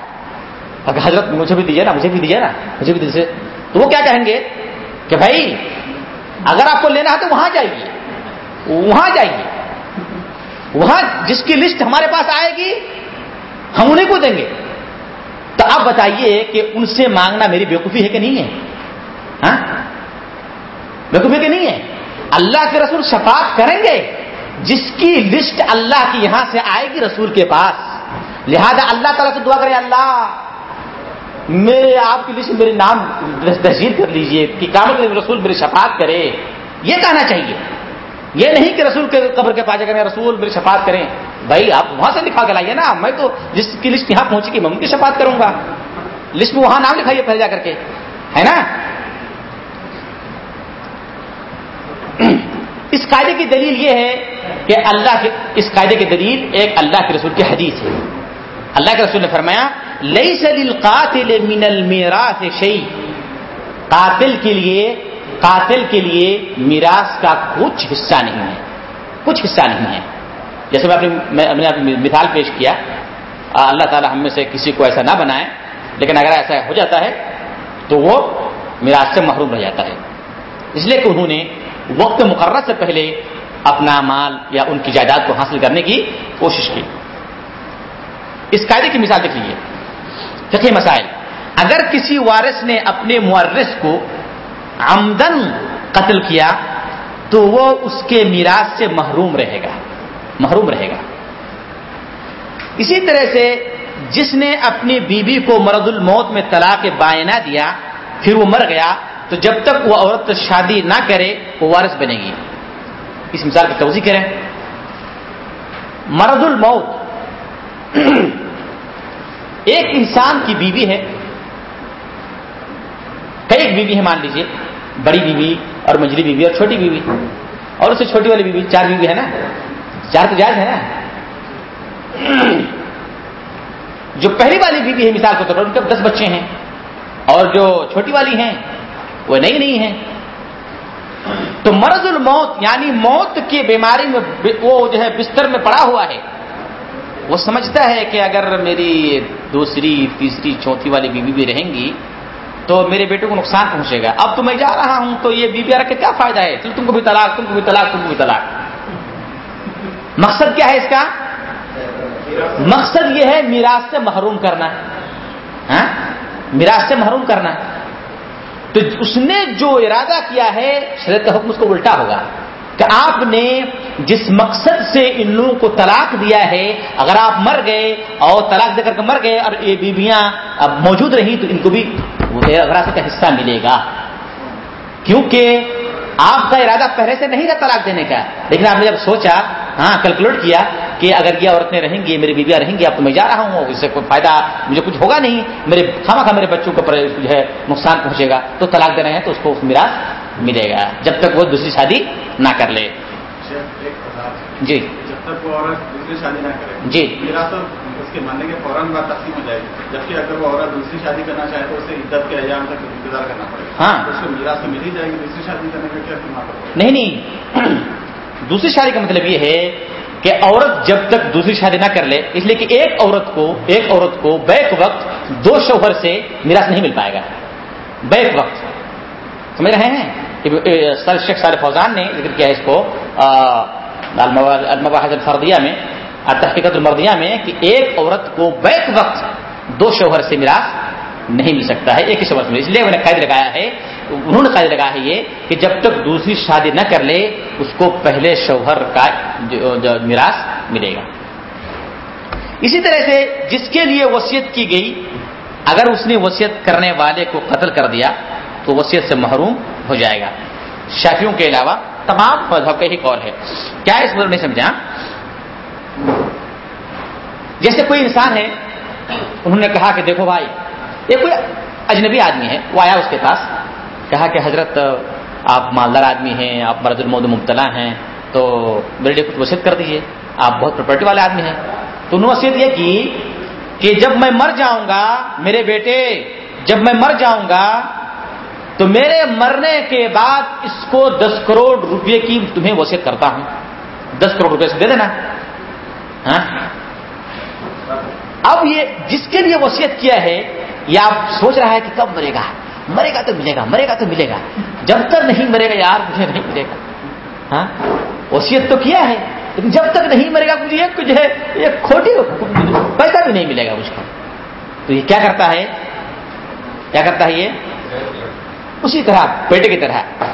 [SPEAKER 2] اگر حضرت مجھے بھی دیجیے نا، مجھے بھی دیجیے نا، مجھے بھی دیجیے تو وہ کیا کہیں گے؟ کہ بھائی، اگر آپ کو لینا ہے تو وہاں جائیے۔ وہاں جائیے۔ وہاں جس کی لسٹ ہمارے پاس آئے گی، ہم انہیں کو دیں گے۔ تو آپ بتائیے کہ ان سے مانگنا میری بیوقوفی ہے کہ نہیں ہے؟ ہاں؟ بیوقوفی کہ نہیں ہے؟ اللہ کے رسول شفاعت کریں گے۔ جس کی لسٹ اللہ کی یہاں سے آئے گی رسول کے پاس لہذا اللہ تعالیٰ سے دعا کرے اللہ میرے آپ کی لسٹ میرے نام تحصیل کر لیجیے، کہ کامت رسول میری شفاعت کرے۔ یہ کہنا چاہیے۔ یہ نہیں کہ رسول کے قبر کے پاس کریں رسول میری شفاعت کریں۔ بھائی، آپ وہاں سے لکھا کے لائیے نا، میں تو جس کی لسٹ یہاں پہنچے گی میں ان کی شفاعت کروں گا۔ لسٹ میں وہاں نام لکھائیے پہلے جا کر کے۔ ہے نا؟ اس قاعدے کی دلیل یہ ہے کہ اللہ کے، اس قاعدے کی دلیل ایک اللہ کے رسول کی حدیث ہے۔ اللہ کے رسول نے فرمایا لئی سل قاتل من المیرا سے شعی قاتل کے لیے، قاتل کے لیے میراث کا کچھ حصہ نہیں ہے۔ کچھ حصہ نہیں ہے۔ جیسے میں اپنی میں نے مثال پیش کیا۔ اللہ تعالی ہم میں سے کسی کو ایسا نہ بنائے، لیکن اگر ایسا ہو جاتا ہے، تو وہ میراث سے محروم رہ جاتا ہے۔ اس لیے کہ انہوں نے وقت مقرر سے پہلے اپنا مال یا ان کی جائیداد کو حاصل کرنے کی کوشش کی۔ اس قاعدے کی مثال دیکھ لیجیے فقی مسائل۔ اگر کسی وارث نے اپنے مورث کو آمدن قتل کیا، تو وہ اس کے میراث سے محروم رہے گا۔ محروم رہے گا۔ اسی طرح سے جس نے اپنی بیوی کو مرد الموت میں طلاق بائنا دیا، پھر وہ مر گیا، تو جب تک وہ عورت شادی نہ کرے، وہ وارث بنے گی۔ اس مثال کی توضیع کریں۔ مرد الموت۔ [clears throat] ایک انسان کی بیوی ہے۔ کئی بیوی ہے، مان لیجیے بڑی بیوی اور منجلی بیوی اور چھوٹی بیوی۔ اور اس سے چھوٹی والی بیوی، چار بیوی ہے نا؟ چار تو جائز ہے نا؟ جو پہلی والی بیوی ہے، مثال کے طور پر، ان کے دس بچے ہیں۔ اور جو چھوٹی والی ہیں، وہ نئی نہیں ہیں۔ تو مرض الموت یعنی موت کی بیماری میں وہ جو ہے، بستر میں پڑا ہوا ہے۔ وہ سمجھتا ہے کہ اگر میری دوسری، تیسری، چوتھی والی بیوی بھی رہیں گی تو میرے بیٹے کو نقصان پہنچے گا۔ اب تو میں جا رہا ہوں تو یہ بیوی رکھ کے کیا فائدہ ہے؟ چل تم کو بھی طلاق، تم کو بھی طلاق، تم کو بھی طلاق۔ مقصد کیا ہے اس کا؟ مقصد یہ ہے میراث سے محروم کرنا۔ ہاں؟ میراث سے محروم کرنا۔ تو اس نے جو ارادہ کیا ہے، شریعت کا حکم اس کو الٹا ہوگا۔ کہ آپ نے جس مقصد سے ان لوگوں کو طلاق دیا ہے، اگر آپ مر گئے اور طلاق دے کر کے مر گئے اور یہ بیویاں اب موجود رہی تو ان کو بھی وراثت کا حصہ ملے گا۔ کیونکہ آپ کا ارادہ پہلے سے نہیں تھا طلاق دینے کا، لیکن آپ نے جب سوچا ہاں کیلکولیٹ کیا کہ اگر یہ عورتیں رہیں گی، میری بیویاں رہیں گی، اب تو میں جا رہا ہوں، اس سے کوئی فائدہ مجھے کچھ ہوگا نہیں، میرے خامہ خواہ میرے بچوں کو جو ہے نقصان پہنچے گا، تو طلاق دے رہے ہیں تو اس کو میرا ملے گا جب تک وہ دوسری شادی نہ کر لے۔ جی۔
[SPEAKER 4] جب تک وہ عورت دوسری شادی نہ کرے۔
[SPEAKER 2] جی۔
[SPEAKER 4] میرا تو اس کے ماننے کے فوراً بات تقسیم ہو جائے گی۔ جبکہ اگر وہ عورت دوسری شادی کرنا چاہے تو اسے عدت کے ایام تک انتظار کرنا پڑے گا۔
[SPEAKER 2] ہاں۔
[SPEAKER 4] اس کو میرا تو مل ہی جائے گی دوسری شادی کرنے کا کیا کرنا پڑے گا
[SPEAKER 2] نہیں نہیں۔ [clears throat] دوسری شادی کا مطلب یہ ہے کہ عورت جب تک دوسری شادی نہ کر لے اس لیے کہ ایک عورت کو ایک عورت کو بیک وقت دو شوہر سے میراث نہیں مل پائے گا۔ بیک وقت۔ سمجھ رہے ہیں؟ سر شیخ صالح فوزان نے ذکر کیا اس کو المباحث الفردیہ میں تحقیقت المردیہ میں کہ ایک عورت کو بیک وقت دو شوہر سے میراث نہیں مل سکتا ہے، ایک ہی شوہر سے اس لیے انہوں نے قید لگایا ہے، انہوں نے قید لگایا ہے یہ کہ جب تک دوسری شادی نہ کر لے، اس کو پہلے شوہر کا میراث ملے گا۔ اسی طرح سے جس کے لیے وصیت کی گئی، اگر اس نے وصیت کرنے والے کو قتل کر دیا تو وصیت سے محروم ہو جائے گا۔ شافیوں کے علاوہ تمام مذہب کا ہی قول ہے کیا اس مطلب نہیں سمجھا؟ جیسے کوئی انسان ہے، انہوں نے کہا کہ دیکھو بھائی، یہ کوئی اجنبی آدمی ہے، وہ آیا اس کے پاس، کہا کہ حضرت، آپ مالدار آدمی ہیں، آپ مرد المود مبتلا ہیں، تو میرے لیے کچھ وصیت کر دیجیے آپ بہت پراپرٹی والے آدمی ہیں۔ تو انہوں نے وصیت یہ کی کہ جب میں مر جاؤں گا، میرے بیٹے، جب میں مر جاؤں گا تو میرے مرنے کے بعد اس کو دس کروڑ روپے کی تمہیں وصیت کرتا ہوں۔ دس کروڑ روپے سے دے دینا۔ ہاں؟ اب یہ جس کے لیے وصیت کیا ہے، یہ آپ سوچ رہا ہے کہ کب مرے گا؟ مرے گا تو ملے گا، مرے گا تو ملے گا۔ جب تک نہیں مرے گا یار، مجھے نہیں ملے گا۔ ہاں؟ وصیت تو کیا ہے؟ لیکن جب تک نہیں مرے گا، مجھے ایک جو ہے ایک کھوٹی پیسہ بھی نہیں ملے گا مجھ کو۔ تو یہ کیا کرتا ہے؟ کیا کرتا ہے یہ؟ اسی طرح بیٹے کی طرح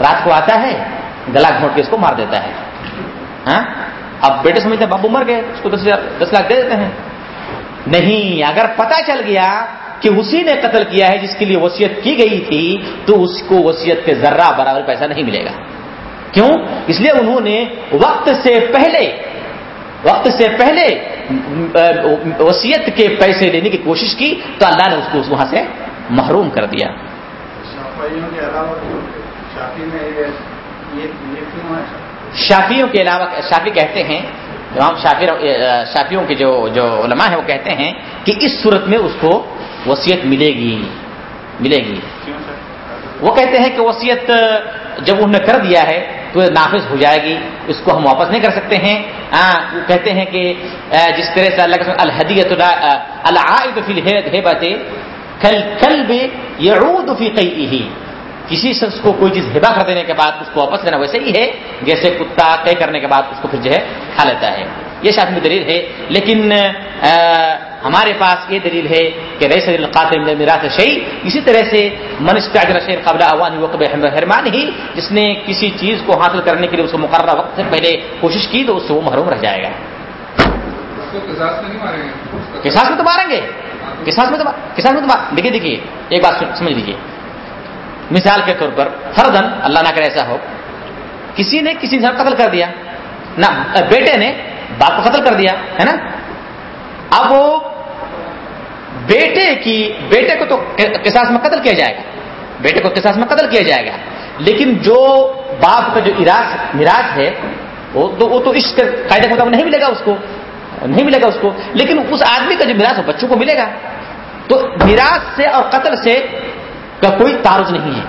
[SPEAKER 2] رات کو آتا ہے، گلا گھونٹ کے اس کو مار دیتا ہے۔ ہاں؟ اب بیٹے سمجھتے ہیں، بابو مر گئے، اس کو دس ہزار، دس لاکھ دے دیتے ہیں۔ نہیں، اگر پتا چل گیا کہ اسی نے قتل کیا ہے، جس کے لیے وصیت کی گئی تھی، تو اس کو وصیت کے ذرہ برابر پیسہ نہیں ملے گا۔ کیوں؟ اس لیے انہوں نے وقت سے پہلے، وقت سے پہلے وسیعت کے پیسے لینے کی کوشش کی، تو اللہ نے اس کو وہاں سے محروم کر دیا۔ شافیوں کے علاوہ شافی کہتے ہیں امام شافی شافیوں کے جو جو علماء ہیں وہ کہتے ہیں کہ اس صورت میں اس کو وصیت ملے گی ملے گی۔ وہ کہتے ہیں کہ وصیت جب انہوں نے کر دیا ہے تو نافذ ہو جائے گی اس کو ہم واپس نہیں کر سکتے ہیں۔ وہ کہتے ہیں کہ جس طرح سے اللہ الحدیت العائد فی الہبت کل کل بھی یعود فی قیئہ کسی شخص کو کوئی چیز ہبا کر دینے کے بعد اس کو واپس لینا ویسے ہی ہے جیسے کتا طے کرنے کے بعد اس کو پھر جو ہے کھا لیتا ہے۔ یہ شاید میں دلیل ہے لیکن ہمارے پاس یہ دلیل ہے کہ ریس القاتل میرا شعی اسی طرح سے منسٹر شیر قبل اوان وقب حرمان ہی جس نے کسی چیز کو حاصل کرنے کے لیے اس کو مقررہ وقت سے پہلے کوشش کی تو اس سے وہ محروم رہ جائے گا۔ کساس میں تو ماریں گے۔ کساس میں تو کساس میں تو دیکھیے دیکھیے، ایک بات سمجھ لیجیے۔ مثال کے طور پر فردن اللہ نہ کرے ایسا ہو، کسی نے کسی انسان قتل کر دیا، نہ بیٹے نے باپ کو قتل کر دیا، ہے نا؟ اب وہ بیٹے کی بیٹے کو تو کساس میں قتل کیا جائے گا۔ بیٹے کو کساس میں قتل کیا جائے گا۔ لیکن جو باپ کا جو اراج مراج ہے، وہ تو وہ تو اس قاعدے کے مطابق نہیں ملے گا اس کو۔ نہیں ملے گا اس کو۔ لیکن اس آدمی کا جو میراث بچوں کو ملے گا۔ تو میراث سے اور قتل سے کا کوئی تعارض نہیں ہے۔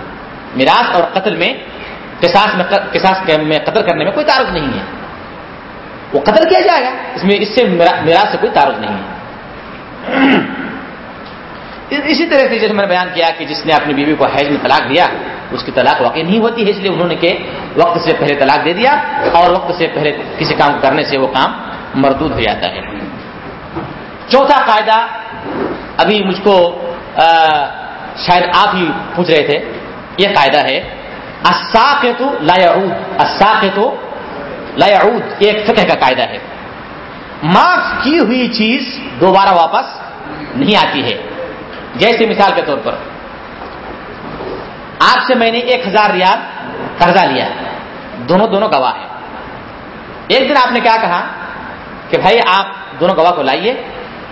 [SPEAKER 2] میراث اور قتل میں قصاص میں قصاص میں قتل کرنے میں کوئی تعارض نہیں ہے۔ وہ قتل کیا جائے گا؟ اس میں اس سے میراث سے کوئی تعارض نہیں ہے۔ اسی طرح سے جیسے میں نے بیان کیا کہ جس نے اپنی بیوی کو حیض میں طلاق دیا، اس کی طلاق واقع نہیں ہوتی ہے، اس لیے انہوں نے کہ وقت سے پہلے طلاق دے دیا اور وقت سے پہلے کسی کام کرنے سے وہ کام مردود ہو جاتا ہے۔ چوتھا قاعدہ، ابھی مجھ کو شاید آپ ہی پوچھ رہے تھے۔ یہ قاعدہ ہے تو لا یعود تو لا یعود ایک فقہ کا قاعدہ ہے۔ معاف کی ہوئی چیز دوبارہ واپس نہیں آتی ہے۔ جیسے مثال کے طور پر، آپ سے میں نے ایک ہزار ریال قرضہ لیا۔ دونوں دونوں گواہ ہیں۔ ایک دن آپ نے کیا کہا؟ کہ بھائی آپ دونوں گواہ کو لائیے،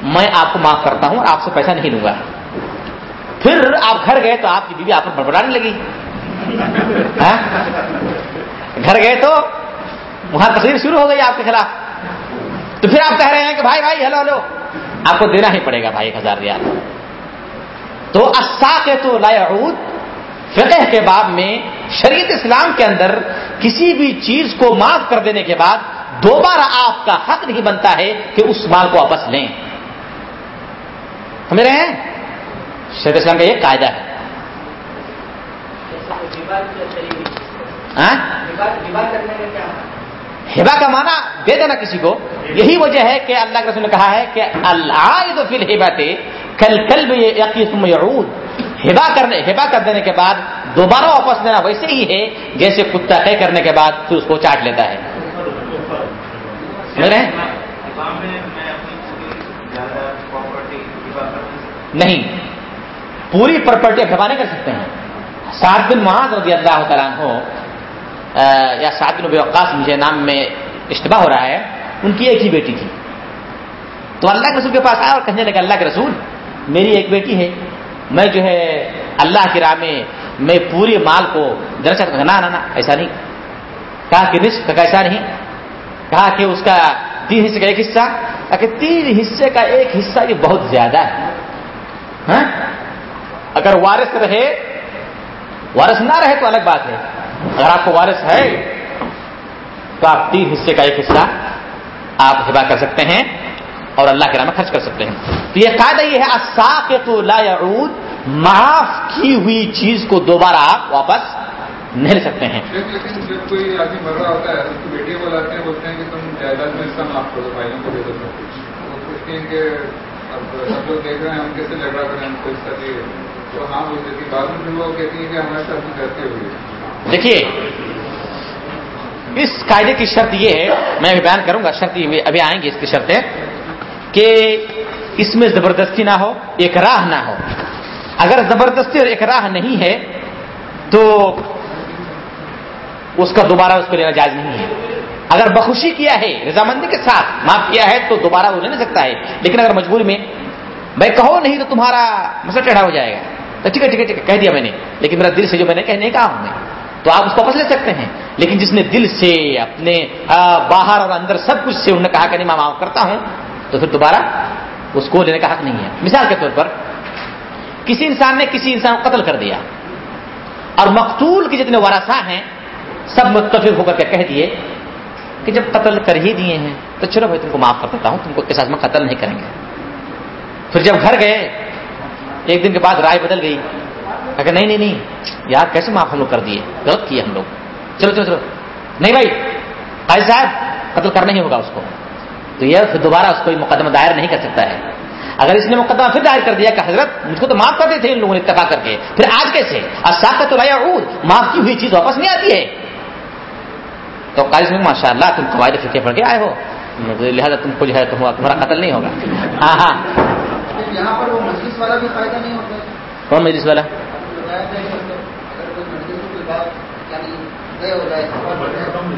[SPEAKER 2] میں آپ کو معاف کرتا ہوں اور آپ سے پیسہ نہیں لوں گا۔ پھر آپ گھر گئے تو آپ کی بیوی آپ پر بڑبڑانے لگی۔ ہاں؟ گھر گئے تو وہاں تصویر شروع ہو گئی آپ کے خلاف۔ تو پھر آپ کہہ رہے ہیں کہ بھائی بھائی، ہلو ہلو۔ آپ کو دینا ہی پڑے گا بھائی ایک ہزار ریال۔ تو کے تو لائعود فقہ کے باب میں شریعت اسلام کے اندر کسی بھی چیز کو معاف کر دینے کے بعد دوبارہ آپ کا حق نہیں بنتا ہے کہ اس مال کو واپس لیں۔ سمجھ رہے ہیں؟ شیخ اسلام کا یہ قاعدہ ہے۔ ہاں؟ ہبا کا معنی دے دینا کسی کو۔ یہی وجہ ہے کہ اللہ کے رسول نے کہا ہے کہ اللہ فی الحبا کل کل بھی ہبا کرنے ہبا کر دینے کے بعد دوبارہ واپس دینا ویسے ہی ہے، جیسے کتا طے کرنے کے بعد پھر اس کو چاٹ لیتا ہے۔ نہیں پوری پراپرٹی ہبا نہیں کر سکتے ہیں۔ سات بن معاذ رضی اللہ تعالیٰ ہو یا سات بن وقاص مجھے نام میں اشتباہ ہو رہا ہے ان کی ایک ہی بیٹی تھی۔ تو اللہ کے رسول کے پاس آیا اور کہنے لگا اللہ کے رسول میری ایک بیٹی ہے میں جو ہے اللہ کی راہ میں میں پوری مال کو درجہ نہ ایسا نہیں۔ کہا کہ رسک کا ایسا نہیں۔ کہا کہ اس کا تین حصے کا ایک حصہ کہ تین حصے کا ایک حصہ یہ بہت زیادہ ہے۔ ہاں؟ اگر وارث رہے، وارث نہ رہے تو الگ بات ہے۔ اگر آپ کو وارث ہے، تو آپ تین حصے کا ایک حصہ آپ ہبا کر سکتے ہیں اور اللہ کے نام میں خرچ کر سکتے ہیں۔ تو یہ قاعدہ یہ ہے تو لا یعود، معاف کی ہوئی چیز کو دوبارہ آپ واپس نہیں سکتے ہیں۔
[SPEAKER 5] لیکن جب کوئی آدمی مر رہا ہوتا ہے تو بیٹے کو لاتے ہیں بولتے ہیں کہ تم جائیداد میں اس کا معاف کرو بھائیوں کو دے دو سب کچھ اب سب لوگ دیکھ رہے ہیں ہم کیسے جھگڑا کر رہے ہیں کوئی ساتھی تو ہاں بول دیتی بعد میں پھر وہ کہتی ہے کہ ہمارے ساتھ کرتے ہوئے۔
[SPEAKER 2] دیکھیے اس قاعدے کی شرط یہ ہے میں ابھی بیان کروں گا شرط ابھی آئیں گے اس کی شرط ہے کہ اس میں زبردستی نہ ہو ایک راہ نہ ہو۔ اگر زبردستی اور ایک راہ نہیں ہے تو اس کا دوبارہ اس کو لینا جائز نہیں ہے۔ اگر بخوشی کیا ہے، رضامندی کے ساتھ معاف کیا ہے تو دوبارہ وہ لے نہیں سکتا ہے۔ لیکن اگر مجبوری میں بھائی کہو نہیں تو تمہارا مسئلہ ٹیڑھا ہو جائے گا۔ تو ٹھیک ہے ٹھیک ہے ٹھیک ہے، کہہ دیا میں نے۔ لیکن میرا دل سے جو میں نے کہنے کہا ہوں میں۔ تو آپ اس کو واپس لے سکتے ہیں۔ لیکن جس نے دل سے، اپنے باہر اور اندر سب کچھ سے انہوں نے کہا کہ نہیں، میں معاف کرتا ہوں، تو پھر دوبارہ اس کو لینے کا حق نہیں ہے۔ مثال کے طور پر، کسی انسان نے کسی انسان کو قتل کر دیا۔ اور مقتول کے جتنے ورثہ ہیں سب متفق ہو کر کے کہہ دیے کہ جب قتل کر ہی دیے ہیں، تو چلو بھائی تم کو معاف کر دیتا ہوں، تم کو قصاص میں قتل نہیں کریں گے۔ پھر جب گھر گئے، ایک دن کے بعد رائے بدل گئی۔ کہ نہیں نہیں نہیں، یار کیسے معاف ہم لوگ کر دیے؟ غلط کیے ہم لوگ۔ چلو چلو چلو۔ نہیں بھائی قاضی صاحب، قتل کرنا ہی ہوگا اس کو۔ تو یہ پھر دوبارہ اس کو مقدمہ دائر نہیں کر سکتا ہے۔ اگر اس نے مقدمہ پھر دائر کر دیا کہ حضرت مجھ کو تو معاف کرتے تھے ان لوگوں نے اتفاق کر کے۔ پھر آج کیسے؟ کا تو معاف کی ہوئی چیز واپس نہیں آتی ہے۔ تو قاضی صاحب ماشاء اللہ تم قواعد فکے پڑھ کے آئے ہو۔ لہٰذا تم کو جو ہے تمہارا قتل نہیں ہوگا۔ ہاں ہاں کون مجلس والا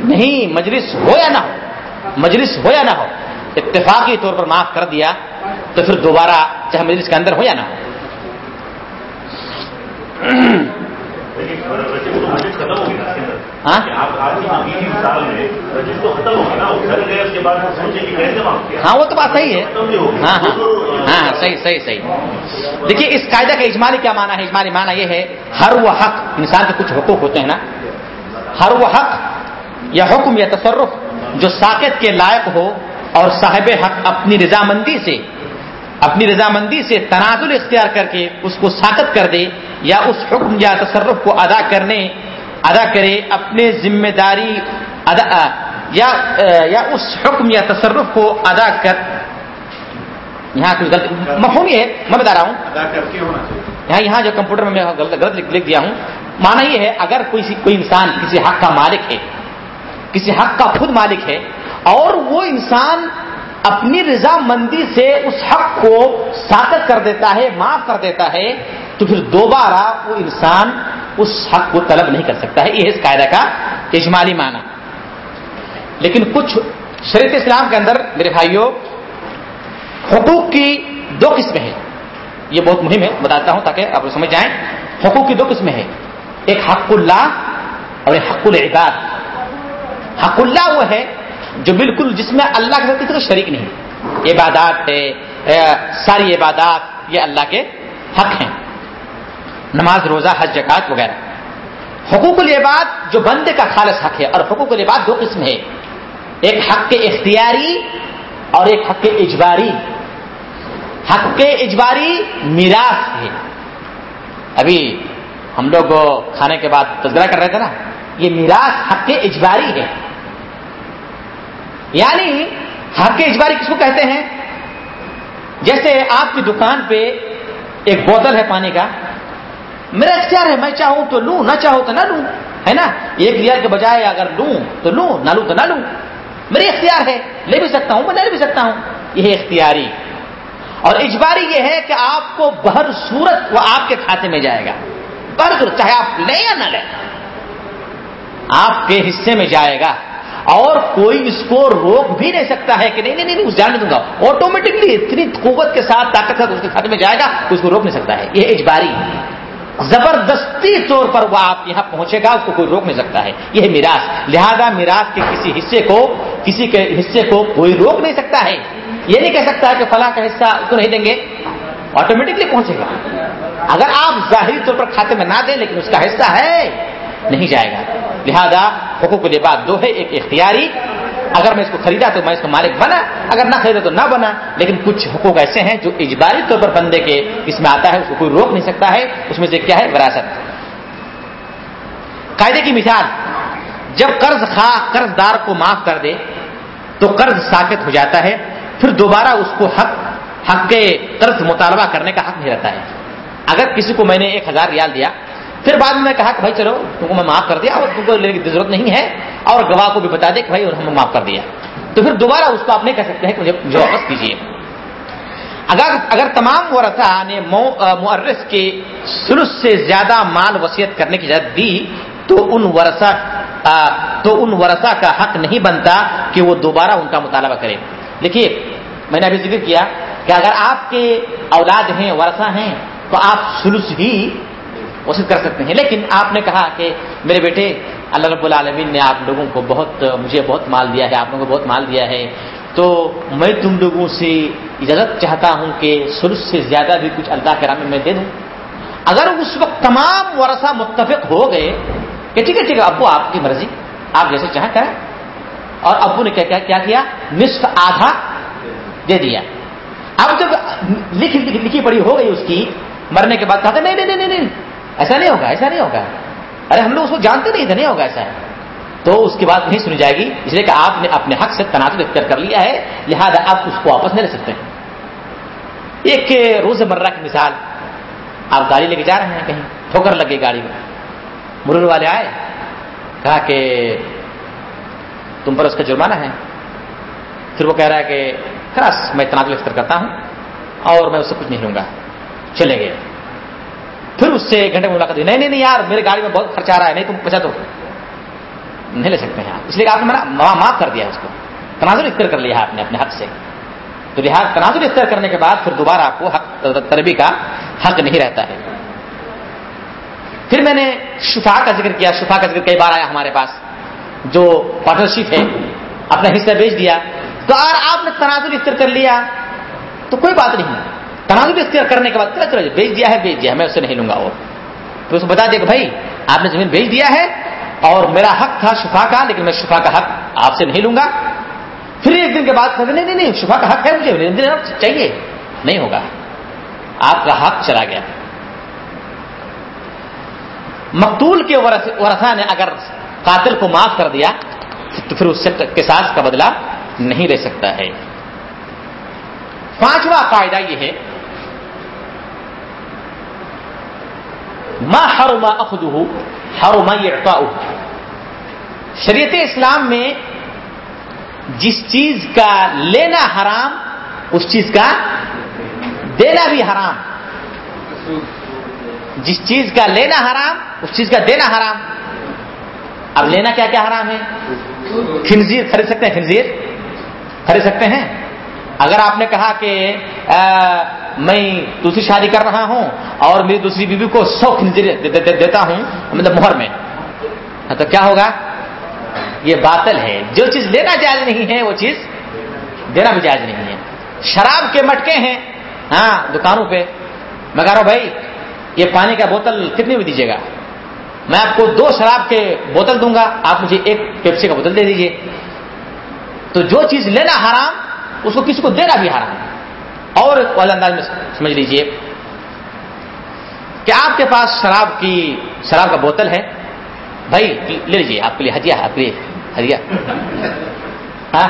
[SPEAKER 2] نہیں مجلس ہو یا نہ ہو مجلس ہو۔ یا نہ ہو۔ اتفاقی طور پر معاف کر دیا تو پھر دوبارہ چاہے مجلس کے اندر ہو یا نہ ہو۔ ہاں؟, ہاں؟ وہ تو بات صحیح ہے۔ ہاں ہاں ہاں صحیح صحیح صحیح۔ دیکھیے، اس قاعدہ کا اجمالی کیا مانا ہے؟ اجمالی مانا یہ ہے، ہر وہ حق، انسان کے کچھ حقوق ہوتے ہیں نا؟ ہر وہ حق یا حکم یا تصرف جو ساکت کے لائق ہو اور صاحب حق اپنی رضامندی سے، اپنی رضامندی سے تنازل اختیار کر کے اس کو ساکت کر دے یا اس حکم یا تصرف کو ادا کرنے ادا کرے اپنے ذمہ داری ادا یا یا اس حکم یا تصرف کو ادا کر یہاں کچھ غلط مفہوم یہ ہے میں بتا رہا ہوں۔ یہاں یہاں جو کمپیوٹر میں میں غلط لکھ دیا ہوں۔ مانا یہ ہے اگر کوئی کوئی انسان کسی حق کا مالک ہے کسی حق کا خود مالک ہے اور وہ انسان اپنی رضا مندی سے اس حق کو ساکت کر دیتا ہے معاف کر دیتا ہے تو پھر دوبارہ وہ انسان اس حق کو طلب نہیں کر سکتا ہے۔ یہ اس قاعدہ کا اجمالی معنی۔ لیکن کچھ شریعت اسلام کے اندر میرے بھائیوں حقوق کی دو قسمیں ہیں۔ یہ بہت مہم ہے، بتاتا ہوں تاکہ آپ سمجھ جائیں۔ حقوق کی دو قسمیں ہیں۔ ایک حق اللہ اور ایک حق العباد۔ حق اللہ وہ ہے جو بالکل جس میں اللہ کے ساتھ کسی کو شریک نہیں۔ عبادات ہے ساری عبادات یہ اللہ کے حق ہیں۔ نماز روزہ، حج جکات وغیرہ۔ حقوق العباد جو بندے کا خالص حق ہے، اور حقوق العباد دو قسم ہے ایک حق کے اختیاری اور ایک حق اجباری۔ حق کے اجباری میراث ہے۔ ابھی ہم لوگ کھانے کے بعد تذکرہ کر رہے تھے نا، یہ میراث حق کے اجباری ہے۔ یعنی حق کے اجباری کس کو کہتے ہیں؟ جیسے آپ کی دکان پہ ایک بوتل ہے پانی کا۔ میرا اختیار ہے، میں چاہوں تو لوں، نہ چاہوں تو نہ لوں۔ ہے نا؟ ایک لیئر کے بجائے اگر لوں تو لوں، نہ لوں تو نہ لوں۔ میری اختیار ہے، لے بھی سکتا ہوں، میں لے بھی سکتا ہوں۔ یہ اختیاری۔ اور اجباری یہ ہے کہ آپ کو بہر صورت وہ آپ کے کھاتے میں جائے گا۔ بہر صورت، چاہے آپ لیں یا نہ لیں۔ آپ کے حصے میں جائے گا۔ اور کوئی اس کو روک بھی نہیں سکتا ہے کہ نہیں نہیں نہیں جانے دوں گا۔ آٹومیٹکلی اتنی قوت کے ساتھ طاقت اس کے کھاتے میں جائے گا اس کو روک نہیں سکتا ہے۔ یہ اجباری زبردستی طور پر وہ آپ یہاں پہنچے گا، اس کو کوئی روک نہیں سکتا ہے۔ یہ میراث۔ لہذا میراث کے کسی حصے کو، کسی کے حصے کو کوئی روک نہیں سکتا ہے۔ یہ نہیں کہہ سکتا ہے کہ فلاں کا حصہ اس کو نہیں دیں گے؟ آٹومیٹکلی پہنچے گا۔ اگر آپ ظاہری طور پر کھاتے میں نہ دیں، لیکن اس کا حصہ ہے، نہیں جائے گا۔ لہذا حقوق العباد دو ہے، ایک اختیاری اگر میں اس کو خریدا تو میں اس کا مالک بنا، اگر نہ خریدا تو نہ بنا، لیکن کچھ حقوق ایسے ہیں جو اجباری طور پر بندے کے اس میں آتا ہے، اس کو کوئی روک نہیں سکتا ہے، اس میں سے کیا ہے؟ وراثت۔ قاعدے کی مثال، جب قرض خواہ قرض دار کو معاف کر دے تو قرض ساکت ہو جاتا ہے، پھر دوبارہ اس کو حق حق کے قرض مطالبہ کرنے کا حق نہیں رہتا ہے۔ اگر کسی کو میں نے ایک ہزار ریال دیا پھر بعد میں کہا کہ بھائی چلو، تم کو میں معاف کر دیا اور تم کو لینے کی ضرورت نہیں ہے اور گواہ کو بھی بتا دے کہ بھائی ہم معاف کر دیا۔ تو پھر دوبارہ اس کو آپ نہیں کہہ سکتے ہیں کہ مجھے مجھے واپس کیجیے۔ اگر اگر تمام ورثا نے معرس کے سلس سے زیادہ مال وصیت کرنے کی اجازت دی، تو ان ورثہ تو ان ورثہ کا حق نہیں بنتا کہ وہ دوبارہ ان کا مطالبہ کرے۔ دیکھیے، میں نے ابھی ذکر کیا کہ اگر آپ کے اولاد ہیں ورثہ ہیں، تو آپ سلس ہی وصیت کر سکتے ہیں۔ لیکن آپ نے کہا کہ میرے بیٹے اللہ رب العالمین نے آپ لوگوں کو بہت مجھے بہت مال دیا ہے آپ لوگوں کو بہت مال دیا ہے۔ تو میں تم لوگوں سے اجازت چاہتا ہوں کہ سلس سے زیادہ بھی کچھ اللہ کے رام میں دے دوں۔ اگر اس وقت تمام ورثہ متفق ہو گئے کہ ٹھیک ہے ٹھیک ہے ابو آپ کی مرضی آپ جیسے چاہیں کریں۔ اور ابو نے کیا کیا, کیا کیا؟ نصف آدھا دے دیا۔ اب جب لکھ لکھی پڑی ہو گئی اس کی مرنے کے بعد کہا تھا نہیں نہیں نہیں نہیں۔ ایسا نہیں ہوگا، ایسا نہیں ہوگا۔ ارے، ہم لوگ اس کو جانتے نہیں تھے، نہیں ہوگا ایسا۔ تو اس کی بات نہیں سنی جائے گی، اس لیے کہ آپ نے اپنے حق سے تنازع اختیار کر لیا ہے، لہذا آپ اس کو واپس نہیں لے سکتے۔ ایک روز مرہ کی مثال، آپ گاڑی لے کے جا رہے ہیں کہیں، ٹھوکر لگے گاڑی میں۔ مرور والے آئے، کہا کہ تم پر اس کا جرمانہ ہے۔ پھر وہ کہہ رہا ہے کہ خلاص، میں تنازع اختیار کرتا ہوں اور میں اس سے کچھ نہیں لوں گا۔ چلے گئے۔ پھر اس سے ایک گھنٹے میں ملاقات نہیں نہیں نہیں یار، میرے گاڑی میں بہت خرچہ آ رہا ہے، نہیں تم بچا تو نہیں لے سکتے ہیں آپ۔ اس لیے آپ نے معاف کر دیا اس کو۔ تنازع اختیار کر لیا آپ نے اپنے حق سے۔ تو لہٰذا تنازع اختیار کرنے کے بعد پھر دوبارہ آپ کو حق، تربی کا حق نہیں رہتا ہے۔ پھر میں نے شفا کا ذکر کیا۔ شفا کا ذکر کئی بار آیا ہمارے پاس۔ جو پارٹنرشپ ہے، اپنا حصہ بیچ دیا۔ تو اگر آپ نے تنازع اختیار کر لیا۔ تو کوئی بات نہیں۔ تنازع اختیار کرنے کے بعد چلو چلو بیچ دیا ہے بیچ دیا ہے، میں اسے نہیں لوں گا اور پھر اس کو بتا دیا کہ بھائی، آپ نے زمین بیچ دیا ہے اور میرا حق تھا شفا کا، لیکن میں شفا کا حق آپ سے نہیں لوں گا۔ پھر ایک دن کے بعد نہیں نہیں نہیں، شفا کا حق ہے مجھے چاہیے۔ نہیں ہوگا۔ آپ کا حق چلا گیا۔ مقتول کے ورثہ نے اگر قاتل کو معاف کر دیا، تو پھر اس سے قصاص کا بدلہ نہیں رہ سکتا ہے۔ پانچواں قاعدہ یہ ہے ما حرما اخذہ حرما اعطاؤہ شریعت اسلام میں جس چیز کا لینا حرام، اس چیز کا دینا بھی حرام۔ جس چیز کا لینا حرام، اس چیز کا دینا حرام۔ اب لینا کیا کیا حرام ہے؟ خنزیر خرید سکتے ہیں، خنزیر خرید سکتے ہیں؟ اگر آپ نے کہا کہ میں دوسری شادی کر رہا ہوں اور میری دوسری بیوی کو سو خنزیر دیتا ہوں مطلب مہر میں۔ ہاں، تو کیا ہوگا؟ یہ باطل ہے۔ جو چیز لینا جائز نہیں ہے، وہ چیز دینا بھی جائز نہیں ہے۔ شراب کے مٹکے ہیں ہاں دکانوں پہ۔ میں کہہ رہا ہوں، بھائی، یہ پانی کا بوتل کتنے میں دیجیے گا۔ میں آپ کو دو شراب کے بوتل دوں گا، آپ مجھے ایک پیپسی کا بوتل دے دیجیے۔ تو جو چیز لینا حرام، اس کو کسی کو دینا بھی حرام۔ اور والا انداز میں سمجھ لیجیے کہ آپ کے پاس شراب کی شراب کا بوتل ہے۔ بھائی، لے لیجیے آپ کے لیے ہدیہ آپ کے لیے ہدیہ۔ ہاں؟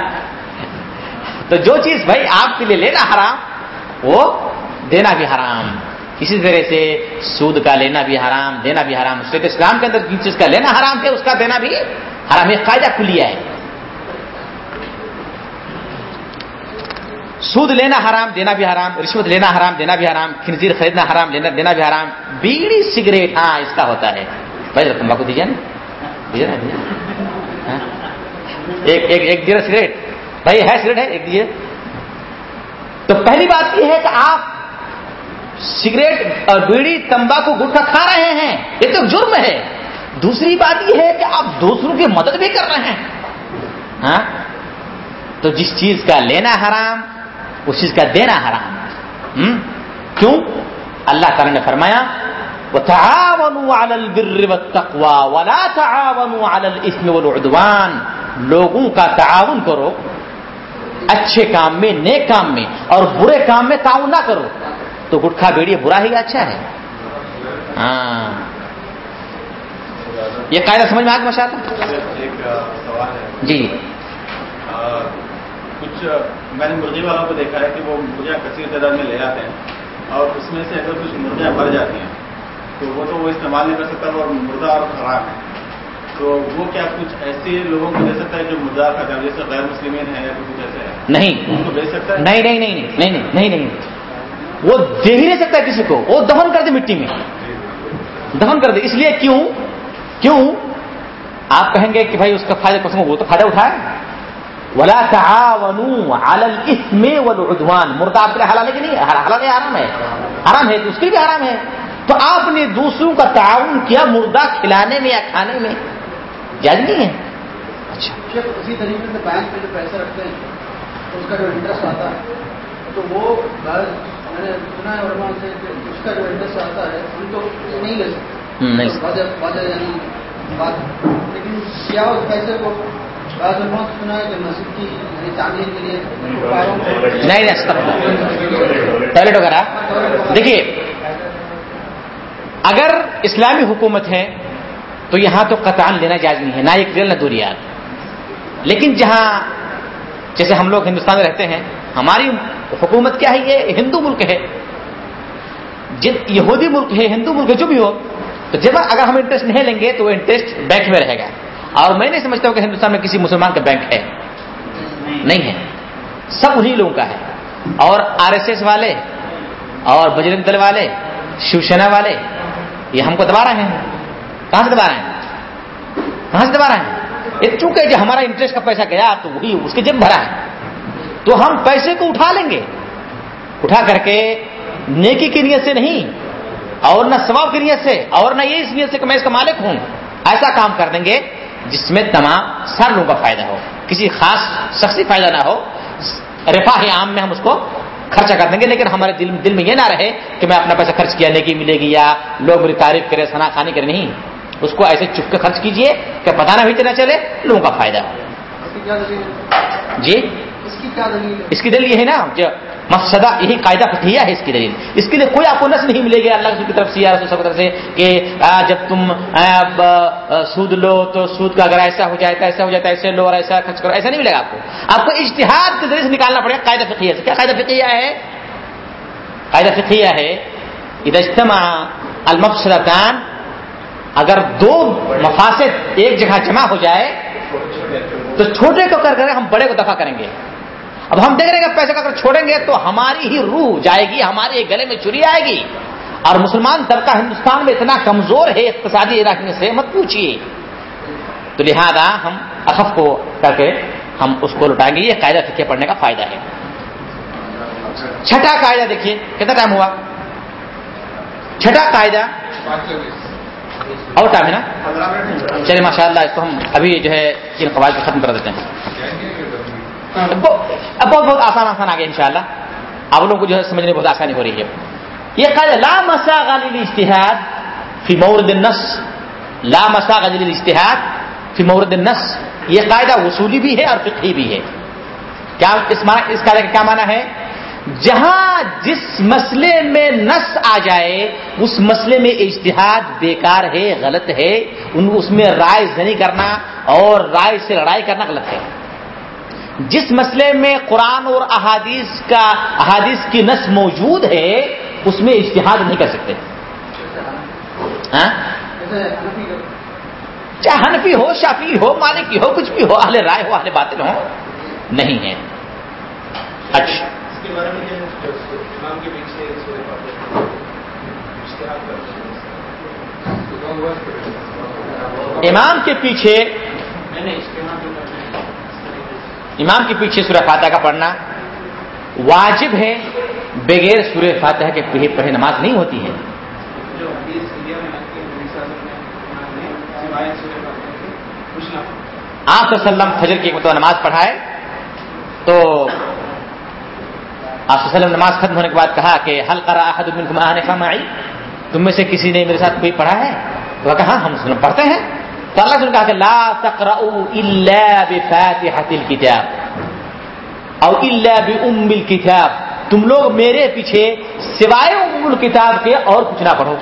[SPEAKER 2] تو جو چیز بھائی آپ کے لیے لینا حرام، وہ دینا بھی حرام۔ اسی طرح سے سود کا لینا بھی حرام، دینا بھی حرام۔ اسلام کے اندر جن چیز کا لینا حرام ہے، اس کا دینا بھی حرام۔ یہ قاعدہ کھلیا ہے۔ سود لینا حرام، دینا بھی حرام، رشوت لینا حرام، دینا بھی حرام، خنزیر خریدنا حرام، لینا دینا بھی حرام، بیڑی سگریٹ ہاں اس کا ہوتا ہے۔ بھائی تمباکو دیجیے نا۔ دیجیے نا ہاں۔ ایک ایک ایک سگریٹ۔ بھائی، ہے سگریٹ؟ ہے، ایک دیجیے تو پہلی بات یہ ہے کہ آپ سگریٹ اور بیڑی تمباکو گٹکا کھا رہے ہیں، یہ تو جرم ہے۔ دوسری بات یہ ہے کہ آپ دوسروں کی مدد بھی کر رہے ہیں۔ ہاں۔ تو جس چیز کا لینا حرام اس چیز کا دینا حرام کیوں؟ اللہ تعالی نے فرمایا لوگوں کا تعاون کرو اچھے کام میں نیک کام میں اور برے کام میں تعاون نہ کرو۔ تو گٹکھا بیڑی برا ہی اچھا ہے؟ ہاں۔ یہ قاعدہ سمجھ میں آ کے جی۔
[SPEAKER 4] کچھ میں نے مرغی والوں کو دیکھا ہے کہ وہ مرغیاں کثیر تعداد میں لے آتے ہیں اور اس میں سے اگر کچھ مرغیاں مر جاتی ہیں تو وہ تو وہ استعمال نہیں کر سکتا اور مردہ اور خراب ہے۔ تو وہ کیا کچھ ایسے لوگوں کو دے سکتا ہے جو مردہ ہے جیسے غیر مسلمین ہے کچھ ایسے ہے
[SPEAKER 2] نہیں۔
[SPEAKER 4] ان کو دے سکتا ہے؟
[SPEAKER 2] نہیں نہیں نہیں نہیں نہیں نہیں وہ دے ہی نہیں سکتا کسی کو۔ وہ دفن کر دے مٹی میں۔ دفن کر دے۔ اس لیے کیوں؟ کیوں؟ آپ کہیں گے کہ بھائی اس کا فائدہ قسم وہ تو فائدہ اٹھائے ولا تعاونوا على الاثم والعدوان مردہ آپ کے لیے حلال ہے کہ نہیں؟ حلال ہے حرام ہے؟ حرام ہے تو اس کے بھی حرام ہے۔ تو آپ نے دوسروں کا تعاون کیا مردہ کھلانے میں یا کھانے میں؟ جائز نہیں ہے۔
[SPEAKER 3] اچھا۔ اسی طریقے سے بینک میں جو پیسے رکھتے ہیں اس کا جو انٹرسٹ آتا ہے تو وہ میں نے سنا ہے علماء سے کہ اس کا جو انٹرسٹ آتا ہے ہم تو نہیں لے
[SPEAKER 2] نہیں
[SPEAKER 3] سکتے۔ واضح یعنی بات۔ لیکن کیا اس پیسے کو
[SPEAKER 2] نہیں نہیں ٹوائلٹ وغیرہ. دیکھیے، اگر اسلامی حکومت ہے تو یہاں تو قطعان لینا جائز نہیں ہے، نہ ایک ریل، نہ دو ریال. لیکن جہاں جیسے ہم لوگ ہندوستان میں رہتے ہیں، ہماری حکومت کیا ہے؟ یہ ہندو ملک ہے. جن یہودی ملک ہے، ہندو ملک ہے، جو بھی ہو، تو جب اگر ہم انٹرسٹ نہیں لیں گے تو وہ انٹرسٹ بینک میں رہے گا. اور میں نہیں سمجھتا ہوں کہ ہندوستان میں کسی مسلمان کا بینک ہے۔ نہیں ہے۔ سب انہی لوگوں کا ہے۔ اور آر ایس ایس والے، اور بجرنگ دل والے شیو سینا والے، یہ ہم کو دبا رہے ہیں۔ کہاں سے دبا رہے ہیں؟ کہاں سے دبا رہے ہیں؟ یہ چونکہ جو ہمارا انٹرسٹ کا پیسہ گیا تو وہی اس کے جب بھرا ہے۔ تو ہم پیسے کو اٹھا لیں گے۔ اٹھا کر کے نیکی کی نیت سے نہیں، اور نہ ثواب کی نیت سے، اور نہ یہ اس نیت سے کہ میں اس کا مالک ہوں۔ ایسا کام کر دیں گے۔ جس میں تمام سر لوگوں کا فائدہ ہو کسی خاص شخصی فائدہ نہ ہو رفاہ عام میں ہم اس کو خرچہ کر دیں گے لیکن ہمارے دل دل میں یہ نہ رہے کہ میں اپنا پیسہ خرچ کیا نیکی ملے گی یا لوگ میری تعریف کرے سنا خانی کرے نہیں۔ اس کو ایسے چپ کے خرچ کیجیے کہ پتہ نہ بھی چلنا چلے لوگوں کا فائدہ ہو۔ جی؟
[SPEAKER 3] اس کی دلیل ہے؟
[SPEAKER 2] اس کی دلیل یہ ہے نا جو مفسدہ، یہی قاعدہ فٹھیا ہے اس کی دلیل۔ اس کے لیے کوئی آپ کو نس نہیں ملے گی، اللہ کی طرف سے یا رسول کی طرف سے کہ جب تم سود لو تو سود کا اگر ایسا ہو جائے تو ایسا ہو جاتا ہے ایسے لو اور ایسا خرچ کرو، ایسا نہیں ملے گا آپ کو۔ آپ کو اجتہاد کے ذریعے سے نکالنا پڑے گا، قاعدہ فقیہ سے کیا قاعدہ فقیہ ہے؟ قاعدہ فقیہ ہے، اذا اجتمع المفسدتان، اگر دو مفاسد ایک جگہ جمع ہو جائے، تو چھوٹے کو کر کر ہم بڑے کو دفع کریں گے۔ اب ہم دیکھ رہے ہیں پیسے کا اگر چھوڑیں گے تو ہماری ہی روح جائے گی، ہمارے گلے میں چری آئے گی۔ اور مسلمان طبقہ ہندوستان میں اتنا کمزور ہے، اقتصادی علاقے سے مت پوچھیے تو لہذا ہم اخف کو کر کے ہم اس کو لٹائیں گے۔ یہ قاعدہ فقہ پڑھنے کا فائدہ ہے۔ چھٹا قاعدہ دیکھیے، کتنا ٹائم ہوا؟ چھٹا قاعدہ۔ اور ٹائم ہے نا؟ چلیے ماشاء اللہ اس کو ہم ابھی جو ہے ان قواعد کو ختم کر دیتے ہیں۔ بہت بہت بہت آسان آسان آگے انشاءاللہ آپ لوگوں کو جو ہے سمجھنے بہت آسانی ہو رہی ہے یہ قاعدہ لا مساغ للاجتهاد فی مورد النص لا مساغ للاجتهاد فی مورد النص یہ قاعدہ وصولی بھی ہے اور فقہی بھی ہے کیا اس معنی اس قاعدے کا کیا معنی ہے جہاں جس مسئلے میں نس آ جائے اس مسئلے میں اجتہاد بیکار ہے غلط ہے ان اس میں رائے زنی کرنا اور رائے سے لڑائی کرنا غلط ہے جس مسئلے میں قرآن اور احادیث کا احادیث کی نس موجود ہے اس میں اجتہاد نہیں کر سکتے۔ ہاں؟ چاہے حنفی ہو شافی ہو مالکی ہو کچھ بھی ہو اہل رائے ہو اہل باطل ہو نہیں ہے۔ اچھا۔
[SPEAKER 4] امام کے پیچھے
[SPEAKER 2] امام کے پیچھے سورہ فاتحہ کا پڑھنا واجب ہے، بغیر سورہ فاتحہ کے پڑھے پڑھے نماز نہیں ہوتی ہے۔ آپ وسلم فجر کی ایک مرتبہ نماز پڑھائے، تو آپ وسلم نماز ختم ہونے کے بعد کہا کہ حل کرا احد منکم آنفا معی تم میں سے کسی نے میرے ساتھ کوئی پڑھا ہے؟ تو کہا ہم پڑھتے ہیں۔ تو اللہ نے کہا کہ لا تقرؤوا الا بفاتحة الكتاب او الا بام الكتاب۔ تم لوگ میرے پیچھے سوائے ام الکتاب کے اور کچھ نہ پڑھو۔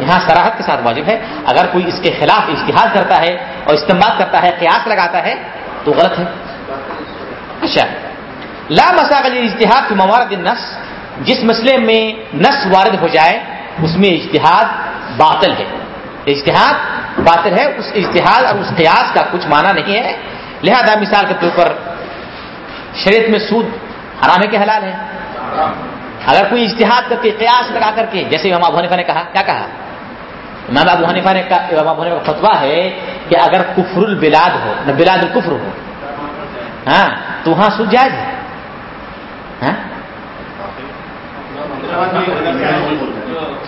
[SPEAKER 2] یہاں سراحت کے ساتھ واجب ہے۔ اگر کوئی اس کے خلاف اشتہاد کرتا ہے اور استعمال کرتا ہے، قیاس لگاتا ہے، تو غلط ہے۔ اچھا۔ لا مساغل اجتہاد کی موارد نس جس مسئلے میں نس وارد ہو جائے، اس میں اجتہاد باطل ہے۔ اجتہاد باطل ہے، اس اجتہاد اور اس قیاس کا کچھ معنی نہیں ہے۔ لہذا مثال کے طور پر شریعت میں سود حرام ہے کہ حلال ہے؟ اگر کوئی اجتہاد کر کے، قیاس لگا کر کے، جیسے امام ابو حنیفہ نے کہا، کیا کہا؟ امام ابو حنیفہ نے کہا، امام ابو حنیفہ کا فتویٰ ہے کہ اگر کفر البلاد ہو، نہ بلاد الکفر ہو ہاں تو وہاں سود جائز ہے۔ ہاں؟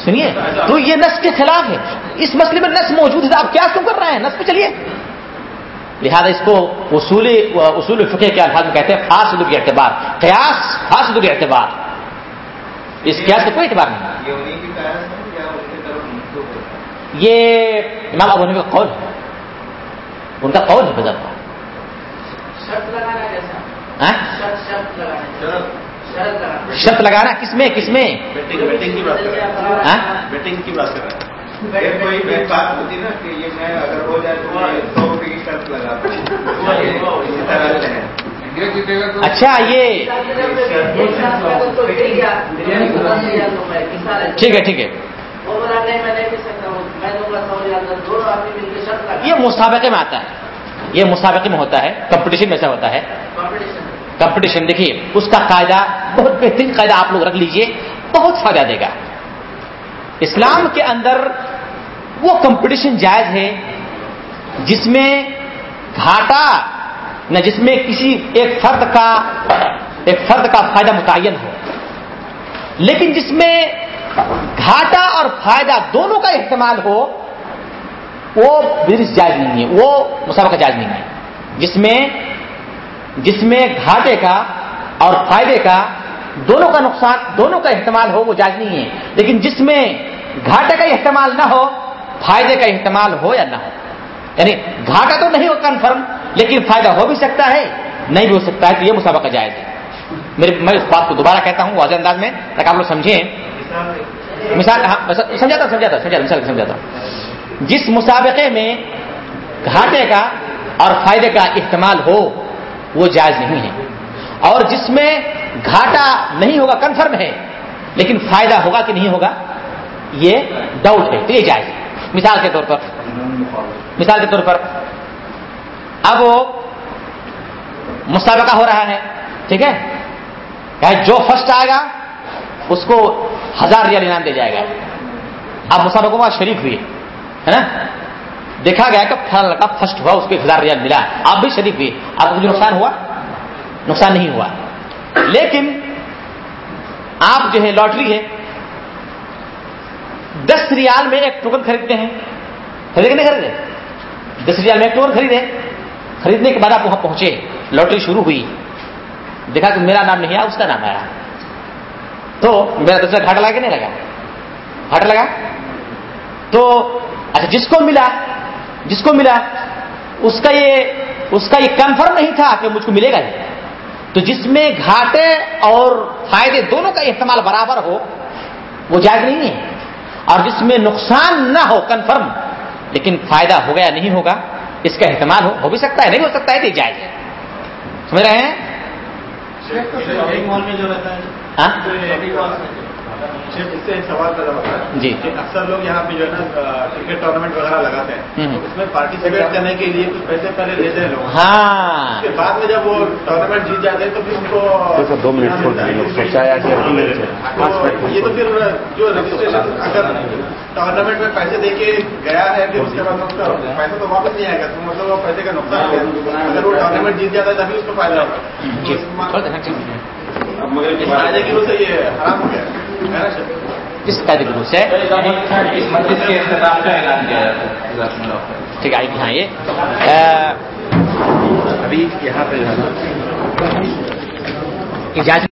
[SPEAKER 2] سنیے تو یہ نس کے خلاف ہے۔ اس مسئلے میں نس موجود ہے آپ کیا کیوں کر رہے ہیں نس پہ چلیے۔ لہذا اس کو اصول اصول فقہ کے الفاظ میں کہتے ہیں فاسد اعتبار۔ قیاس فاسد اعتبار۔ اس قیاس کا کوئی اعتبار نہیں۔ یہ امام ابو کا قول ہے۔ ان کا قول ہے ہاں؟ شرط لگانا کس میں؟ کس میں؟
[SPEAKER 4] بیٹنگ کی بات کر رہے ہیں؟ بیٹنگ کی بات کر رہے ہیں
[SPEAKER 3] کوئی بھی بات ہوتی نا کہ یہ میں اگر ہو جائے تو میں سو روپئے کی شرط لگاتا ہوں اسی طرح سے ہے
[SPEAKER 5] انڈیا جیتے گا تو
[SPEAKER 2] اچھا یہ ٹھیک ہے ٹھیک ہے۔ یہ مسابقے میں آتا ہے۔ یہ مسابقے میں ہوتا ہے۔ کمپٹیشن میں ایسا ہوتا ہے۔ کمپٹیشن دیکھیے، اس کا قاعدہ بہت بہترین قاعدہ آپ لوگ رکھ لیجیے، بہت فائدہ دے گا۔ اسلام کے اندر وہ کمپٹیشن جائز ہے جس میں گھاٹا، نہ جس میں کسی ایک فرد کا، ایک فرد کا فائدہ متعین ہو۔ لیکن جس میں گھاٹا اور فائدہ دونوں کا احتمال ہو، وہ بزنس جائز نہیں ہے، وہ مسابقہ جائز نہیں ہے۔ جس میں جس میں گھاٹے کا اور فائدے کا دونوں کا نقصان، دونوں کا احتمال ہو، وہ جائز نہیں ہے۔ لیکن جس میں گھاٹے کا احتمال نہ ہو، فائدے کا احتمال ہو یا نہ ہو۔ یعنی گھاٹا تو نہیں ہو کنفرم لیکن فائدہ ہو بھی سکتا ہے، نہیں بھی ہو سکتا ہے، تو یہ مسابقہ جائز ہے۔ میرے، میں اس بات کو دوبارہ کہتا ہوں، واضح انداز میں، تاکہ آپ لوگ سمجھیں۔ مثال ہاں سمجھاتا سمجھاتا مثال سمجھاتا جس مسابقے میں گھاٹے کا اور فائدے کا احتمال ہو وہ جائز نہیں ہے۔ اور جس میں گھاٹا نہیں ہوگا کنفرم ہے، لیکن فائدہ ہوگا کہ نہیں ہوگا، یہ ڈاؤٹ ہے۔ تو یہ جائز ہے۔ مثال کے طور پر۔ مثال کے طور پر۔ اب وہ مسابقہ ہو رہا ہے، ٹھیک ہے؟ یعنی جو فرسٹ آئے گا، اس کو ہزار ریال انعام دیا جائے گا۔ اب مسابقوں کا شریک ہوئی ہے نا؟ دیکھا گیا کہ فلاں لڑکا فرسٹ ہوا، اس کو ہزار ریال ملا۔ آپ بھی شریک ہوئی آپ کو نقصان ہوا؟ نقصان نہیں ہوا۔ لیکن آپ جو ہے لاٹری ہے دس ریال میں ایک ٹوکن خریدتے ہیں۔ خریدے کہ نہیں خریدے؟ دس ریال میں ایک ٹوکن خریدے۔ خریدنے کے بعد آپ وہاں پہنچے۔ لاٹری شروع ہوئی۔ دیکھا کہ میرا نام نہیں آیا، اس کا نام آیا۔ تو میرا دوسرا گھاٹا لگا کہ نہیں لگا؟ گھاٹا لگا؟ تو اچھا جس کو ملا جس کو ملا اس کا یہ اس کا یہ کنفرم نہیں تھا کہ مجھ کو ملے گا یہ تو جس میں گھاٹے اور فائدے دونوں کا احتمال برابر ہو وہ جائز نہیں ہے اور جس میں نقصان نہ ہو کنفرم لیکن فائدہ ہوگا یا نہیں ہوگا اس کا احتمال ہو ہو بھی سکتا ہے نہیں ہو سکتا ہے کہ جائز ہے سمجھ رہے ہیں ہاں
[SPEAKER 4] اس سے ایک سوال پیدا ہوتا ہے
[SPEAKER 2] جی۔
[SPEAKER 4] کہ اکثر لوگ یہاں پہ جو ہے نا کرکٹ ٹورنامنٹ وغیرہ لگاتے ہیں۔ اس میں پارٹیسپیٹ کرنے کے لیے کچھ پیسے پہلے لیتے ہیں لوگ۔
[SPEAKER 2] ہاں۔
[SPEAKER 4] کے بعد میں جب وہ ٹورنامنٹ جیت جاتے ہیں تو پھر ان کو
[SPEAKER 6] دو منٹ
[SPEAKER 4] یہ تو پھر جو رجسٹریشن اگر ٹورنامنٹ میں پیسے دے کے گیا ہے پھر اس کے بعد اس کا پیسہ تو واپس نہیں آئے گا۔ تو مطلب وہ پیسے کا نقصان ہے۔ اگر وہ ٹورنامنٹ جیت جاتا ہے تبھی اس کو فائدہ ہوگا۔
[SPEAKER 2] جی؟ کس سے
[SPEAKER 1] اس مسجد کے اختتام کا اعلان کیا جاتا ہے۔
[SPEAKER 2] ٹھیک ہے آئیے ہاں یہ۔
[SPEAKER 6] ابھی یہاں پہ
[SPEAKER 2] اجازت